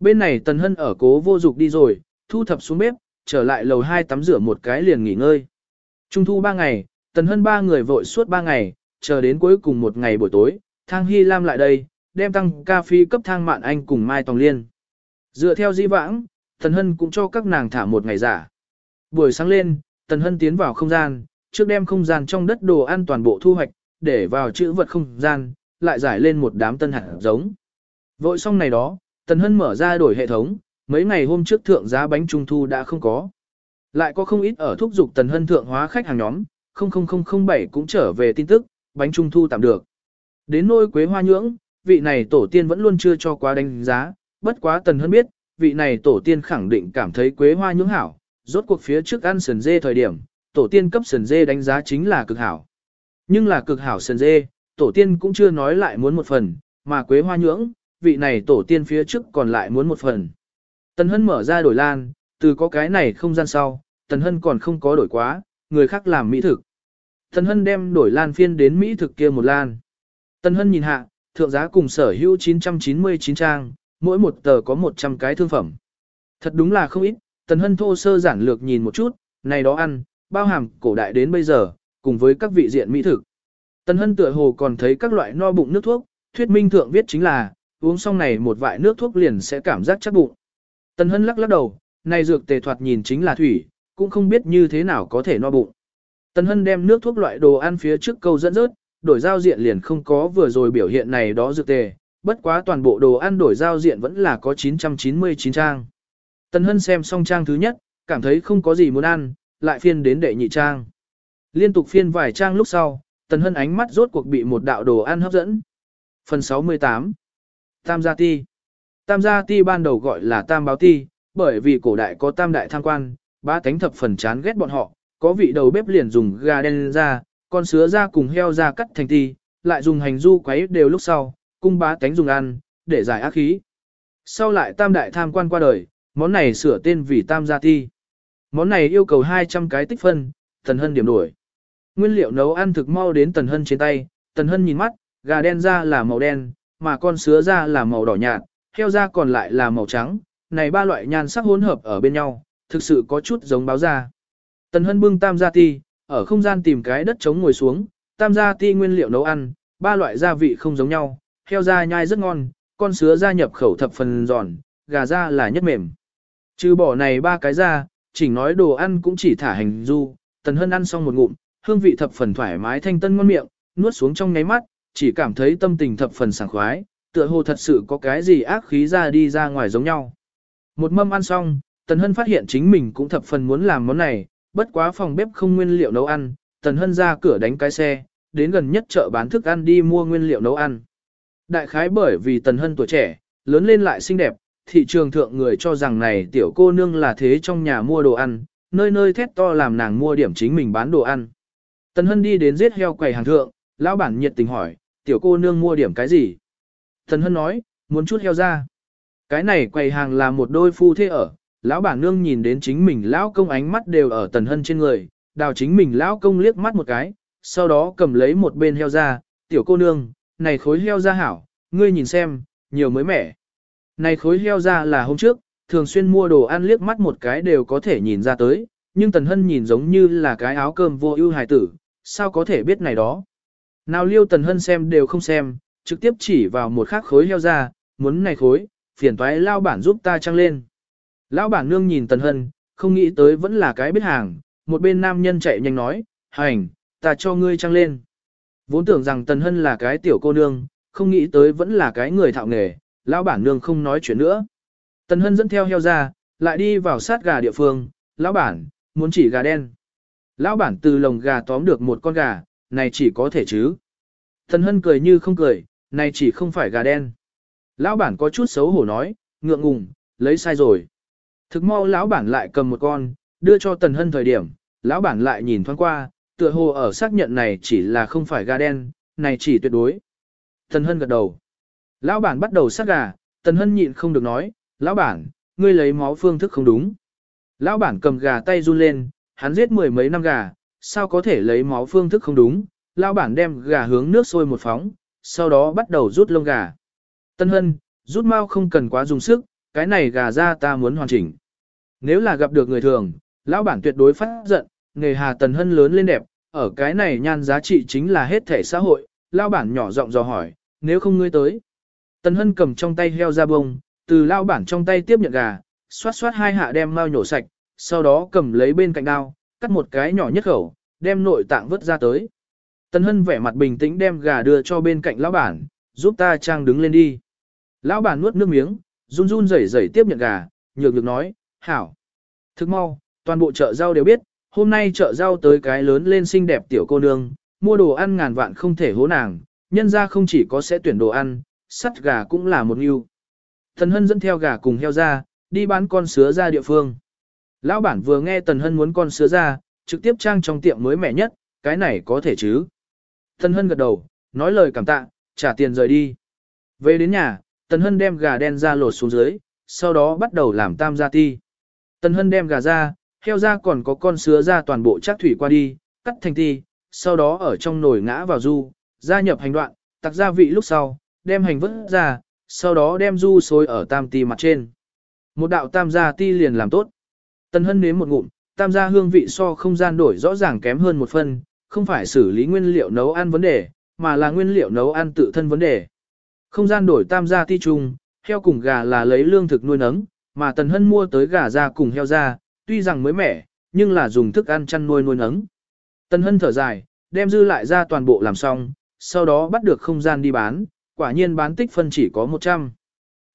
Bên này tần hân ở cố vô dục đi rồi, thu thập xuống bếp, trở lại lầu hai tắm rửa một cái liền nghỉ ngơi. Trung thu ba ngày, tần hân ba người vội suốt ba ngày, chờ đến cuối cùng một ngày buổi tối, thang hy lam lại đây, đem tăng ca phi cấp thang mạn anh cùng Mai Tòng Liên. Dựa theo di vãng, tần hân cũng cho các nàng thả một ngày giả. Buổi sáng lên, tần hân tiến vào không gian, trước đem không gian trong đất đồ ăn toàn bộ thu hoạch, để vào chữ vật không gian, lại giải lên một đám tân hạt giống. Vội xong này đó, Tần Hân mở ra đổi hệ thống, mấy ngày hôm trước thượng giá bánh trung thu đã không có. Lại có không ít ở thúc dục Tần Hân thượng hóa khách hàng nhóm, 00007 cũng trở về tin tức, bánh trung thu tạm được. Đến nôi quế hoa nhưỡng, vị này tổ tiên vẫn luôn chưa cho quá đánh giá, bất quá Tần Hân biết, vị này tổ tiên khẳng định cảm thấy quế hoa nhưỡng hảo, rốt cuộc phía trước ăn sườn dê thời điểm, tổ tiên cấp sườn dê đánh giá chính là cực hảo. Nhưng là cực hảo sườn dê, tổ tiên cũng chưa nói lại muốn một phần, mà quế hoa nhưỡng, vị này tổ tiên phía trước còn lại muốn một phần. Tần Hân mở ra đổi lan, từ có cái này không gian sau, Tần Hân còn không có đổi quá, người khác làm mỹ thực. Tần Hân đem đổi lan phiên đến mỹ thực kia một lan. Tần Hân nhìn hạ, thượng giá cùng sở hữu 999 trang, mỗi một tờ có 100 cái thương phẩm. Thật đúng là không ít, Tần Hân thô sơ giản lược nhìn một chút, này đó ăn, bao hàm cổ đại đến bây giờ, cùng với các vị diện mỹ thực. Tần Hân tựa hồ còn thấy các loại no bụng nước thuốc, thuyết minh thượng viết chính là, uống xong này một vại nước thuốc liền sẽ cảm giác chắc bụng. Tần Hân lắc lắc đầu, này dược tề thoạt nhìn chính là thủy, cũng không biết như thế nào có thể no bụng. Tân Hân đem nước thuốc loại đồ ăn phía trước câu dẫn rớt, đổi giao diện liền không có vừa rồi biểu hiện này đó dược tề, bất quá toàn bộ đồ ăn đổi giao diện vẫn là có 999 trang. Tân Hân xem xong trang thứ nhất, cảm thấy không có gì muốn ăn, lại phiên đến đệ nhị trang. Liên tục phiên vài trang lúc sau, Tân Hân ánh mắt rốt cuộc bị một đạo đồ ăn hấp dẫn. Phần 68 Tam gia ti Tam gia ti ban đầu gọi là tam báo ti, bởi vì cổ đại có tam đại tham quan, ba tánh thập phần chán ghét bọn họ, có vị đầu bếp liền dùng gà đen ra, con sứa ra cùng heo ra cắt thành ti, lại dùng hành du quấy đều lúc sau, cung bá tánh dùng ăn, để giải ác khí. Sau lại tam đại tham quan qua đời, món này sửa tên vì tam gia ti. Món này yêu cầu 200 cái tích phân, Tần Hân điểm đổi. Nguyên liệu nấu ăn thực mau đến Tần Hân trên tay, Tần Hân nhìn mắt, gà đen ra là màu đen, mà con sứa ra là màu đỏ nhạt, heo ra còn lại là màu trắng, này ba loại nhan sắc hỗn hợp ở bên nhau, thực sự có chút giống báo ra. Tần Hân bưng tam gia ti, ở không gian tìm cái đất trống ngồi xuống, tam gia ti nguyên liệu nấu ăn, ba loại gia vị không giống nhau, heo da nhai rất ngon, con sứa da nhập khẩu thập phần giòn, gà da là nhất mềm. Trừ bỏ này ba cái da, chỉnh nói đồ ăn cũng chỉ thả hành du, tần hân ăn xong một ngụm, hương vị thập phần thoải mái thanh tân ngon miệng, nuốt xuống trong ngáy mắt, chỉ cảm thấy tâm tình thập phần sảng khoái, tựa hồ thật sự có cái gì ác khí ra đi ra ngoài giống nhau. Một mâm ăn xong, tần hân phát hiện chính mình cũng thập phần muốn làm món này, bất quá phòng bếp không nguyên liệu nấu ăn, tần hân ra cửa đánh cái xe, đến gần nhất chợ bán thức ăn đi mua nguyên liệu nấu ăn. Đại khái bởi vì tần hân tuổi trẻ, lớn lên lại xinh đẹp, thị trường thượng người cho rằng này tiểu cô nương là thế trong nhà mua đồ ăn, nơi nơi thét to làm nàng mua điểm chính mình bán đồ ăn. Tần hân đi đến giết heo quầy hàng thượng, lão bản nhiệt tình hỏi, tiểu cô nương mua điểm cái gì? Tần hân nói, muốn chút heo ra. Cái này quầy hàng là một đôi phu thế ở, lão bản nương nhìn đến chính mình lão công ánh mắt đều ở tần hân trên người, đào chính mình lão công liếc mắt một cái, sau đó cầm lấy một bên heo ra, tiểu cô nương, này khối heo ra hảo, ngươi nhìn xem, nhiều mới mẻ. Này khối heo ra là hôm trước, thường xuyên mua đồ ăn liếc mắt một cái đều có thể nhìn ra tới, nhưng Tần Hân nhìn giống như là cái áo cơm vô ưu hài tử, sao có thể biết này đó. Nào liêu Tần Hân xem đều không xem, trực tiếp chỉ vào một khắc khối heo ra, muốn này khối, phiền toái lao bản giúp ta trăng lên. Lão bản nương nhìn Tần Hân, không nghĩ tới vẫn là cái biết hàng, một bên nam nhân chạy nhanh nói, hành, ta cho ngươi trăng lên. Vốn tưởng rằng Tần Hân là cái tiểu cô nương, không nghĩ tới vẫn là cái người thạo nghề, lão bản nương không nói chuyện nữa. Tần Hân dẫn theo heo ra, lại đi vào sát gà địa phương, lão bản, muốn chỉ gà đen. Lão bản từ lồng gà tóm được một con gà, này chỉ có thể chứ. Tần Hân cười như không cười, này chỉ không phải gà đen. Lão bản có chút xấu hổ nói, ngượng ngùng, lấy sai rồi. Thực mau lão bản lại cầm một con, đưa cho Tần Hân thời điểm, lão bản lại nhìn thoáng qua, tựa hồ ở xác nhận này chỉ là không phải gà đen, này chỉ tuyệt đối. Tần Hân gật đầu. Lão bản bắt đầu sát gà, Tần Hân nhịn không được nói, lão bản, ngươi lấy máu phương thức không đúng. Lão bản cầm gà tay run lên, hắn giết mười mấy năm gà, sao có thể lấy máu phương thức không đúng. Lão bản đem gà hướng nước sôi một phóng, sau đó bắt đầu rút lông gà. Tân Hân, rút mau không cần quá dùng sức, cái này gà ra ta muốn hoàn chỉnh. Nếu là gặp được người thường, lão bản tuyệt đối phát giận, nghề hà Tần Hân lớn lên đẹp, ở cái này nhan giá trị chính là hết thể xã hội, lão bản nhỏ giọng dò hỏi, nếu không ngươi tới. Tần Hân cầm trong tay heo ra bông, từ lão bản trong tay tiếp nhận gà, xoát xoát hai hạ đem mau nhổ sạch, sau đó cầm lấy bên cạnh đao, cắt một cái nhỏ nhất khẩu, đem nội tạng vớt ra tới. Tần Hân vẻ mặt bình tĩnh đem gà đưa cho bên cạnh lão bản, giúp ta trang đứng lên đi. Lão bản nuốt nước miếng, run run rẩy rẩy tiếp nhận gà, nhược được nói, hảo. Thức mau, toàn bộ chợ rau đều biết, hôm nay chợ rau tới cái lớn lên xinh đẹp tiểu cô nương, mua đồ ăn ngàn vạn không thể hố nàng, nhân ra không chỉ có sẽ tuyển đồ ăn, sắt gà cũng là một yêu. Tần Hân dẫn theo gà cùng heo ra, đi bán con sứa ra địa phương. Lão bản vừa nghe Tần Hân muốn con sứa ra, trực tiếp trang trong tiệm mới mẻ nhất, cái này có thể chứ. Tần Hân gật đầu, nói lời cảm tạ, trả tiền rời đi. Về đến nhà, Tần Hân đem gà đen ra lột xuống dưới, sau đó bắt đầu làm tam gia ti. Tần Hân đem gà ra, heo ra còn có con sứa ra toàn bộ chắc thủy qua đi, cắt thành ti, sau đó ở trong nồi ngã vào du, gia nhập hành đoạn, tặc gia vị lúc sau, đem hành vớt ra, sau đó đem du xối ở tam ti mặt trên. Một đạo tam gia ti liền làm tốt. Tần Hân nếm một ngụm, tam gia hương vị so không gian đổi rõ ràng kém hơn một phần, không phải xử lý nguyên liệu nấu ăn vấn đề, mà là nguyên liệu nấu ăn tự thân vấn đề. Không gian đổi tam gia ti trùng, heo cùng gà là lấy lương thực nuôi nấng, mà Tần Hân mua tới gà ra cùng heo ra, tuy rằng mới mẻ, nhưng là dùng thức ăn chăn nuôi nuôi nấng. Tần Hân thở dài, đem dư lại ra toàn bộ làm xong, sau đó bắt được không gian đi bán, quả nhiên bán tích phân chỉ có 100.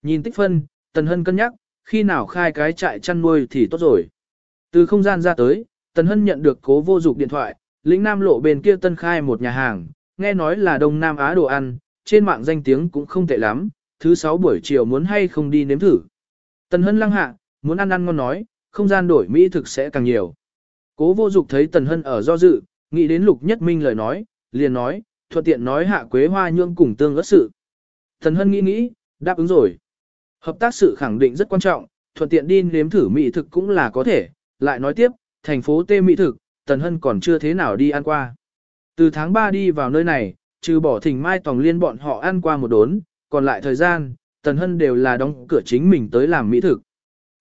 Nhìn tích phân, Tần Hân cân nhắc, khi nào khai cái trại chăn nuôi thì tốt rồi. Từ không gian ra tới, Tần Hân nhận được cố vô dục điện thoại, lĩnh Nam lộ bên kia tân khai một nhà hàng, nghe nói là Đông Nam Á đồ ăn, trên mạng danh tiếng cũng không tệ lắm, thứ sáu buổi chiều muốn hay không đi nếm thử. Tần Hân lăng hạ, muốn ăn ăn ngon nói, không gian đổi Mỹ thực sẽ càng nhiều. Cố vô dục thấy Tần Hân ở do dự, nghĩ đến Lục Nhất Minh lời nói, liền nói, thuận tiện nói hạ quế hoa nhương cùng tương ớt sự. Tần Hân nghĩ nghĩ, đáp ứng rồi. Hợp tác sự khẳng định rất quan trọng, thuận tiện đi nếm thử mỹ thực cũng là có thể, lại nói tiếp, thành phố Tê mỹ thực, Tần Hân còn chưa thế nào đi ăn qua. Từ tháng 3 đi vào nơi này, trừ bỏ thỉnh mai tòng liên bọn họ ăn qua một đốn, còn lại thời gian, Tần Hân đều là đóng cửa chính mình tới làm mỹ thực.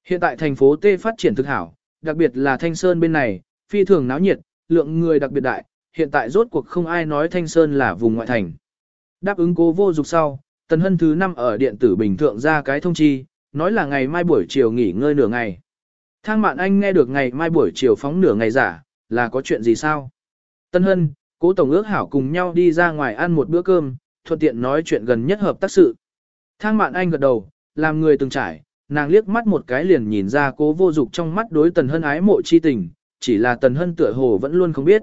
Hiện tại thành phố T phát triển thực hảo, đặc biệt là Thanh Sơn bên này, phi thường náo nhiệt, lượng người đặc biệt đại, hiện tại rốt cuộc không ai nói Thanh Sơn là vùng ngoại thành. Đáp ứng cố vô dục sau, Tần Hân thứ năm ở điện tử bình thượng ra cái thông chi, nói là ngày mai buổi chiều nghỉ ngơi nửa ngày. Thang Mạn Anh nghe được ngày mai buổi chiều phóng nửa ngày giả, là có chuyện gì sao? Tân Hân, cố tổng ước hảo cùng nhau đi ra ngoài ăn một bữa cơm, thuận tiện nói chuyện gần nhất hợp tác sự. Thang Mạn Anh gật đầu, làm người từng trải, nàng liếc mắt một cái liền nhìn ra cố vô dục trong mắt đối Tần Hân ái mộ chi tình, chỉ là Tần Hân tựa hồ vẫn luôn không biết.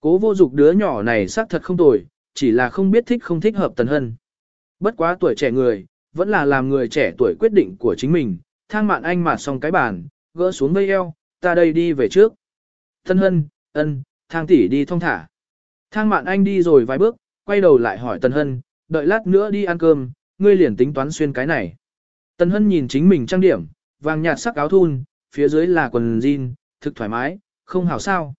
Cố vô dục đứa nhỏ này xác thật không tồi, chỉ là không biết thích không thích hợp Tần Hân. Bất quá tuổi trẻ người, vẫn là làm người trẻ tuổi quyết định của chính mình, thang mạn anh mà xong cái bàn, gỡ xuống dây eo, ta đây đi về trước. Tần hân, ân, thang tỷ đi thong thả. Thang mạn anh đi rồi vài bước, quay đầu lại hỏi Tân hân, đợi lát nữa đi ăn cơm, ngươi liền tính toán xuyên cái này. Tân hân nhìn chính mình trang điểm, vàng nhạt sắc áo thun, phía dưới là quần jean, thực thoải mái, không hảo sao.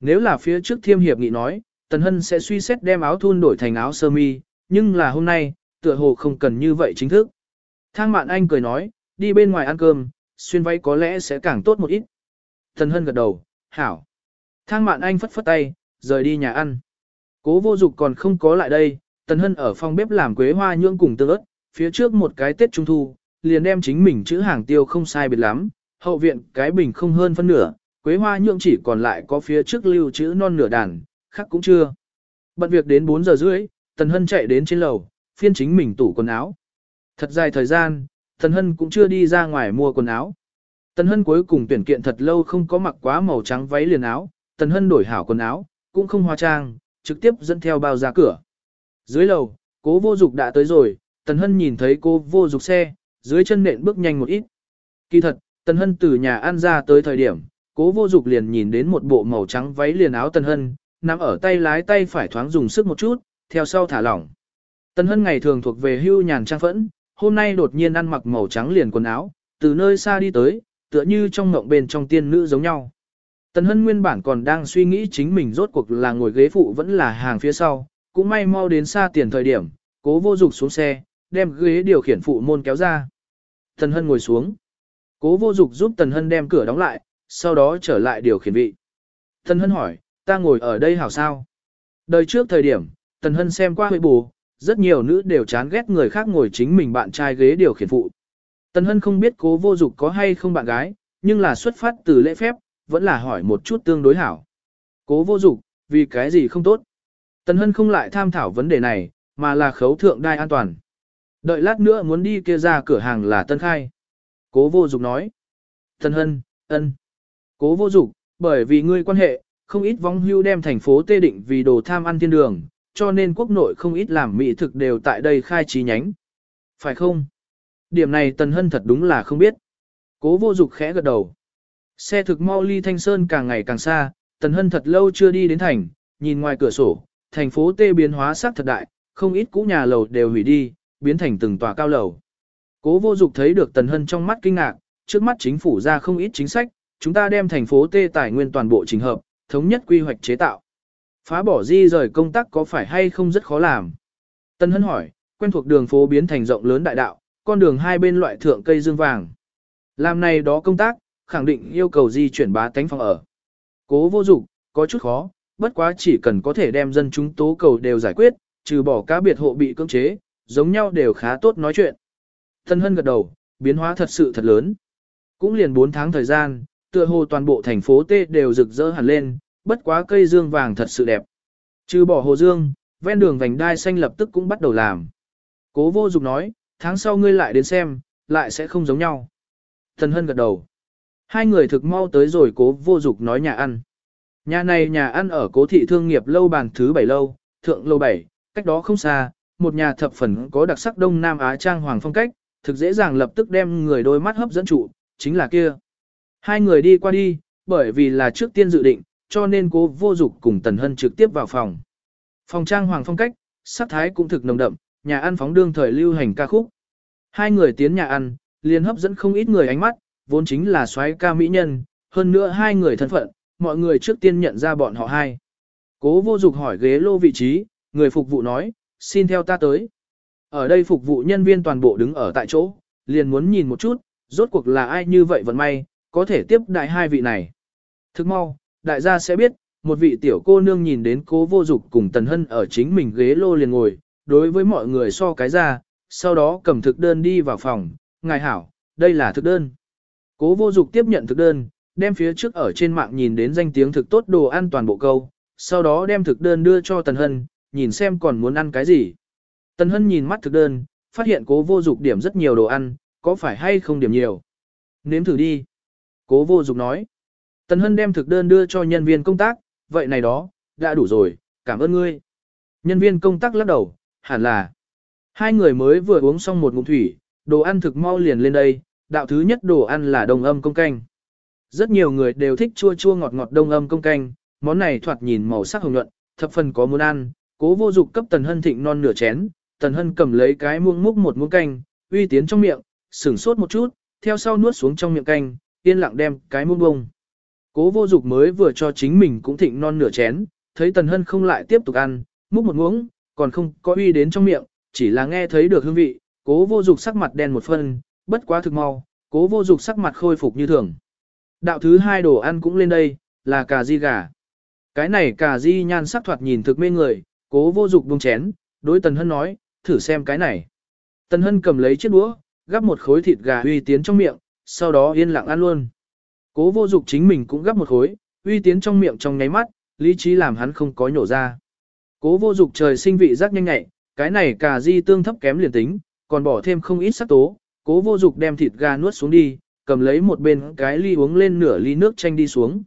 Nếu là phía trước thiêm hiệp nghị nói, Tần Hân sẽ suy xét đem áo thun đổi thành áo sơ mi, nhưng là hôm nay, tựa hồ không cần như vậy chính thức. Thang Mạn Anh cười nói, đi bên ngoài ăn cơm, xuyên váy có lẽ sẽ càng tốt một ít. Tần Hân gật đầu, hảo. Thang Mạn Anh phất phất tay, rời đi nhà ăn. Cố vô dục còn không có lại đây, Tần Hân ở phòng bếp làm quế hoa nhưỡng cùng tương ớt, phía trước một cái Tết Trung Thu, liền đem chính mình chữ hàng tiêu không sai biệt lắm, hậu viện cái bình không hơn phân nửa, quế hoa nhưỡng chỉ còn lại có phía trước lưu chữ non nửa đàn, khác cũng chưa. Bận việc đến 4 giờ rưỡi, Tần Hân chạy đến trên lầu, phiên chính mình tủ quần áo. Thật dài thời gian, Tần Hân cũng chưa đi ra ngoài mua quần áo. Tần Hân cuối cùng tuyển kiện thật lâu không có mặc quá màu trắng váy liền áo, Tần Hân đổi hảo quần áo, cũng không hóa trang, trực tiếp dẫn theo bao ra cửa. Dưới lầu, cố vô dục đã tới rồi, Tần Hân nhìn thấy cô vô dục xe, dưới chân nện bước nhanh một ít. Kỳ thật, Tần Hân từ nhà ăn ra tới thời điểm, cố vô dục liền nhìn đến một bộ màu trắng váy liền áo Tần Hân, nắm ở tay lái tay phải thoáng dùng sức một chút, theo sau thả lỏng. Tần Hân ngày thường thuộc về hưu nhàn trang phẫn, hôm nay đột nhiên ăn mặc màu trắng liền quần áo, từ nơi xa đi tới, tựa như trong mộng bên trong tiên nữ giống nhau. Tần Hân nguyên bản còn đang suy nghĩ chính mình rốt cuộc là ngồi ghế phụ vẫn là hàng phía sau, cũng may mau đến xa tiền thời điểm, cố vô dục xuống xe, đem ghế điều khiển phụ môn kéo ra. Tần Hân ngồi xuống. Cố vô dục giúp Tần Hân đem cửa đóng lại, sau đó trở lại điều khiển vị. Tần Hân hỏi, ta ngồi ở đây hảo sao? Đời trước thời điểm, Tần Hân xem qua huệ bù, rất nhiều nữ đều chán ghét người khác ngồi chính mình bạn trai ghế điều khiển phụ. Tần Hân không biết cố vô dục có hay không bạn gái, nhưng là xuất phát từ lễ phép, vẫn là hỏi một chút tương đối hảo. Cố vô dục, vì cái gì không tốt? Tần Hân không lại tham thảo vấn đề này, mà là khấu thượng đai an toàn. Đợi lát nữa muốn đi kia ra cửa hàng là Tân Khai. Cố vô dục nói. Tần Hân, ân. Cố vô dục, bởi vì ngươi quan hệ, không ít vong hưu đem thành phố tê định vì đồ tham ăn thiên đường, cho nên quốc nội không ít làm mỹ thực đều tại đây khai trí nhánh. Phải không? Điểm này Tần Hân thật đúng là không biết. Cố vô dục khẽ gật đầu. Xe thực mau ly Thanh Sơn càng ngày càng xa, Tần Hân thật lâu chưa đi đến thành, nhìn ngoài cửa sổ, thành phố tê biến hóa sắc thật đại, không ít cũ nhà lầu đều hủy đi, biến thành từng tòa cao lầu. Cố vô dục thấy được Tần Hân trong mắt kinh ngạc, trước mắt chính phủ ra không ít chính sách, chúng ta đem thành phố tê tài nguyên toàn bộ trình hợp, thống nhất quy hoạch chế tạo. Phá bỏ di rời công tác có phải hay không rất khó làm? Tần Hân hỏi, quen thuộc đường phố biến thành rộng lớn đại đạo, con đường hai bên loại thượng cây dương vàng. Làm này đó công tác, khẳng định yêu cầu di chuyển bá tánh phòng ở. Cố vô dục, có chút khó, bất quá chỉ cần có thể đem dân chúng tố cầu đều giải quyết, trừ bỏ cá biệt hộ bị cưỡng chế, giống nhau đều khá tốt nói chuyện. Tân Hân gật đầu, biến hóa thật sự thật lớn. Cũng liền 4 tháng thời gian, tựa hồ toàn bộ thành phố T đều rực rỡ hẳn lên, bất quá cây dương vàng thật sự đẹp. Trừ bỏ hồ dương, ven đường vành đai xanh lập tức cũng bắt đầu làm. Cố vô dục nói, tháng sau ngươi lại đến xem, lại sẽ không giống nhau. Thần Hân gật đầu. Hai người thực mau tới rồi cố vô dục nói nhà ăn. Nhà này nhà ăn ở cố thị thương nghiệp lâu bàn thứ bảy lâu, thượng lâu bảy, cách đó không xa, một nhà thập phần có đặc sắc Đông Nam Á trang hoàng phong cách, thực dễ dàng lập tức đem người đôi mắt hấp dẫn trụ, chính là kia. Hai người đi qua đi, bởi vì là trước tiên dự định, cho nên cố vô dục cùng Tần Hân trực tiếp vào phòng. Phòng trang hoàng phong cách, sắc thái cũng thực nồng đậm, nhà ăn phóng đương thời lưu hành ca khúc. Hai người tiến nhà ăn, liền hấp dẫn không ít người ánh mắt, vốn chính là soái ca mỹ nhân, hơn nữa hai người thân phận, mọi người trước tiên nhận ra bọn họ hai. Cố vô dục hỏi ghế lô vị trí, người phục vụ nói, xin theo ta tới. Ở đây phục vụ nhân viên toàn bộ đứng ở tại chỗ, liền muốn nhìn một chút, rốt cuộc là ai như vậy vận may, có thể tiếp đại hai vị này. Thức mau, đại gia sẽ biết, một vị tiểu cô nương nhìn đến cố vô dục cùng Tần Hân ở chính mình ghế lô liền ngồi, đối với mọi người so cái ra, sau đó cầm thực đơn đi vào phòng, ngài hảo, đây là thực đơn. Cố vô dục tiếp nhận thực đơn, đem phía trước ở trên mạng nhìn đến danh tiếng thực tốt đồ ăn toàn bộ câu, sau đó đem thực đơn đưa cho Tần Hân, nhìn xem còn muốn ăn cái gì. Tần Hân nhìn mắt thực đơn, phát hiện cố vô dục điểm rất nhiều đồ ăn, có phải hay không điểm nhiều. Nếm thử đi. Cố vô dục nói. Tần Hân đem thực đơn đưa cho nhân viên công tác, vậy này đó, đã đủ rồi, cảm ơn ngươi. Nhân viên công tác lắc đầu, hẳn là. Hai người mới vừa uống xong một ngụm thủy, đồ ăn thực mau liền lên đây, đạo thứ nhất đồ ăn là đông âm công canh. Rất nhiều người đều thích chua chua ngọt ngọt đông âm công canh, món này thoạt nhìn màu sắc hồng nhuận, thập phần có muốn ăn, cố vô dục cấp tần hân thịnh non nửa chén, tần hân cầm lấy cái muỗng múc một muỗng canh, uy tiến trong miệng, sửng sốt một chút, theo sau nuốt xuống trong miệng canh, yên lặng đem cái muỗng bông. Cố vô dục mới vừa cho chính mình cũng thịnh non nửa chén, thấy tần hân không lại tiếp tục ăn, múc một muỗng, còn không có uy đến trong miệng, chỉ là nghe thấy được hương vị, cố vô dục sắc mặt đen một phân, bất quá thực mau, cố vô dục sắc mặt khôi phục như thường. Đạo thứ hai đồ ăn cũng lên đây, là cà di gà. Cái này cà di nhan sắc thoạt nhìn thực mê người, cố vô dục buông chén, đối Tần Hân nói, thử xem cái này. Tần Hân cầm lấy chiếc đũa, gắp một khối thịt gà uy tiến trong miệng, sau đó yên lặng ăn luôn. Cố vô dục chính mình cũng gắp một khối, uy tiến trong miệng trong nháy mắt, lý trí làm hắn không có nhổ ra. Cố vô dục trời sinh vị giác nhanh nhạy, cái này cà di tương thấp kém liền tính, còn bỏ thêm không ít sắc tố, cố vô dục đem thịt gà nuốt xuống đi, cầm lấy một bên cái ly uống lên nửa ly nước chanh đi xuống.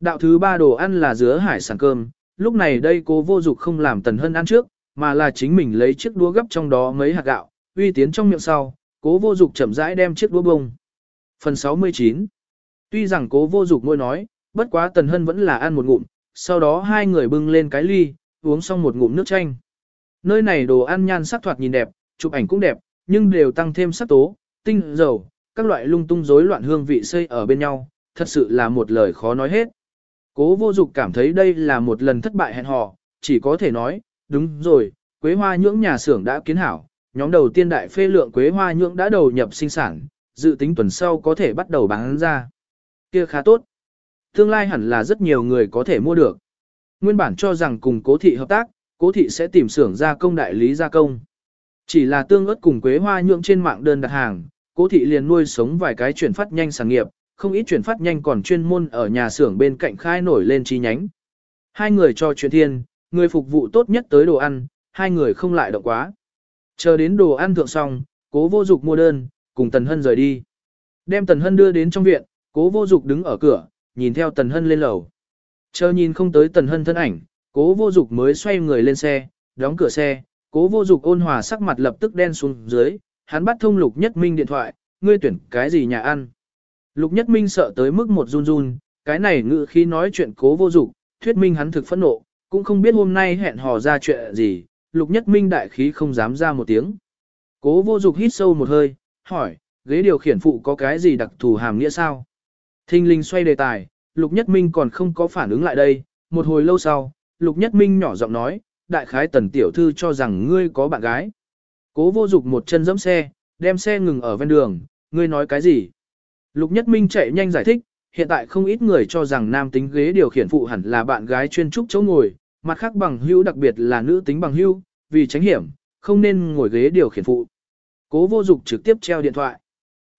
Đạo thứ ba đồ ăn là dứa hải sản cơm, lúc này đây cố vô dục không làm tần hân ăn trước, mà là chính mình lấy chiếc đũa gấp trong đó mấy hạt gạo, uy tiến trong miệng sau, cố vô dục chậm rãi đem chiếc đũa bông. Phần 69 Tuy rằng cố vô dục môi nói, bất quá tần hân vẫn là ăn một ngụm, sau đó hai người bưng lên cái ly, uống xong một ngụm nước chanh. Nơi này đồ ăn nhan sắc thoạt nhìn đẹp, chụp ảnh cũng đẹp, nhưng đều tăng thêm sắc tố, tinh, dầu, các loại lung tung rối loạn hương vị xây ở bên nhau, thật sự là một lời khó nói hết. Cố vô dục cảm thấy đây là một lần thất bại hẹn hò, chỉ có thể nói, đúng rồi, quế hoa nhưỡng nhà xưởng đã kiến hảo, nhóm đầu tiên đại phê lượng quế hoa nhưỡng đã đầu nhập sinh sản, dự tính tuần sau có thể bắt đầu bán ra. Kia khá tốt. Tương lai hẳn là rất nhiều người có thể mua được. Nguyên bản cho rằng cùng cố thị hợp tác, cố thị sẽ tìm xưởng gia công đại lý gia công. Chỉ là tương ớt cùng quế hoa nhượng trên mạng đơn đặt hàng, cố thị liền nuôi sống vài cái chuyển phát nhanh sản nghiệp, không ít chuyển phát nhanh còn chuyên môn ở nhà xưởng bên cạnh khai nổi lên chi nhánh. Hai người cho chuyện thiên, người phục vụ tốt nhất tới đồ ăn, hai người không lại động quá. Chờ đến đồ ăn thượng xong, cố vô dục mua đơn, cùng Tần Hân rời đi. Đem Tần Hân đưa đến trong viện, cố vô dục đứng ở cửa, nhìn theo Tần Hân lên lầu. Chờ nhìn không tới Tần Hân thân ảnh, cố vô dục mới xoay người lên xe, đóng cửa xe, cố vô dục ôn hòa sắc mặt lập tức đen xuống dưới, hắn bắt thông Lục Nhất Minh điện thoại, ngươi tuyển cái gì nhà ăn. Lục Nhất Minh sợ tới mức một run run, cái này ngự khí nói chuyện cố vô dục, thuyết minh hắn thực phẫn nộ, cũng không biết hôm nay hẹn hò ra chuyện gì, lục nhất minh đại khí không dám ra một tiếng. Cố vô dục hít sâu một hơi, hỏi, ghế điều khiển phụ có cái gì đặc thù hàm nghĩa sao? Thinh linh xoay đề tài, lục nhất minh còn không có phản ứng lại đây, một hồi lâu sau, lục nhất minh nhỏ giọng nói, đại khái tần tiểu thư cho rằng ngươi có bạn gái. Cố vô dục một chân giẫm xe, đem xe ngừng ở ven đường, ngươi nói cái gì? Lục nhất minh chạy nhanh giải thích, hiện tại không ít người cho rằng nam tính ghế điều khiển phụ hẳn là bạn gái chuyên trúc chỗ ngồi, mặt khác bằng hữu đặc biệt là nữ tính bằng hữu, vì tránh hiểm, không nên ngồi ghế điều khiển phụ. Cố vô dục trực tiếp treo điện thoại.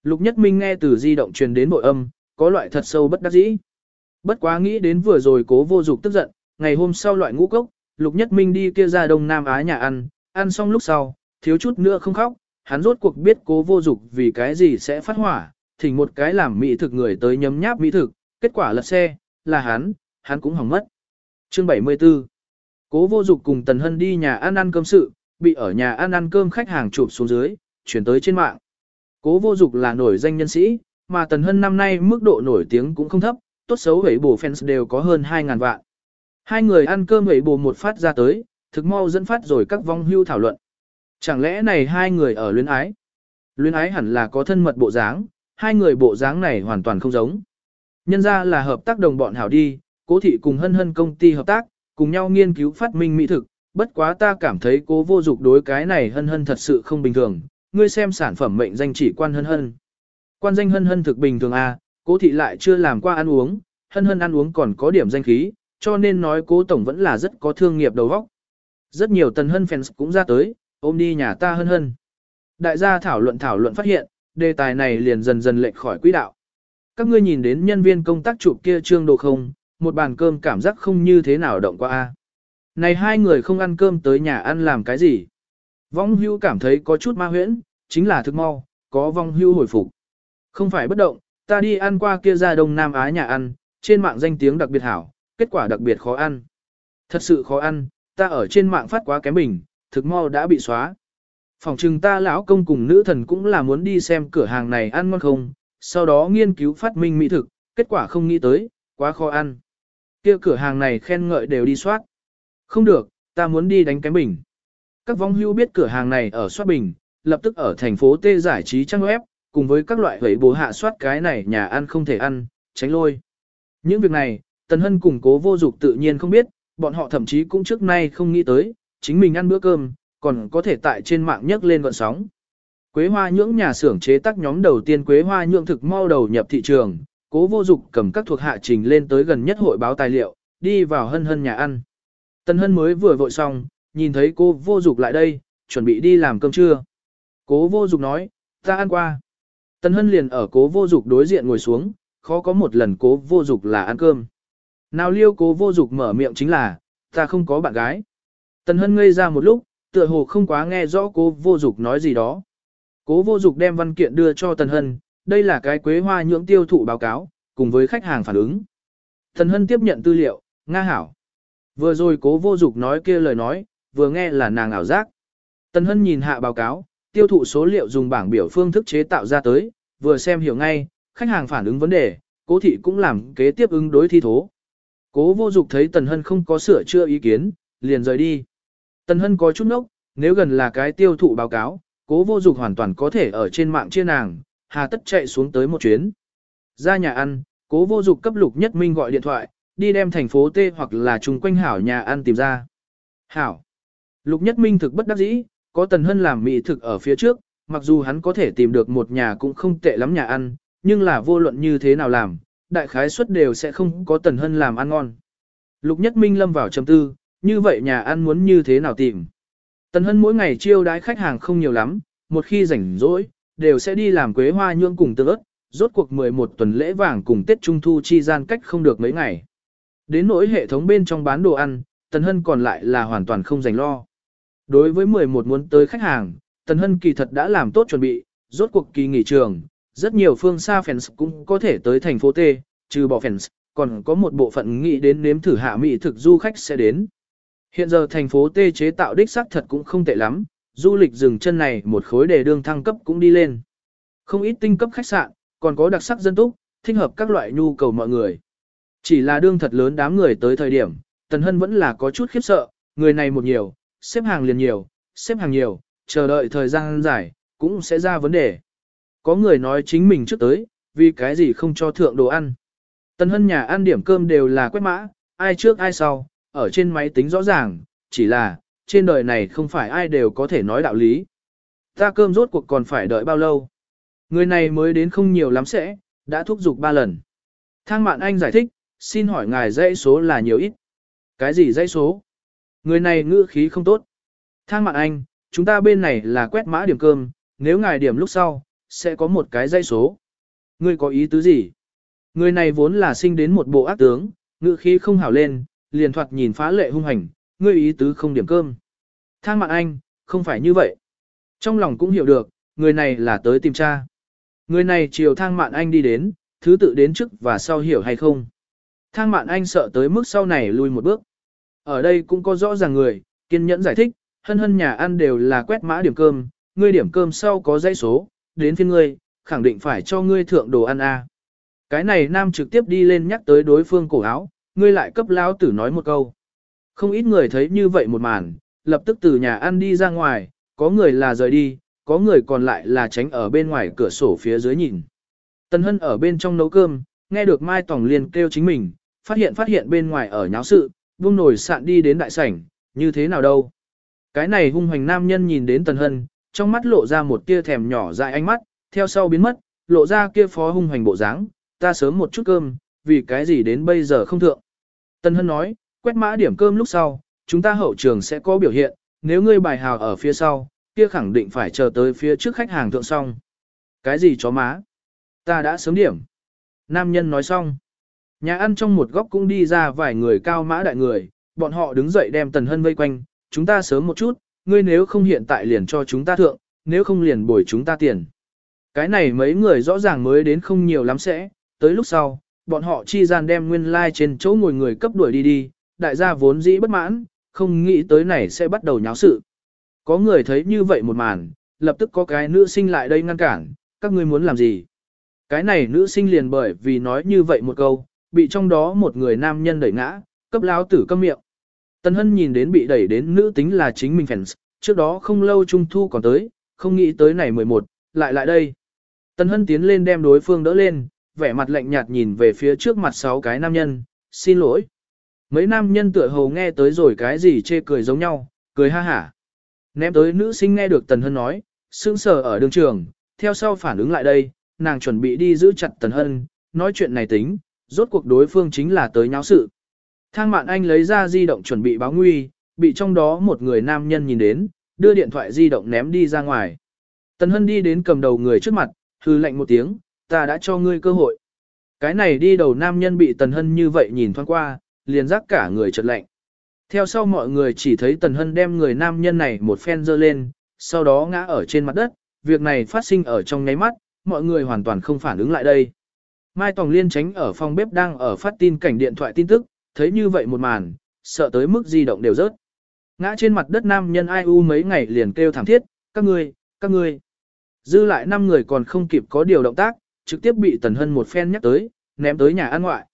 Lục Nhất Minh nghe từ di động truyền đến nội âm, có loại thật sâu bất đắc dĩ. Bất quá nghĩ đến vừa rồi cố vô dục tức giận, ngày hôm sau loại ngũ cốc, Lục Nhất Minh đi kia ra Đông Nam Á nhà ăn, ăn xong lúc sau, thiếu chút nữa không khóc, hắn rốt cuộc biết cố vô dục vì cái gì sẽ phát hỏa, thỉnh một cái làm mỹ thực người tới nhấm nháp mỹ thực, kết quả lật xe, là hắn, hắn cũng hỏng mất. Chương 74 Cố vô dục cùng Tần Hân đi nhà ăn ăn cơm sự, bị ở nhà ăn ăn cơm khách hàng chụp xuống dưới, chuyển tới trên mạng. Cố vô dục là nổi danh nhân sĩ, mà Tần Hân năm nay mức độ nổi tiếng cũng không thấp, tốt xấu hủy bổ fans đều có hơn 2.000 vạn. Hai người ăn cơm hủy bổ một phát ra tới, thực mau dẫn phát rồi các vong hưu thảo luận. Chẳng lẽ này hai người ở luyến ái? Luyến ái hẳn là có thân mật bộ dáng, hai người bộ dáng này hoàn toàn không giống. Nhân ra là hợp tác đồng bọn hảo đi, cố thị cùng hân hân công ty hợp tác, cùng nhau nghiên cứu phát minh mỹ thực, bất quá ta cảm thấy cố vô dục đối cái này hân hân thật sự không bình thường, ngươi xem sản phẩm mệnh danh chỉ quan hân hân. Quan danh hân hân thực bình thường à, cố thị lại chưa làm qua ăn uống, hân hân ăn uống còn có điểm danh khí, cho nên nói cố tổng vẫn là rất có thương nghiệp đầu óc. Rất nhiều tần hân fans cũng ra tới, ôm đi nhà ta hân hân. Đại gia thảo luận thảo luận phát hiện, đề tài này liền dần dần lệch khỏi quỹ đạo. Các ngươi nhìn đến nhân viên công tác chụp kia trương đồ không, một bàn cơm cảm giác không như thế nào động qua a. Này hai người không ăn cơm tới nhà ăn làm cái gì? Vong hưu cảm thấy có chút ma huyễn, chính là thực mau, có vong hưu hồi phục. Không phải bất động, ta đi ăn qua kia ra Đông Nam Á nhà ăn, trên mạng danh tiếng đặc biệt hảo, kết quả đặc biệt khó ăn. Thật sự khó ăn, ta ở trên mạng phát quá kém bình, thực mau đã bị xóa. Phòng trừng ta lão công cùng nữ thần cũng là muốn đi xem cửa hàng này ăn ngon không, sau đó nghiên cứu phát minh mỹ thực, kết quả không nghĩ tới, quá khó ăn. Kia cửa hàng này khen ngợi đều đi soát. Không được, ta muốn đi đánh cái bình. Các vong hưu biết cửa hàng này ở soát bình, lập tức ở thành phố T giải trí trang web, cùng với các loại hủy bố hạ soát cái này nhà ăn không thể ăn, tránh lôi. Những việc này, Tần Hân cùng cố vô dục tự nhiên không biết, bọn họ thậm chí cũng trước nay không nghĩ tới, chính mình ăn bữa cơm, còn có thể tại trên mạng nhấc lên gọn sóng. Quế hoa nhưỡng nhà xưởng chế tác nhóm đầu tiên quế hoa nhưỡng thực mau đầu nhập thị trường, cố vô dục cầm các thuộc hạ trình lên tới gần nhất hội báo tài liệu, đi vào hân hân nhà ăn. Tần hân mới vừa vội xong, nhìn thấy cô vô dục lại đây, chuẩn bị đi làm cơm trưa. Cố vô dục nói, ta ăn qua. Tần hân liền ở cố vô dục đối diện ngồi xuống, khó có một lần cố vô dục là ăn cơm. Nào liêu cố vô dục mở miệng chính là, ta không có bạn gái. Tần hân ngây ra một lúc, tựa hồ không quá nghe rõ cố vô dục nói gì đó. Cố vô dục đem văn kiện đưa cho Tần Hân, đây là cái quế hoa nhưỡng tiêu thụ báo cáo, cùng với khách hàng phản ứng. Tần Hân tiếp nhận tư liệu, nga hảo. Vừa rồi cố vô dục nói kia lời nói, vừa nghe là nàng ảo giác. Tần Hân nhìn hạ báo cáo, tiêu thụ số liệu dùng bảng biểu phương thức chế tạo ra tới, vừa xem hiểu ngay, khách hàng phản ứng vấn đề, cố thị cũng làm kế tiếp ứng đối thi thố. Cố vô dục thấy Tần Hân không có sửa chữa ý kiến, liền rời đi. Tần Hân có chút nốc, nếu gần là cái tiêu thụ báo cáo, cố vô dục hoàn toàn có thể ở trên mạng chia nàng, hà tất chạy xuống tới một chuyến. Ra nhà ăn, cố vô dục cấp lục nhất minh gọi điện thoại, đi đem thành phố T hoặc là chung quanh hảo nhà ăn tìm ra. Hảo. Lục nhất minh thực bất đắc dĩ, có tần hân làm mỹ thực ở phía trước, mặc dù hắn có thể tìm được một nhà cũng không tệ lắm nhà ăn, nhưng là vô luận như thế nào làm, đại khái suất đều sẽ không có tần hân làm ăn ngon. Lục nhất minh lâm vào trầm tư, như vậy nhà ăn muốn như thế nào tìm. Tần Hân mỗi ngày chiêu đãi khách hàng không nhiều lắm, một khi rảnh rỗi, đều sẽ đi làm quế hoa nhương cùng tương ớt, rốt cuộc 11 tuần lễ vàng cùng Tết Trung Thu chi gian cách không được mấy ngày. Đến nỗi hệ thống bên trong bán đồ ăn, Tần Hân còn lại là hoàn toàn không dành lo. Đối với 11 muốn tới khách hàng, Tần Hân kỳ thật đã làm tốt chuẩn bị, rốt cuộc kỳ nghỉ trường, rất nhiều phương xa fans cũng có thể tới thành phố T, trừ bỏ fans, còn có một bộ phận nghĩ đến nếm thử hạ mỹ thực du khách sẽ đến. Hiện giờ thành phố T chế tạo đích xác thật cũng không tệ lắm, du lịch dừng chân này một khối đề đương thăng cấp cũng đi lên. Không ít tinh cấp khách sạn, còn có đặc sắc dân túc, thích hợp các loại nhu cầu mọi người. Chỉ là đương thật lớn đám người tới thời điểm, Tần Hân vẫn là có chút khiếp sợ, người này một nhiều, xếp hàng liền nhiều, xếp hàng nhiều, chờ đợi thời gian dài, cũng sẽ ra vấn đề. Có người nói chính mình trước tới, vì cái gì không cho thượng đồ ăn. Tần Hân nhà ăn điểm cơm đều là quét mã, ai trước ai sau, ở trên máy tính rõ ràng, chỉ là, trên đời này không phải ai đều có thể nói đạo lý. Ta cơm rốt cuộc còn phải đợi bao lâu. Người này mới đến không nhiều lắm sẽ, đã thúc giục ba lần. Thang mạn anh giải thích, xin hỏi ngài dãy số là nhiều ít. Cái gì dãy số? Người này ngữ khí không tốt. Thang mạn anh, chúng ta bên này là quét mã điểm cơm, nếu ngài điểm lúc sau, sẽ có một cái dây số. Ngươi có ý tứ gì? Người này vốn là sinh đến một bộ ác tướng, ngự khí không hảo lên, liền thoạt nhìn phá lệ hung hành, ngươi ý tứ không điểm cơm. Thang mạn anh, không phải như vậy. Trong lòng cũng hiểu được, người này là tới tìm cha. Người này chiều thang mạn anh đi đến, thứ tự đến trước và sau hiểu hay không. Thang mạn anh sợ tới mức sau này lui một bước. Ở đây cũng có rõ ràng người, kiên nhẫn giải thích, hân hân nhà ăn đều là quét mã điểm cơm, ngươi điểm cơm sau có dãy số, đến phiên ngươi, khẳng định phải cho ngươi thượng đồ ăn a. Cái này nam trực tiếp đi lên nhắc tới đối phương cổ áo, ngươi lại cấp lão tử nói một câu. Không ít người thấy như vậy một màn, lập tức từ nhà ăn đi ra ngoài, có người là rời đi, có người còn lại là tránh ở bên ngoài cửa sổ phía dưới nhìn. Tần Hân ở bên trong nấu cơm, nghe được Mai Tòng liền kêu chính mình, phát hiện phát hiện bên ngoài ở nháo sự, buông nổi sạn đi đến đại sảnh, như thế nào đâu. Cái này hung hoành nam nhân nhìn đến Tần Hân, trong mắt lộ ra một tia thèm nhỏ dại ánh mắt, theo sau biến mất, lộ ra kia phó hung hoành bộ dáng, ta sớm một chút cơm, vì cái gì đến bây giờ không thượng. Tần Hân nói, quét mã điểm cơm lúc sau, chúng ta hậu trường sẽ có biểu hiện, nếu ngươi bài hào ở phía sau, kia khẳng định phải chờ tới phía trước khách hàng thượng xong. Cái gì chó má? Ta đã sớm điểm. Nam nhân nói xong. Nhà ăn trong một góc cũng đi ra vài người cao mã đại người, bọn họ đứng dậy đem Tần Hân vây quanh, chúng ta sớm một chút, ngươi nếu không hiện tại liền cho chúng ta thượng, nếu không liền bồi chúng ta tiền. Cái này mấy người rõ ràng mới đến không nhiều lắm sẽ, tới lúc sau, bọn họ chi gian đem nguyên lai like trên chỗ ngồi người cấp đuổi đi đi, đại gia vốn dĩ bất mãn, không nghĩ tới này sẽ bắt đầu nháo sự. Có người thấy như vậy một màn, lập tức có cái nữ sinh lại đây ngăn cản, các ngươi muốn làm gì? Cái này nữ sinh liền bởi vì nói như vậy một câu, bị trong đó một người nam nhân đẩy ngã, cấp láo tử câm miệng. Tân Hân nhìn đến bị đẩy đến nữ tính là chính mình fans, trước đó không lâu Trung Thu còn tới, không nghĩ tới này 11, lại lại đây. Tân Hân tiến lên đem đối phương đỡ lên, vẻ mặt lạnh nhạt nhìn về phía trước mặt sáu cái nam nhân, xin lỗi. Mấy nam nhân tựa hồ nghe tới rồi cái gì chê cười giống nhau, cười ha hả. Ném tới nữ sinh nghe được Tần Hân nói, sững sờ ở đường trường, theo sau phản ứng lại đây, nàng chuẩn bị đi giữ chặt Tần Hân, nói chuyện này tính, rốt cuộc đối phương chính là tới nháo sự. Thang mạn anh lấy ra di động chuẩn bị báo nguy, bị trong đó một người nam nhân nhìn đến, đưa điện thoại di động ném đi ra ngoài. Tần Hân đi đến cầm đầu người trước mặt, hư lạnh một tiếng, ta đã cho ngươi cơ hội. Cái này đi đầu nam nhân bị Tần Hân như vậy nhìn thoáng qua, liền rắc cả người chợt lạnh. Theo sau mọi người chỉ thấy Tần Hân đem người nam nhân này một phen dơ lên, sau đó ngã ở trên mặt đất, việc này phát sinh ở trong nháy mắt, mọi người hoàn toàn không phản ứng lại đây. Mai Tòng Liên tránh ở phòng bếp đang ở phát tin cảnh điện thoại tin tức, thấy như vậy một màn, sợ tới mức di động đều rớt. Ngã trên mặt đất nam nhân ai u mấy ngày liền kêu thảm thiết, các ngươi, các ngươi. Dư lại năm người còn không kịp có điều động tác, trực tiếp bị Tần Hân một phen nhắc tới, ném tới nhà ăn ngoại.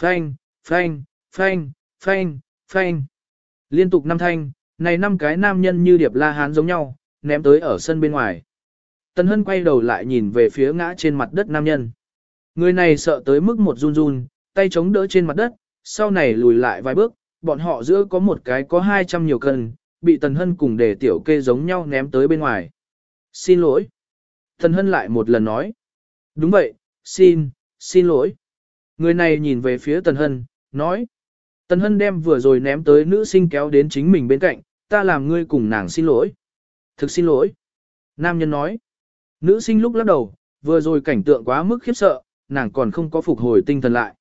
Phanh, phanh, phanh, phanh, phanh. Liên tục năm thanh, này năm cái nam nhân như điệp la hán giống nhau, ném tới ở sân bên ngoài. Tần Hân quay đầu lại nhìn về phía ngã trên mặt đất nam nhân. Người này sợ tới mức một run run, tay chống đỡ trên mặt đất, sau này lùi lại vài bước, bọn họ giữa có một cái có 200 nhiều cân, bị Tần Hân cùng để tiểu kê giống nhau ném tới bên ngoài. Xin lỗi. Tần Hân lại một lần nói. Đúng vậy, xin, xin lỗi. Người này nhìn về phía Tần Hân, nói. Tần Hân đem vừa rồi ném tới nữ sinh kéo đến chính mình bên cạnh, ta làm ngươi cùng nàng xin lỗi. Thực xin lỗi. Nam nhân nói. Nữ sinh lúc lắc đầu, vừa rồi cảnh tượng quá mức khiếp sợ, nàng còn không có phục hồi tinh thần lại.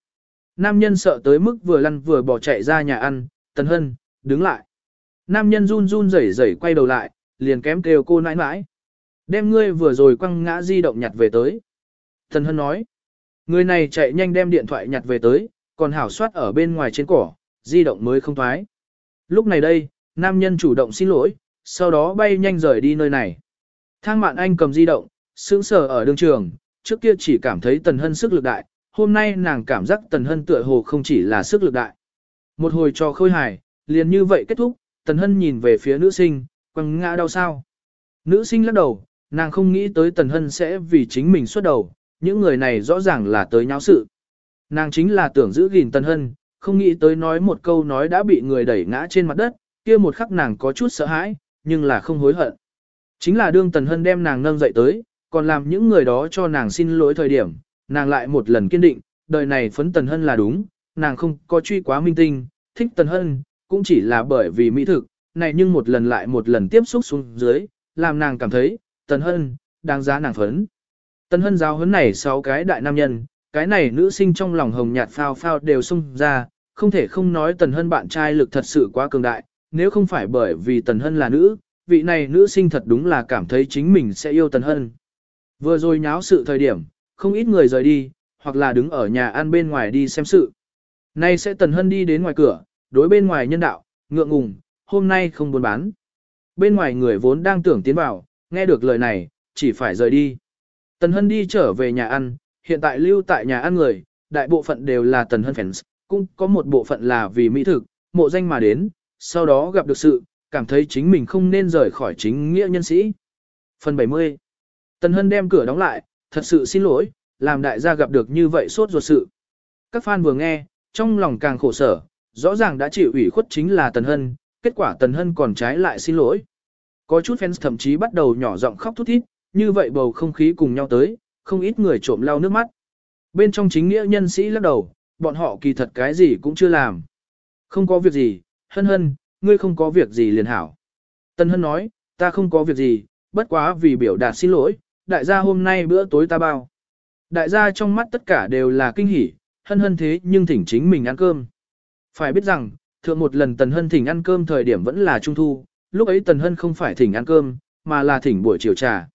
Nam nhân sợ tới mức vừa lăn vừa bỏ chạy ra nhà ăn, Tần Hân, đứng lại. Nam nhân run run rẩy rẩy quay đầu lại, liền kém kêu cô nãi nãi. Đem ngươi vừa rồi quăng ngã di động nhặt về tới. Tần Hân nói. Người này chạy nhanh đem điện thoại nhặt về tới, còn hảo soát ở bên ngoài trên cỏ, di động mới không thoái. Lúc này đây, nam nhân chủ động xin lỗi, sau đó bay nhanh rời đi nơi này. Thang mạn anh cầm di động, sững sờ ở đường trường, trước kia chỉ cảm thấy tần hân sức lực đại, hôm nay nàng cảm giác Tần Hân tựa hồ không chỉ là sức lực đại. Một hồi trò khôi hài, liền như vậy kết thúc, Tần Hân nhìn về phía nữ sinh, quăng ngã đau sao. Nữ sinh lắc đầu, nàng không nghĩ tới Tần Hân sẽ vì chính mình xuất đầu, những người này rõ ràng là tới nháo sự. Nàng chính là tưởng giữ gìn Tần Hân, không nghĩ tới nói một câu nói đã bị người đẩy ngã trên mặt đất, kia một khắc nàng có chút sợ hãi, nhưng là không hối hận. Chính là đương Tần Hân đem nàng nâng dậy tới, còn làm những người đó cho nàng xin lỗi thời điểm, nàng lại một lần kiên định, đời này phấn Tần Hân là đúng, nàng không có truy quá minh tinh, thích Tần Hân, cũng chỉ là bởi vì mỹ thực, này nhưng một lần lại một lần tiếp xúc xuống dưới, làm nàng cảm thấy, Tần Hân, đáng giá nàng phấn. Tần Hân giáo huấn này sáu cái đại nam nhân, cái này nữ sinh trong lòng hồng nhạt phao phao đều xung ra, không thể không nói Tần Hân bạn trai lực thật sự quá cường đại, nếu không phải bởi vì Tần Hân là nữ, vị này nữ sinh thật đúng là cảm thấy chính mình sẽ yêu Tần Hân. Vừa rồi nháo sự thời điểm, không ít người rời đi, hoặc là đứng ở nhà ăn bên ngoài đi xem sự. Nay sẽ Tần Hân đi đến ngoài cửa, đối bên ngoài nhân đạo, ngượng ngùng, hôm nay không buôn bán. Bên ngoài người vốn đang tưởng tiến vào, nghe được lời này, chỉ phải rời đi. Tần Hân đi trở về nhà ăn, hiện tại lưu tại nhà ăn người, đại bộ phận đều là Tần Hân fans, cũng có một bộ phận là vì mỹ thực, mộ danh mà đến, sau đó gặp được sự, cảm thấy chính mình không nên rời khỏi chính nghĩa nhân sĩ. Phần 70 Tần Hân đem cửa đóng lại, thật sự xin lỗi, làm đại gia gặp được như vậy sốt ruột sự. Các fan vừa nghe, trong lòng càng khổ sở, rõ ràng đã chịu ủy khuất chính là Tần Hân, kết quả Tần Hân còn trái lại xin lỗi. Có chút fans thậm chí bắt đầu nhỏ giọng khóc thút thít, như vậy bầu không khí cùng nhau tới, không ít người trộm lau nước mắt. Bên trong chính nghĩa nhân sĩ lắc đầu, bọn họ kỳ thật cái gì cũng chưa làm. Không có việc gì, hân hân, ngươi không có việc gì liền hảo. Tần Hân nói, ta không có việc gì, bất quá vì biểu đạt xin lỗi, đại gia hôm nay bữa tối ta bao. Đại gia trong mắt tất cả đều là kinh hỉ, hân hân thế nhưng thỉnh chính mình ăn cơm. Phải biết rằng, thượng một lần Tần Hân thỉnh ăn cơm thời điểm vẫn là trung thu, lúc ấy Tần Hân không phải thỉnh ăn cơm, mà là thỉnh buổi chiều trà.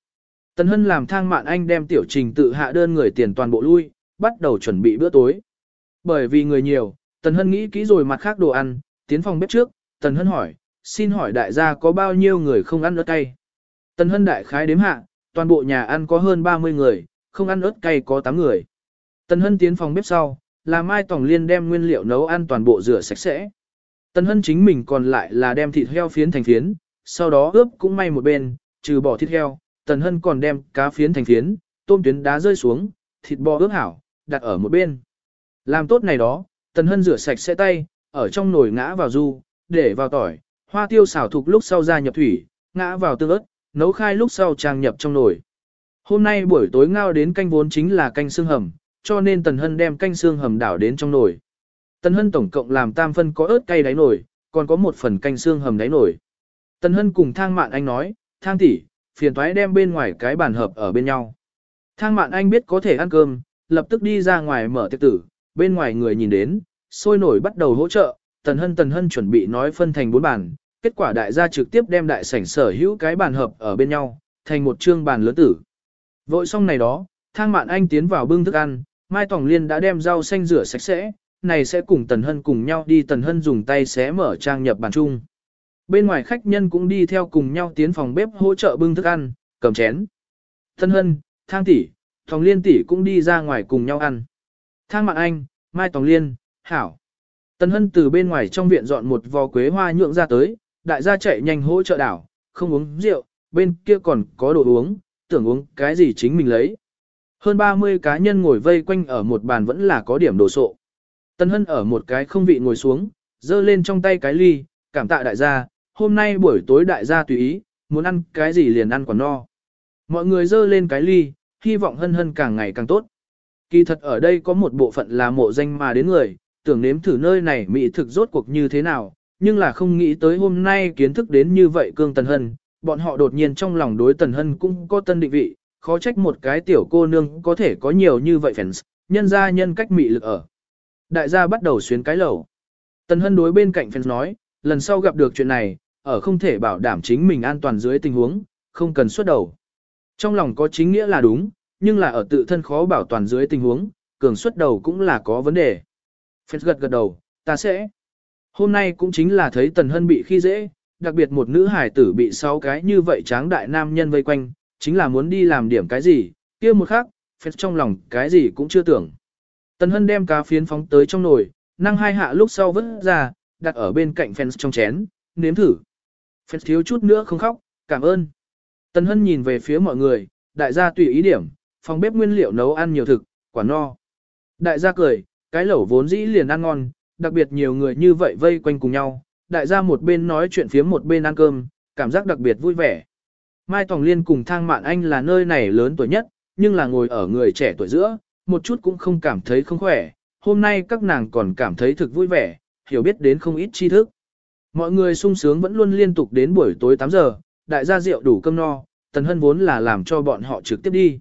Tần Hân làm thang mạn anh đem tiểu trình tự hạ đơn người tiền toàn bộ lui, bắt đầu chuẩn bị bữa tối. Bởi vì người nhiều, Tần Hân nghĩ kỹ rồi mặt khác đồ ăn, tiến phòng bếp trước, Tần Hân hỏi, xin hỏi đại gia có bao nhiêu người không ăn ớt cay? Tần Hân đại khái đếm hạ, toàn bộ nhà ăn có hơn 30 người, không ăn ớt cay có 8 người. Tần Hân tiến phòng bếp sau, là Mai Tòng Liên đem nguyên liệu nấu ăn toàn bộ rửa sạch sẽ. Tần Hân chính mình còn lại là đem thịt heo phiến thành phiến, sau đó ướp cũng may một bên, trừ bỏ thịt heo, Tần Hân còn đem cá phiến thành phiến, tôm tuyến đá rơi xuống, thịt bò ướp hảo, đặt ở một bên. Làm tốt này đó, Tần Hân rửa sạch sẽ tay, ở trong nồi ngã vào du, để vào tỏi, hoa tiêu xào thục lúc sau ra nhập thủy, ngã vào tương ớt, nấu khai lúc sau trang nhập trong nồi. Hôm nay buổi tối ngao đến canh vốn chính là canh xương hầm, cho nên Tần Hân đem canh xương hầm đảo đến trong nồi. Tần Hân tổng cộng làm tam phân có ớt cay đáy nồi, còn có một phần canh xương hầm đáy nồi. Tần Hân cùng Thang Mạn Anh nói, Thang tỷ, phiền toái đem bên ngoài cái bàn hợp ở bên nhau. Thang Mạn Anh biết có thể ăn cơm, lập tức đi ra ngoài mở tiệc tử, bên ngoài người nhìn đến, sôi nổi bắt đầu hỗ trợ, Tần Hân Tần Hân chuẩn bị nói phân thành bốn bàn, kết quả đại gia trực tiếp đem đại sảnh sở hữu cái bàn hợp ở bên nhau, thành một trương bàn lớn tử. Vội xong này đó, Thang Mạn Anh tiến vào bưng thức ăn, Mai Tòng Liên đã đem rau xanh rửa sạch sẽ, này sẽ cùng Tần Hân cùng nhau đi Tần Hân dùng tay xé mở trang nhập bàn chung. Bên ngoài khách nhân cũng đi theo cùng nhau tiến phòng bếp hỗ trợ bưng thức ăn, cầm chén. Tần Hân, Thang tỷ, Tòng Liên tỷ cũng đi ra ngoài cùng nhau ăn. Thang Mạn Anh, Mai Tòng Liên, Hảo. Tần Hân từ bên ngoài trong viện dọn một vò quế hoa nhượng ra tới, đại gia chạy nhanh hỗ trợ đảo, không uống rượu, bên kia còn có đồ uống, tưởng uống cái gì chính mình lấy. Hơn 30 cá nhân ngồi vây quanh ở một bàn vẫn là có điểm đồ sộ. Tân Hân ở một cái không vị ngồi xuống, dơ lên trong tay cái ly, cảm tạ đại gia, hôm nay buổi tối đại gia tùy ý, muốn ăn cái gì liền ăn quả no. Mọi người dơ lên cái ly, hy vọng Hân Hân càng ngày càng tốt. Kỳ thật ở đây có một bộ phận là mộ danh mà đến người, tưởng nếm thử nơi này mỹ thực rốt cuộc như thế nào, nhưng là không nghĩ tới hôm nay kiến thức đến như vậy cương Tần Hân, bọn họ đột nhiên trong lòng đối Tần Hân cũng có tân định vị, khó trách một cái tiểu cô nương có thể có nhiều như vậy fans, nhân ra nhân cách mị lực ở. Đại gia bắt đầu xuyến cái lẩu. Tần Hân đối bên cạnh fans nói, lần sau gặp được chuyện này, ở không thể bảo đảm chính mình an toàn dưới tình huống, không cần xuất đầu. Trong lòng có chính nghĩa là đúng, nhưng là ở tự thân khó bảo toàn dưới tình huống, cường xuất đầu cũng là có vấn đề. Fans gật gật đầu, ta sẽ. Hôm nay cũng chính là thấy Tần Hân bị khi dễ, đặc biệt một nữ hải tử bị sáu cái như vậy tráng đại nam nhân vây quanh, chính là muốn đi làm điểm cái gì, kia một khác, phết trong lòng cái gì cũng chưa tưởng. Tần Hân đem cá phiến phóng tới trong nồi, năng hai hạ lúc sau vứt ra, đặt ở bên cạnh fans trong chén, nếm thử. Fans thiếu chút nữa không khóc, cảm ơn. Tần Hân nhìn về phía mọi người, đại gia tùy ý điểm, phòng bếp nguyên liệu nấu ăn nhiều thực, quả no. Đại gia cười, cái lẩu vốn dĩ liền ăn ngon, đặc biệt nhiều người như vậy vây quanh cùng nhau, đại gia một bên nói chuyện phía một bên ăn cơm, cảm giác đặc biệt vui vẻ. Mai Tòng Liên cùng Thang Mạn Anh là nơi này lớn tuổi nhất, nhưng là ngồi ở người trẻ tuổi giữa, một chút cũng không cảm thấy không khỏe, hôm nay các nàng còn cảm thấy thực vui vẻ, hiểu biết đến không ít tri thức. Mọi người sung sướng vẫn luôn liên tục đến buổi tối 8 giờ, đại gia rượu đủ cơm no, Tần Hân vốn là làm cho bọn họ trực tiếp đi.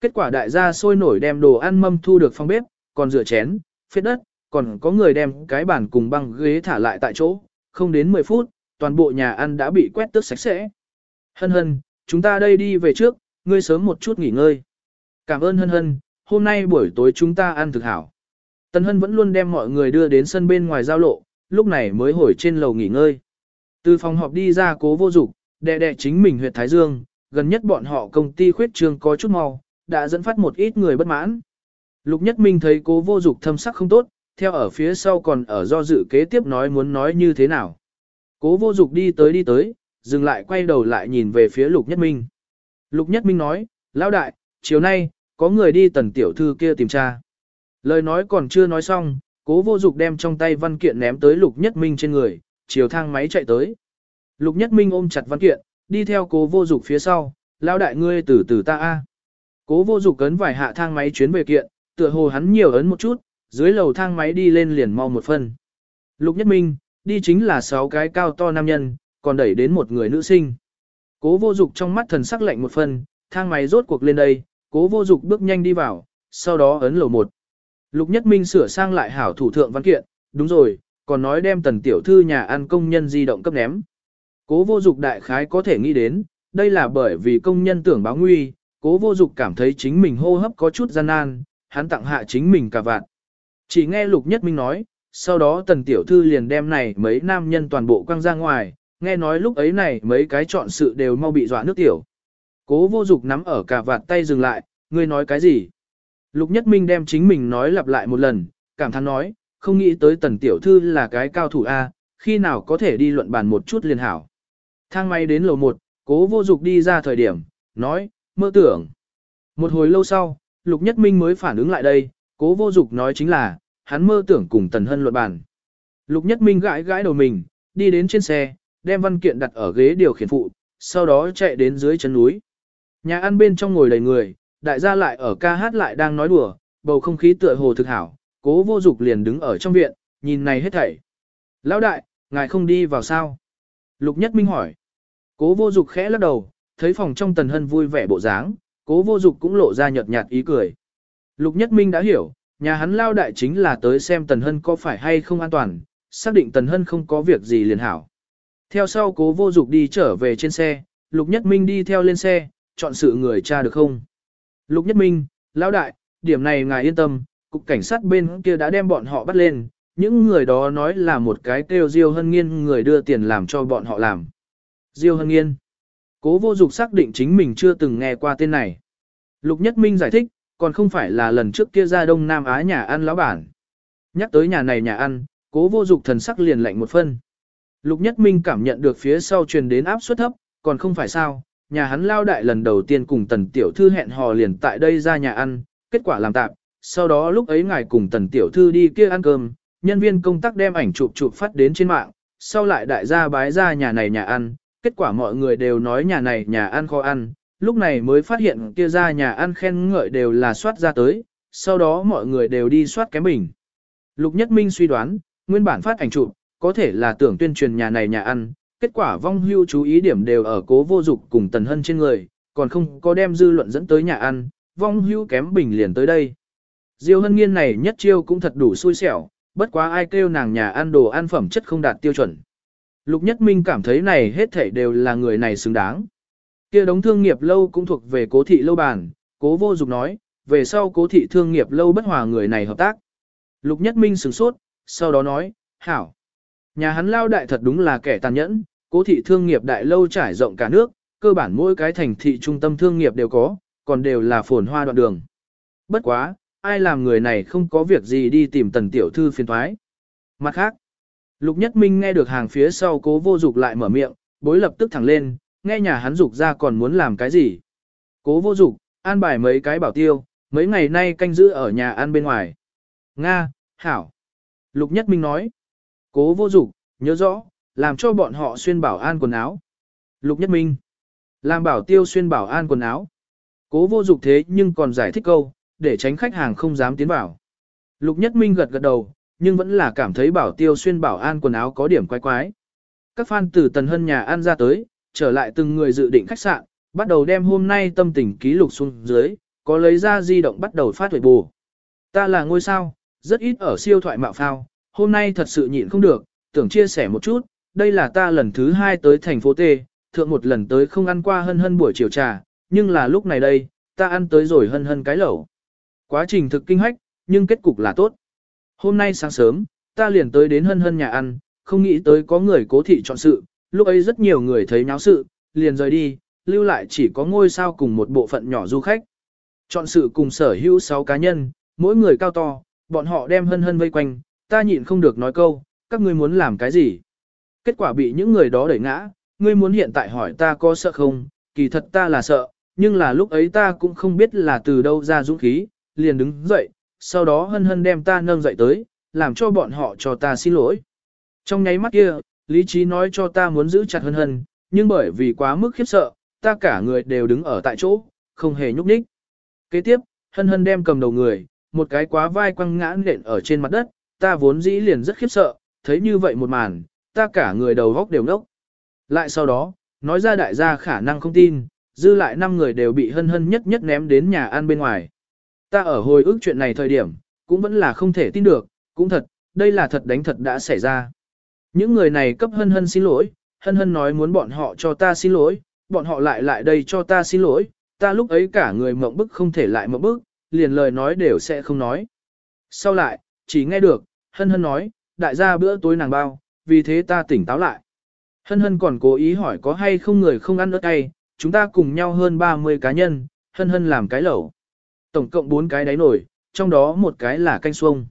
Kết quả đại gia sôi nổi đem đồ ăn mâm thu được phòng bếp, còn rửa chén, phết đất, còn có người đem cái bàn cùng băng ghế thả lại tại chỗ, không đến 10 phút, toàn bộ nhà ăn đã bị quét tước sạch sẽ. Hân hân, chúng ta đây đi về trước, ngươi sớm một chút nghỉ ngơi. Cảm ơn hân hân, hôm nay buổi tối chúng ta ăn thực hảo. Tần hân vẫn luôn đem mọi người đưa đến sân bên ngoài giao lộ, lúc này mới hồi trên lầu nghỉ ngơi. Từ phòng họp đi ra cố vô dục, đệ đệ chính mình huyệt Thái Dương, gần nhất bọn họ công ty khuyết trương có chút mau, đã dẫn phát một ít người bất mãn. Lục Nhất Minh thấy cố vô dục thâm sắc không tốt, theo ở phía sau còn ở do dự kế tiếp nói muốn nói như thế nào. Cố vô dục đi tới đi tới, dừng lại quay đầu lại nhìn về phía Lục Nhất Minh. Lục Nhất Minh nói, lão đại, chiều nay, có người đi tần tiểu thư kia tìm tra. Lời nói còn chưa nói xong, cố vô dục đem trong tay văn kiện ném tới Lục Nhất Minh trên người, chiều thang máy chạy tới. Lục Nhất Minh ôm chặt văn kiện, đi theo cố vô dục phía sau, lão đại ngươi từ từ ta a. Cố vô dục cấn vài hạ thang máy chuyến về kiện, tựa hồ hắn nhiều ấn một chút, dưới lầu thang máy đi lên liền mau một phân. Lục Nhất Minh, đi chính là sáu cái cao to nam nhân, còn đẩy đến một người nữ sinh. Cố vô dục trong mắt thần sắc lạnh một phân, thang máy rốt cuộc lên đây, cố vô dục bước nhanh đi vào, sau đó ấn lầu một. Lục Nhất Minh sửa sang lại hảo thủ thượng văn kiện, đúng rồi, còn nói đem tần tiểu thư nhà ăn công nhân di động cấp ném. Cố vô dục đại khái có thể nghĩ đến, đây là bởi vì công nhân tưởng báo nguy, cố vô dục cảm thấy chính mình hô hấp có chút gian nan, hắn tặng hạ chính mình cả vạn. Chỉ nghe Lục Nhất Minh nói, sau đó tần tiểu thư liền đem này mấy nam nhân toàn bộ quăng ra ngoài, nghe nói lúc ấy này mấy cái chọn sự đều mau bị dọa nước tiểu. Cố vô dục nắm ở cả vạt tay dừng lại, ngươi nói cái gì? Lục Nhất Minh đem chính mình nói lặp lại một lần, cảm thán nói, không nghĩ tới tần tiểu thư là cái cao thủ A, khi nào có thể đi luận bàn một chút liền hảo. Thang máy đến lầu 1, cố vô dục đi ra thời điểm, nói, mơ tưởng. Một hồi lâu sau, Lục Nhất Minh mới phản ứng lại đây, cố vô dục nói chính là, hắn mơ tưởng cùng Tần Hân luận bàn. Lục Nhất Minh gãi gãi đầu mình, đi đến trên xe, đem văn kiện đặt ở ghế điều khiển phụ, sau đó chạy đến dưới chân núi. Nhà ăn bên trong ngồi đầy người, đại gia lại ở ca hát lại đang nói đùa, bầu không khí tựa hồ thực hảo, cố vô dục liền đứng ở trong viện, nhìn này hết thảy. Lão đại, ngài không đi vào sao? Lục Nhất Minh hỏi. Cố vô dục khẽ lắc đầu, thấy phòng trong tần hân vui vẻ bộ dáng, cố vô dục cũng lộ ra nhợt nhạt ý cười. Lục Nhất Minh đã hiểu, nhà hắn lao đại chính là tới xem tần hân có phải hay không an toàn, xác định tần hân không có việc gì liền hảo. Theo sau cố vô dục đi trở về trên xe, Lục Nhất Minh đi theo lên xe, chọn sự người cha được không? Lục Nhất Minh, lão đại, điểm này ngài yên tâm, cục cảnh sát bên kia đã đem bọn họ bắt lên, những người đó nói là một cái kêu Diêu Hân Nghiên người đưa tiền làm cho bọn họ làm. Diêu Hân Nghiên. Cố vô dục xác định chính mình chưa từng nghe qua tên này. Lục Nhất Minh giải thích, còn không phải là lần trước kia ra Đông Nam Á nhà ăn lão bản. Nhắc tới nhà này nhà ăn, cố vô dục thần sắc liền lạnh một phân. Lục Nhất Minh cảm nhận được phía sau truyền đến áp suất thấp, còn không phải sao, nhà hắn lao đại lần đầu tiên cùng tần tiểu thư hẹn hò liền tại đây ra nhà ăn, kết quả làm tạm, sau đó lúc ấy ngài cùng tần tiểu thư đi kia ăn cơm, nhân viên công tác đem ảnh chụp chụp phát đến trên mạng, sau lại đại gia bái ra nhà này nhà ăn, kết quả mọi người đều nói nhà này nhà ăn khó ăn, lúc này mới phát hiện kia ra nhà ăn khen ngợi đều là soát ra tới, sau đó mọi người đều đi soát cái mình. Lục Nhất Minh suy đoán, nguyên bản phát ảnh chụp, có thể là tưởng tuyên truyền nhà này nhà ăn, kết quả vong hưu chú ý điểm đều ở cố vô dục cùng tần hân trên người, còn không có đem dư luận dẫn tới nhà ăn, vong hưu kém bình liền tới đây. Diêu hân nghiên này nhất chiêu cũng thật đủ xui xẻo, bất quá ai kêu nàng nhà ăn đồ ăn phẩm chất không đạt tiêu chuẩn. Lục Nhất Minh cảm thấy này hết thảy đều là người này xứng đáng. Kia đống thương nghiệp lâu cũng thuộc về cố thị lâu bản cố vô dục nói, về sau cố thị thương nghiệp lâu bất hòa người này hợp tác. Lục Nhất Minh sửng sốt, sau đó nói, hảo. Nhà hắn lao đại thật đúng là kẻ tàn nhẫn, cố thị thương nghiệp đại lâu trải rộng cả nước, cơ bản mỗi cái thành thị trung tâm thương nghiệp đều có, còn đều là phồn hoa đoạn đường. Bất quá, ai làm người này không có việc gì đi tìm tần tiểu thư phiền thoái. Mặt khác, Lục Nhất Minh nghe được hàng phía sau cố vô dục lại mở miệng, bối lập tức thẳng lên, nghe nhà hắn dục ra còn muốn làm cái gì. Cố vô dục, an bài mấy cái bảo tiêu, mấy ngày nay canh giữ ở nhà ăn bên ngoài. Nga, Hảo. Lục Nhất Minh nói. Cố vô dục, nhớ rõ, làm cho bọn họ xuyên bảo an quần áo. Lục Nhất Minh. Làm bảo tiêu xuyên bảo an quần áo. Cố vô dục thế nhưng còn giải thích câu, để tránh khách hàng không dám tiến vào. Lục Nhất Minh gật gật đầu, nhưng vẫn là cảm thấy bảo tiêu xuyên bảo an quần áo có điểm quái quái. Các fan từ Tần Hân nhà ăn ra tới, trở lại từng người dự định khách sạn, bắt đầu đem hôm nay tâm tình ký lục xuống dưới, có lấy ra di động bắt đầu phát huệ bù. Ta là ngôi sao, rất ít ở siêu thoại mạo phao, hôm nay thật sự nhịn không được, tưởng chia sẻ một chút, đây là ta lần thứ hai tới thành phố T, thượng một lần tới không ăn qua hân hân buổi chiều trà, nhưng là lúc này đây, ta ăn tới rồi hân hân cái lẩu. Quá trình thực kinh hách, nhưng kết cục là tốt. Hôm nay sáng sớm, ta liền tới đến hân hân nhà ăn, không nghĩ tới có người cố thị chọn sự, lúc ấy rất nhiều người thấy nháo sự, liền rời đi, lưu lại chỉ có ngôi sao cùng một bộ phận nhỏ du khách. Chọn sự cùng sở hữu 6 cá nhân, mỗi người cao to, bọn họ đem hân hân vây quanh, ta nhịn không được nói câu, các ngươi muốn làm cái gì. Kết quả bị những người đó đẩy ngã, ngươi muốn hiện tại hỏi ta có sợ không, kỳ thật ta là sợ, nhưng là lúc ấy ta cũng không biết là từ đâu ra dũng khí, liền đứng dậy, sau đó hân hân đem ta nâng dậy tới, làm cho bọn họ cho ta xin lỗi. Trong nháy mắt kia, lý trí nói cho ta muốn giữ chặt hân hân, nhưng bởi vì quá mức khiếp sợ, ta cả người đều đứng ở tại chỗ, không hề nhúc nhích. Kế tiếp, hân hân đem cầm đầu người, một cái quá vai quăng ngã nện ở trên mặt đất, ta vốn dĩ liền rất khiếp sợ, thấy như vậy một màn, ta cả người đầu góc đều nốc. Lại sau đó, nói ra đại gia khả năng không tin, dư lại năm người đều bị hân hân nhất nhất ném đến nhà ăn bên ngoài. Ta ở hồi ức chuyện này thời điểm, cũng vẫn là không thể tin được, cũng thật, đây là thật đánh thật đã xảy ra. Những người này cấp hân hân xin lỗi, hân hân nói muốn bọn họ cho ta xin lỗi, bọn họ lại lại đây cho ta xin lỗi, ta lúc ấy cả người mộng bức không thể lại mộng bức, liền lời nói đều sẽ không nói. Sau lại, chỉ nghe được, hân hân nói, đại gia bữa tối nàng bao, vì thế ta tỉnh táo lại. Hân hân còn cố ý hỏi có hay không người không ăn ớt tay, chúng ta cùng nhau hơn 30 cá nhân, hân hân làm cái lẩu. Tổng cộng 4 cái đáy nổi, trong đó một cái là canh xuông.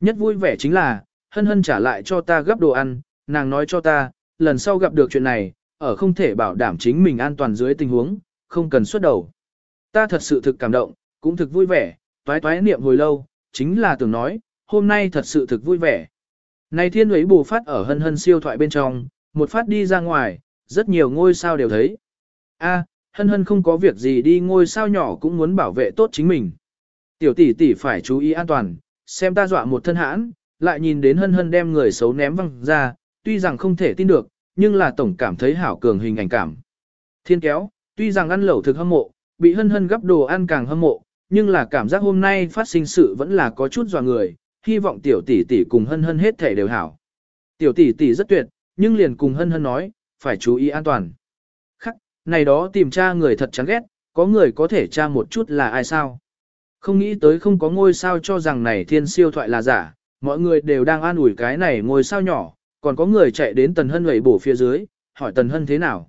Nhất vui vẻ chính là, hân hân trả lại cho ta gấp đồ ăn, nàng nói cho ta, lần sau gặp được chuyện này, ở không thể bảo đảm chính mình an toàn dưới tình huống, không cần xuất đầu. Ta thật sự thực cảm động, cũng thực vui vẻ, toái toái niệm hồi lâu, chính là tưởng nói, hôm nay thật sự thực vui vẻ. Này thiên ấy bù phát ở hân hân siêu thoại bên trong, một phát đi ra ngoài, rất nhiều ngôi sao đều thấy. A, hân hân không có việc gì đi ngôi sao nhỏ cũng muốn bảo vệ tốt chính mình. Tiểu tỷ tỷ phải chú ý an toàn, xem ta dọa một thân hãn, lại nhìn đến hân hân đem người xấu ném văng ra, tuy rằng không thể tin được, nhưng là tổng cảm thấy hảo cường hình ảnh cảm. Thiên kéo, tuy rằng ăn lẩu thực hâm mộ, bị hân hân gấp đồ ăn càng hâm mộ, nhưng là cảm giác hôm nay phát sinh sự vẫn là có chút dọa người, hy vọng tiểu tỷ tỷ cùng hân hân hết thể đều hảo. Tiểu tỷ tỷ rất tuyệt, nhưng liền cùng hân hân nói, phải chú ý an toàn. Khắc, này đó tìm tra người thật chán ghét, có người có thể tra một chút là ai sao. Không nghĩ tới không có ngôi sao cho rằng này thiên siêu thoại là giả, mọi người đều đang an ủi cái này ngồi sao nhỏ, còn có người chạy đến tần hân gầy bổ phía dưới, hỏi tần hân thế nào.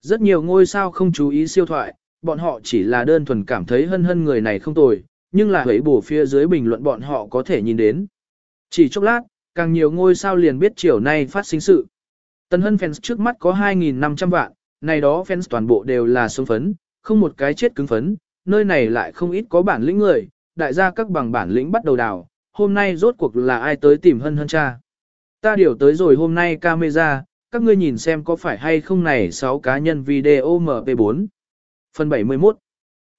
Rất nhiều ngôi sao không chú ý siêu thoại, bọn họ chỉ là đơn thuần cảm thấy hân hân người này không tồi, nhưng là hấy bổ phía dưới bình luận bọn họ có thể nhìn đến. Chỉ chốc lát, càng nhiều ngôi sao liền biết chiều nay phát sinh sự. Tần hân fans trước mắt có 2.500 vạn, này đó fans toàn bộ đều là sống phấn, không một cái chết cứng phấn, nơi này lại không ít có bản lĩnh người, đại gia các bằng bản lĩnh bắt đầu đào, hôm nay rốt cuộc là ai tới tìm hân hân cha. Ta điều tới rồi hôm nay camera, các ngươi nhìn xem có phải hay không này 6 cá nhân video MP4. Phần 71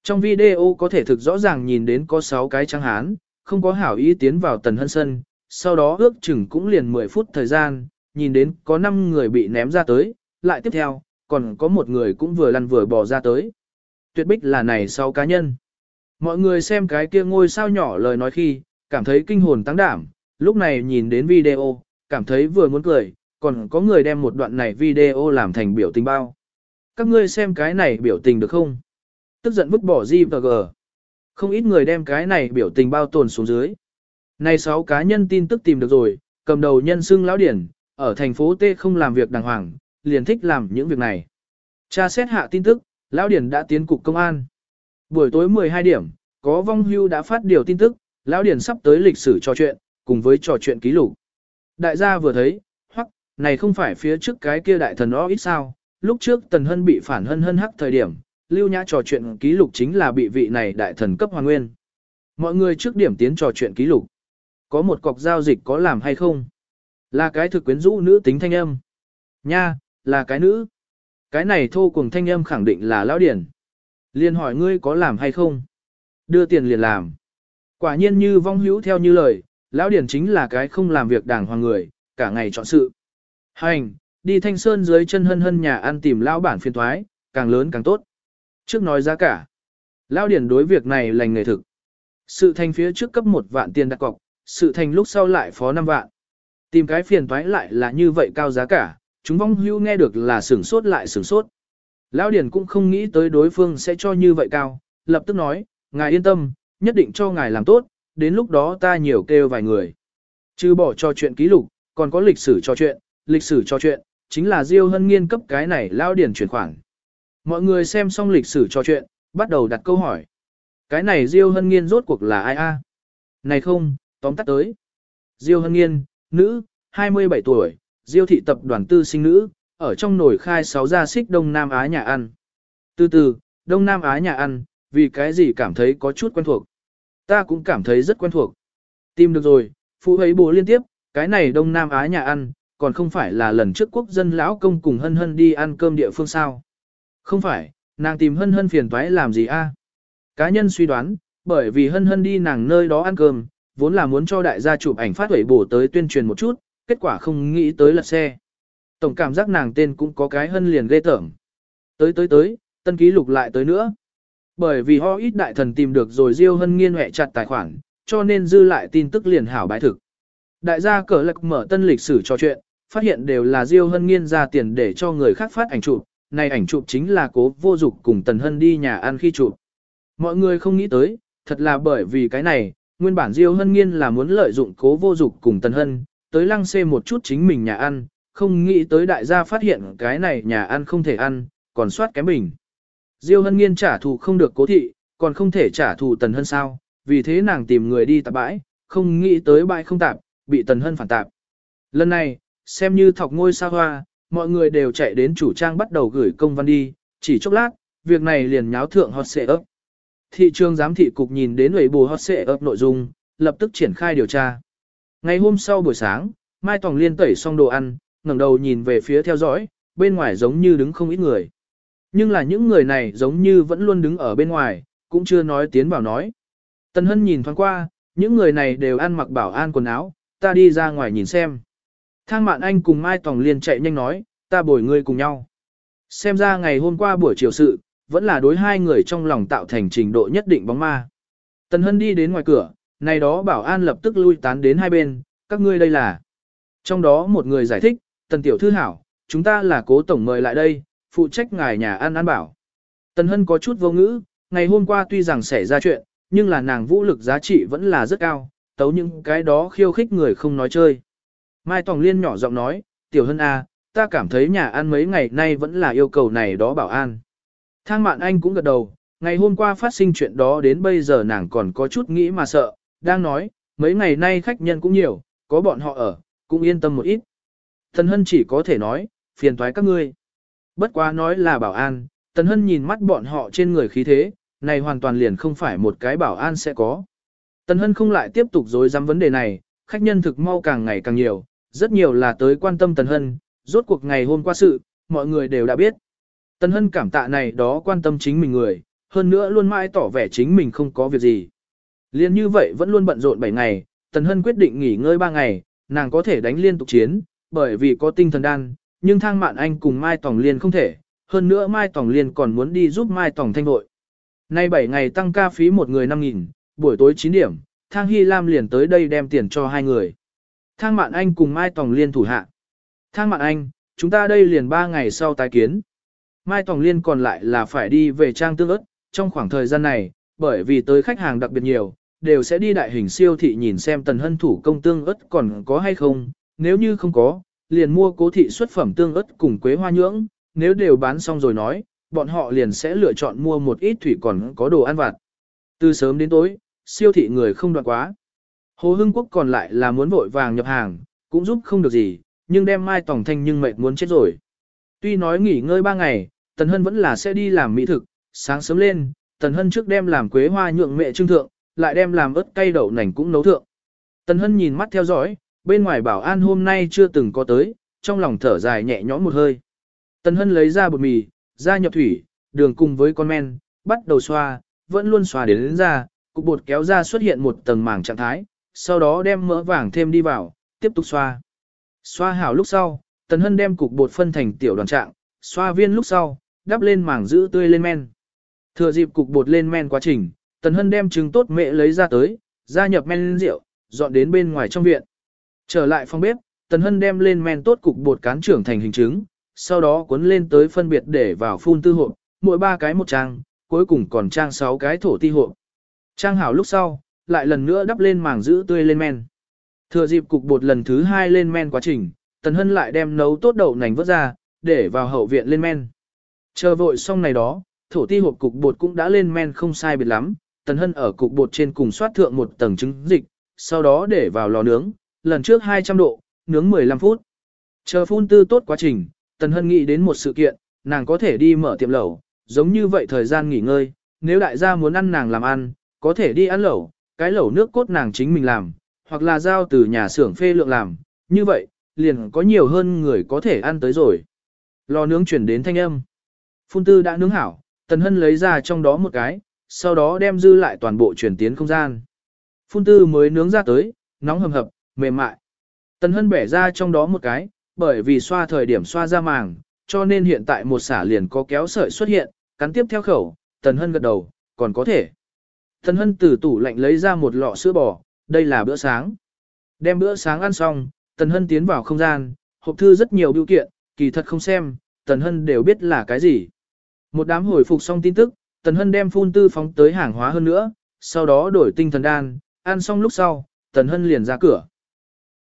Trong video có thể thực rõ ràng nhìn đến có 6 cái trắng hán, không có hảo ý tiến vào tần hân sân, sau đó ước chừng cũng liền 10 phút thời gian, nhìn đến có 5 người bị ném ra tới, lại tiếp theo, còn có một người cũng vừa lăn vừa bỏ ra tới. Tuyệt bích là này 6 cá nhân. Mọi người xem cái kia ngôi sao nhỏ lời nói khi, cảm thấy kinh hồn tăng đảm, lúc này nhìn đến video, cảm thấy vừa muốn cười, còn có người đem một đoạn này video làm thành biểu tình bao. Các ngươi xem cái này biểu tình được không? Tức giận vứt bỏ JPG. G. Không ít người đem cái này biểu tình bao tồn xuống dưới. Này 6 cá nhân tin tức tìm được rồi, cầm đầu nhân xưng lão điển, ở thành phố T không làm việc đàng hoàng, liền thích làm những việc này. Cha xét hạ tin tức, lão điển đã tiến cục công an. Buổi tối 12 điểm, có vong hưu đã phát điều tin tức, lão điển sắp tới lịch sử trò chuyện, cùng với trò chuyện ký lục. Đại gia vừa thấy, hoặc, này không phải phía trước cái kia đại thần đó ít sao, lúc trước tần hân bị phản hân hân hắc thời điểm, lưu nhã trò chuyện ký lục chính là bị vị này đại thần cấp hoàn nguyên. Mọi người trước điểm tiến trò chuyện ký lục. Có một cọc giao dịch có làm hay không? Là cái thực quyến rũ nữ tính thanh âm. Nha, là cái nữ. Cái này thô cùng thanh âm khẳng định là lão điển. Liên hỏi ngươi có làm hay không? Đưa tiền liền làm. Quả nhiên như vong hữu theo như lời, lão điển chính là cái không làm việc đàng hoàng người, cả ngày chọn sự. Hành, đi thanh sơn dưới chân hân hân nhà ăn tìm lão bản phiên thoái, càng lớn càng tốt. Trước nói giá cả. Lão điển đối việc này lành nghề thực. Sự thành phía trước cấp một vạn tiền đặt cọc, sự thành lúc sau lại phó 5 vạn. Tìm cái phiền toái lại là như vậy cao giá cả, chúng vong hưu nghe được là sửng sốt lại sửng sốt. Lão Điển cũng không nghĩ tới đối phương sẽ cho như vậy cao, lập tức nói, ngài yên tâm, nhất định cho ngài làm tốt, đến lúc đó ta nhiều kêu vài người. Chứ bỏ cho chuyện ký lục, còn có lịch sử cho chuyện, lịch sử cho chuyện, chính là Diêu Hân nghiên cấp cái này lao Điển chuyển khoản. Mọi người xem xong lịch sử cho chuyện, bắt đầu đặt câu hỏi. Cái này Diêu Hân nghiên rốt cuộc là ai a? Này không, tóm tắt tới. Diêu Hân nghiên, nữ, 27 tuổi, Diêu thị tập đoàn tư sinh nữ, ở trong nổi khai sáu gia xích Đông Nam Á nhà ăn. Từ từ, Đông Nam Á nhà ăn, vì cái gì cảm thấy có chút quen thuộc. Ta cũng cảm thấy rất quen thuộc. Tìm được rồi, phụ ấy bố liên tiếp, cái này Đông Nam Á nhà ăn, còn không phải là lần trước quốc dân lão công cùng hân hân đi ăn cơm địa phương sao. Không phải, nàng tìm hân hân phiền toái làm gì a? Cá nhân suy đoán, bởi vì hân hân đi nàng nơi đó ăn cơm, vốn là muốn cho đại gia chụp ảnh phát huẩy bổ tới tuyên truyền một chút, kết quả không nghĩ tới lật xe. Tổng cảm giác nàng tên cũng có cái hân liền ghê tởm. Tới tới tới, tân ký lục lại tới nữa. Bởi vì ho ít đại thần tìm được rồi Diêu Hân nghiên hẹ chặt tài khoản, cho nên dư lại tin tức liền hảo bái thực. Đại gia cờ lạc mở tân lịch sử trò chuyện, phát hiện đều là Diêu Hân nghiên ra tiền để cho người khác phát ảnh chụp, này ảnh chụp chính là cố vô dục cùng Tần Hân đi nhà ăn khi chụp. Mọi người không nghĩ tới, thật là bởi vì cái này, nguyên bản Diêu Hân nghiên là muốn lợi dụng cố vô dục cùng Tần Hân, tới lăng xê một chút chính mình nhà ăn, không nghĩ tới đại gia phát hiện cái này nhà ăn không thể ăn, còn soát kém bình. Diêu hân nghiên trả thù không được cố thị, còn không thể trả thù tần hân sao, vì thế nàng tìm người đi tạp bãi, không nghĩ tới bãi không tạp, bị tần hân phản tạp. Lần này, xem như thọc ngôi sao hoa, mọi người đều chạy đến chủ trang bắt đầu gửi công văn đi, chỉ chốc lát, việc này liền nháo thượng hot xệ ấp. Thị trường giám thị cục nhìn đến ủy bù hot xệ ấp nội dung, lập tức triển khai điều tra. Ngày hôm sau buổi sáng, Mai Tòng Liên tẩy xong đồ ăn, ngẩng đầu nhìn về phía theo dõi, bên ngoài giống như đứng không ít người. Nhưng là những người này giống như vẫn luôn đứng ở bên ngoài, cũng chưa nói tiến vào nói. Tần Hân nhìn thoáng qua, những người này đều ăn mặc bảo an quần áo, ta đi ra ngoài nhìn xem. Thang Mạn Anh cùng Mai Tòng Liên chạy nhanh nói, ta bồi ngươi cùng nhau. Xem ra ngày hôm qua buổi chiều sự, vẫn là đối hai người trong lòng tạo thành trình độ nhất định bóng ma. Tần Hân đi đến ngoài cửa, này đó bảo an lập tức lui tán đến hai bên, các ngươi đây là. Trong đó một người giải thích, tần tiểu thư hảo, chúng ta là cố tổng mời lại đây, phụ trách ngài nhà ăn ăn bảo. Tần Hân có chút vô ngữ, ngày hôm qua tuy rằng xảy ra chuyện, nhưng là nàng vũ lực giá trị vẫn là rất cao, tấu những cái đó khiêu khích người không nói chơi. Mai Tòng Liên nhỏ giọng nói, tiểu Hân A, à, ta cảm thấy nhà ăn mấy ngày nay vẫn là yêu cầu này đó bảo an. Thang Mạn Anh cũng gật đầu, ngày hôm qua phát sinh chuyện đó đến bây giờ nàng còn có chút nghĩ mà sợ, đang nói, mấy ngày nay khách nhân cũng nhiều, có bọn họ ở, cũng yên tâm một ít. Thần Hân chỉ có thể nói, phiền toái các ngươi. Bất quá nói là bảo an, Tần Hân nhìn mắt bọn họ trên người khí thế, này hoàn toàn liền không phải một cái bảo an sẽ có. Tần Hân không lại tiếp tục dối dám vấn đề này, khách nhân thực mau càng ngày càng nhiều, rất nhiều là tới quan tâm Tần Hân, rốt cuộc ngày hôm qua sự, mọi người đều đã biết. Tần Hân cảm tạ này đó quan tâm chính mình người, hơn nữa luôn mãi tỏ vẻ chính mình không có việc gì. Liên như vậy vẫn luôn bận rộn 7 ngày, Tần Hân quyết định nghỉ ngơi 3 ngày, nàng có thể đánh liên tục chiến, bởi vì có tinh thần đan, nhưng thang mạn anh cùng Mai Tòng Liên không thể, hơn nữa Mai Tòng Liên còn muốn đi giúp Mai Tòng thanh vội. Nay 7 ngày tăng ca phí một người 5.000, buổi tối 9 điểm, thang Hy Lam liền tới đây đem tiền cho hai người. Thang mạn anh cùng Mai Tòng Liên thủ hạ. Thang mạn anh, chúng ta đây liền 3 ngày sau tái kiến. Mai Tòng Liên còn lại là phải đi về trang tương ớt, trong khoảng thời gian này, bởi vì tới khách hàng đặc biệt nhiều, đều sẽ đi đại hình siêu thị nhìn xem tần hân thủ công tương ớt còn có hay không, nếu như không có, liền mua cố thị xuất phẩm tương ớt cùng quế hoa nhưỡng, nếu đều bán xong rồi nói, bọn họ liền sẽ lựa chọn mua một ít thủy còn có đồ ăn vặt. Từ sớm đến tối, siêu thị người không đoạn quá. Hồ Hưng Quốc còn lại là muốn vội vàng nhập hàng, cũng giúp không được gì, nhưng đem Mai tổng Thanh nhưng mệt muốn chết rồi. Tuy nói nghỉ ngơi ba ngày, Tần Hân vẫn là sẽ đi làm mỹ thực, sáng sớm lên, Tần Hân trước đem làm quế hoa nhượng mẹ trưng thượng, lại đem làm ớt cay đậu nành cũng nấu thượng. Tần Hân nhìn mắt theo dõi, bên ngoài bảo an hôm nay chưa từng có tới, trong lòng thở dài nhẹ nhõm một hơi. Tần Hân lấy ra bột mì, ra nhập thủy, đường cùng với con men, bắt đầu xoa, vẫn luôn xoa đến, đến ra, cục bột kéo ra xuất hiện một tầng màng trạng thái, sau đó đem mỡ vàng thêm đi vào, tiếp tục xoa. Xoa hảo lúc sau, Tần Hân đem cục bột phân thành tiểu đoàn trạng, xoa viên lúc sau, đắp lên màng giữ tươi lên men. Thừa dịp cục bột lên men quá trình, Tần Hân đem trứng tốt mẹ lấy ra tới, gia nhập men rượu, dọn đến bên ngoài trong viện. Trở lại phòng bếp, Tần Hân đem lên men tốt cục bột cán trưởng thành hình trứng, sau đó cuốn lên tới phân biệt để vào phun tư hộp, mỗi ba cái một trang, cuối cùng còn trang sáu cái thổ ti hộp. Trang hảo lúc sau, lại lần nữa đắp lên màng giữ tươi lên men. Thừa dịp cục bột lần thứ hai lên men quá trình, Tần Hân lại đem nấu tốt đậu nành vớt ra, để vào hậu viện lên men. Chờ vội xong này đó, thổ ti hộp cục bột cũng đã lên men không sai biệt lắm, Tần Hân ở cục bột trên cùng xoát thượng một tầng trứng dịch, sau đó để vào lò nướng, lần trước 200 độ, nướng 15 phút. Chờ phun tư tốt quá trình, Tần Hân nghĩ đến một sự kiện, nàng có thể đi mở tiệm lẩu, giống như vậy thời gian nghỉ ngơi, nếu đại gia muốn ăn nàng làm ăn, có thể đi ăn lẩu, cái lẩu nước cốt nàng chính mình làm, hoặc là giao từ nhà xưởng phê lượng làm, như vậy, liền có nhiều hơn người có thể ăn tới rồi. Lò nướng chuyển đến thanh âm. Phun tư đã nướng hảo, Tần Hân lấy ra trong đó một cái, sau đó đem dư lại toàn bộ chuyển tiến không gian. Phun tư mới nướng ra tới, nóng hầm hập, mềm mại. Tần Hân bẻ ra trong đó một cái, bởi vì xoa thời điểm xoa ra màng, cho nên hiện tại một xả liền có kéo sợi xuất hiện, cắn tiếp theo khẩu, Tần Hân gật đầu, còn có thể. Tần Hân từ tủ lạnh lấy ra một lọ sữa bò, đây là bữa sáng. Đem bữa sáng ăn xong, Tần Hân tiến vào không gian, hộp thư rất nhiều biểu kiện, kỳ thật không xem, Tần Hân đều biết là cái gì. Một đám hồi phục xong tin tức, Tần Hân đem phun tư phóng tới hàng hóa hơn nữa, sau đó đổi tinh thần đan, ăn xong lúc sau, Tần Hân liền ra cửa.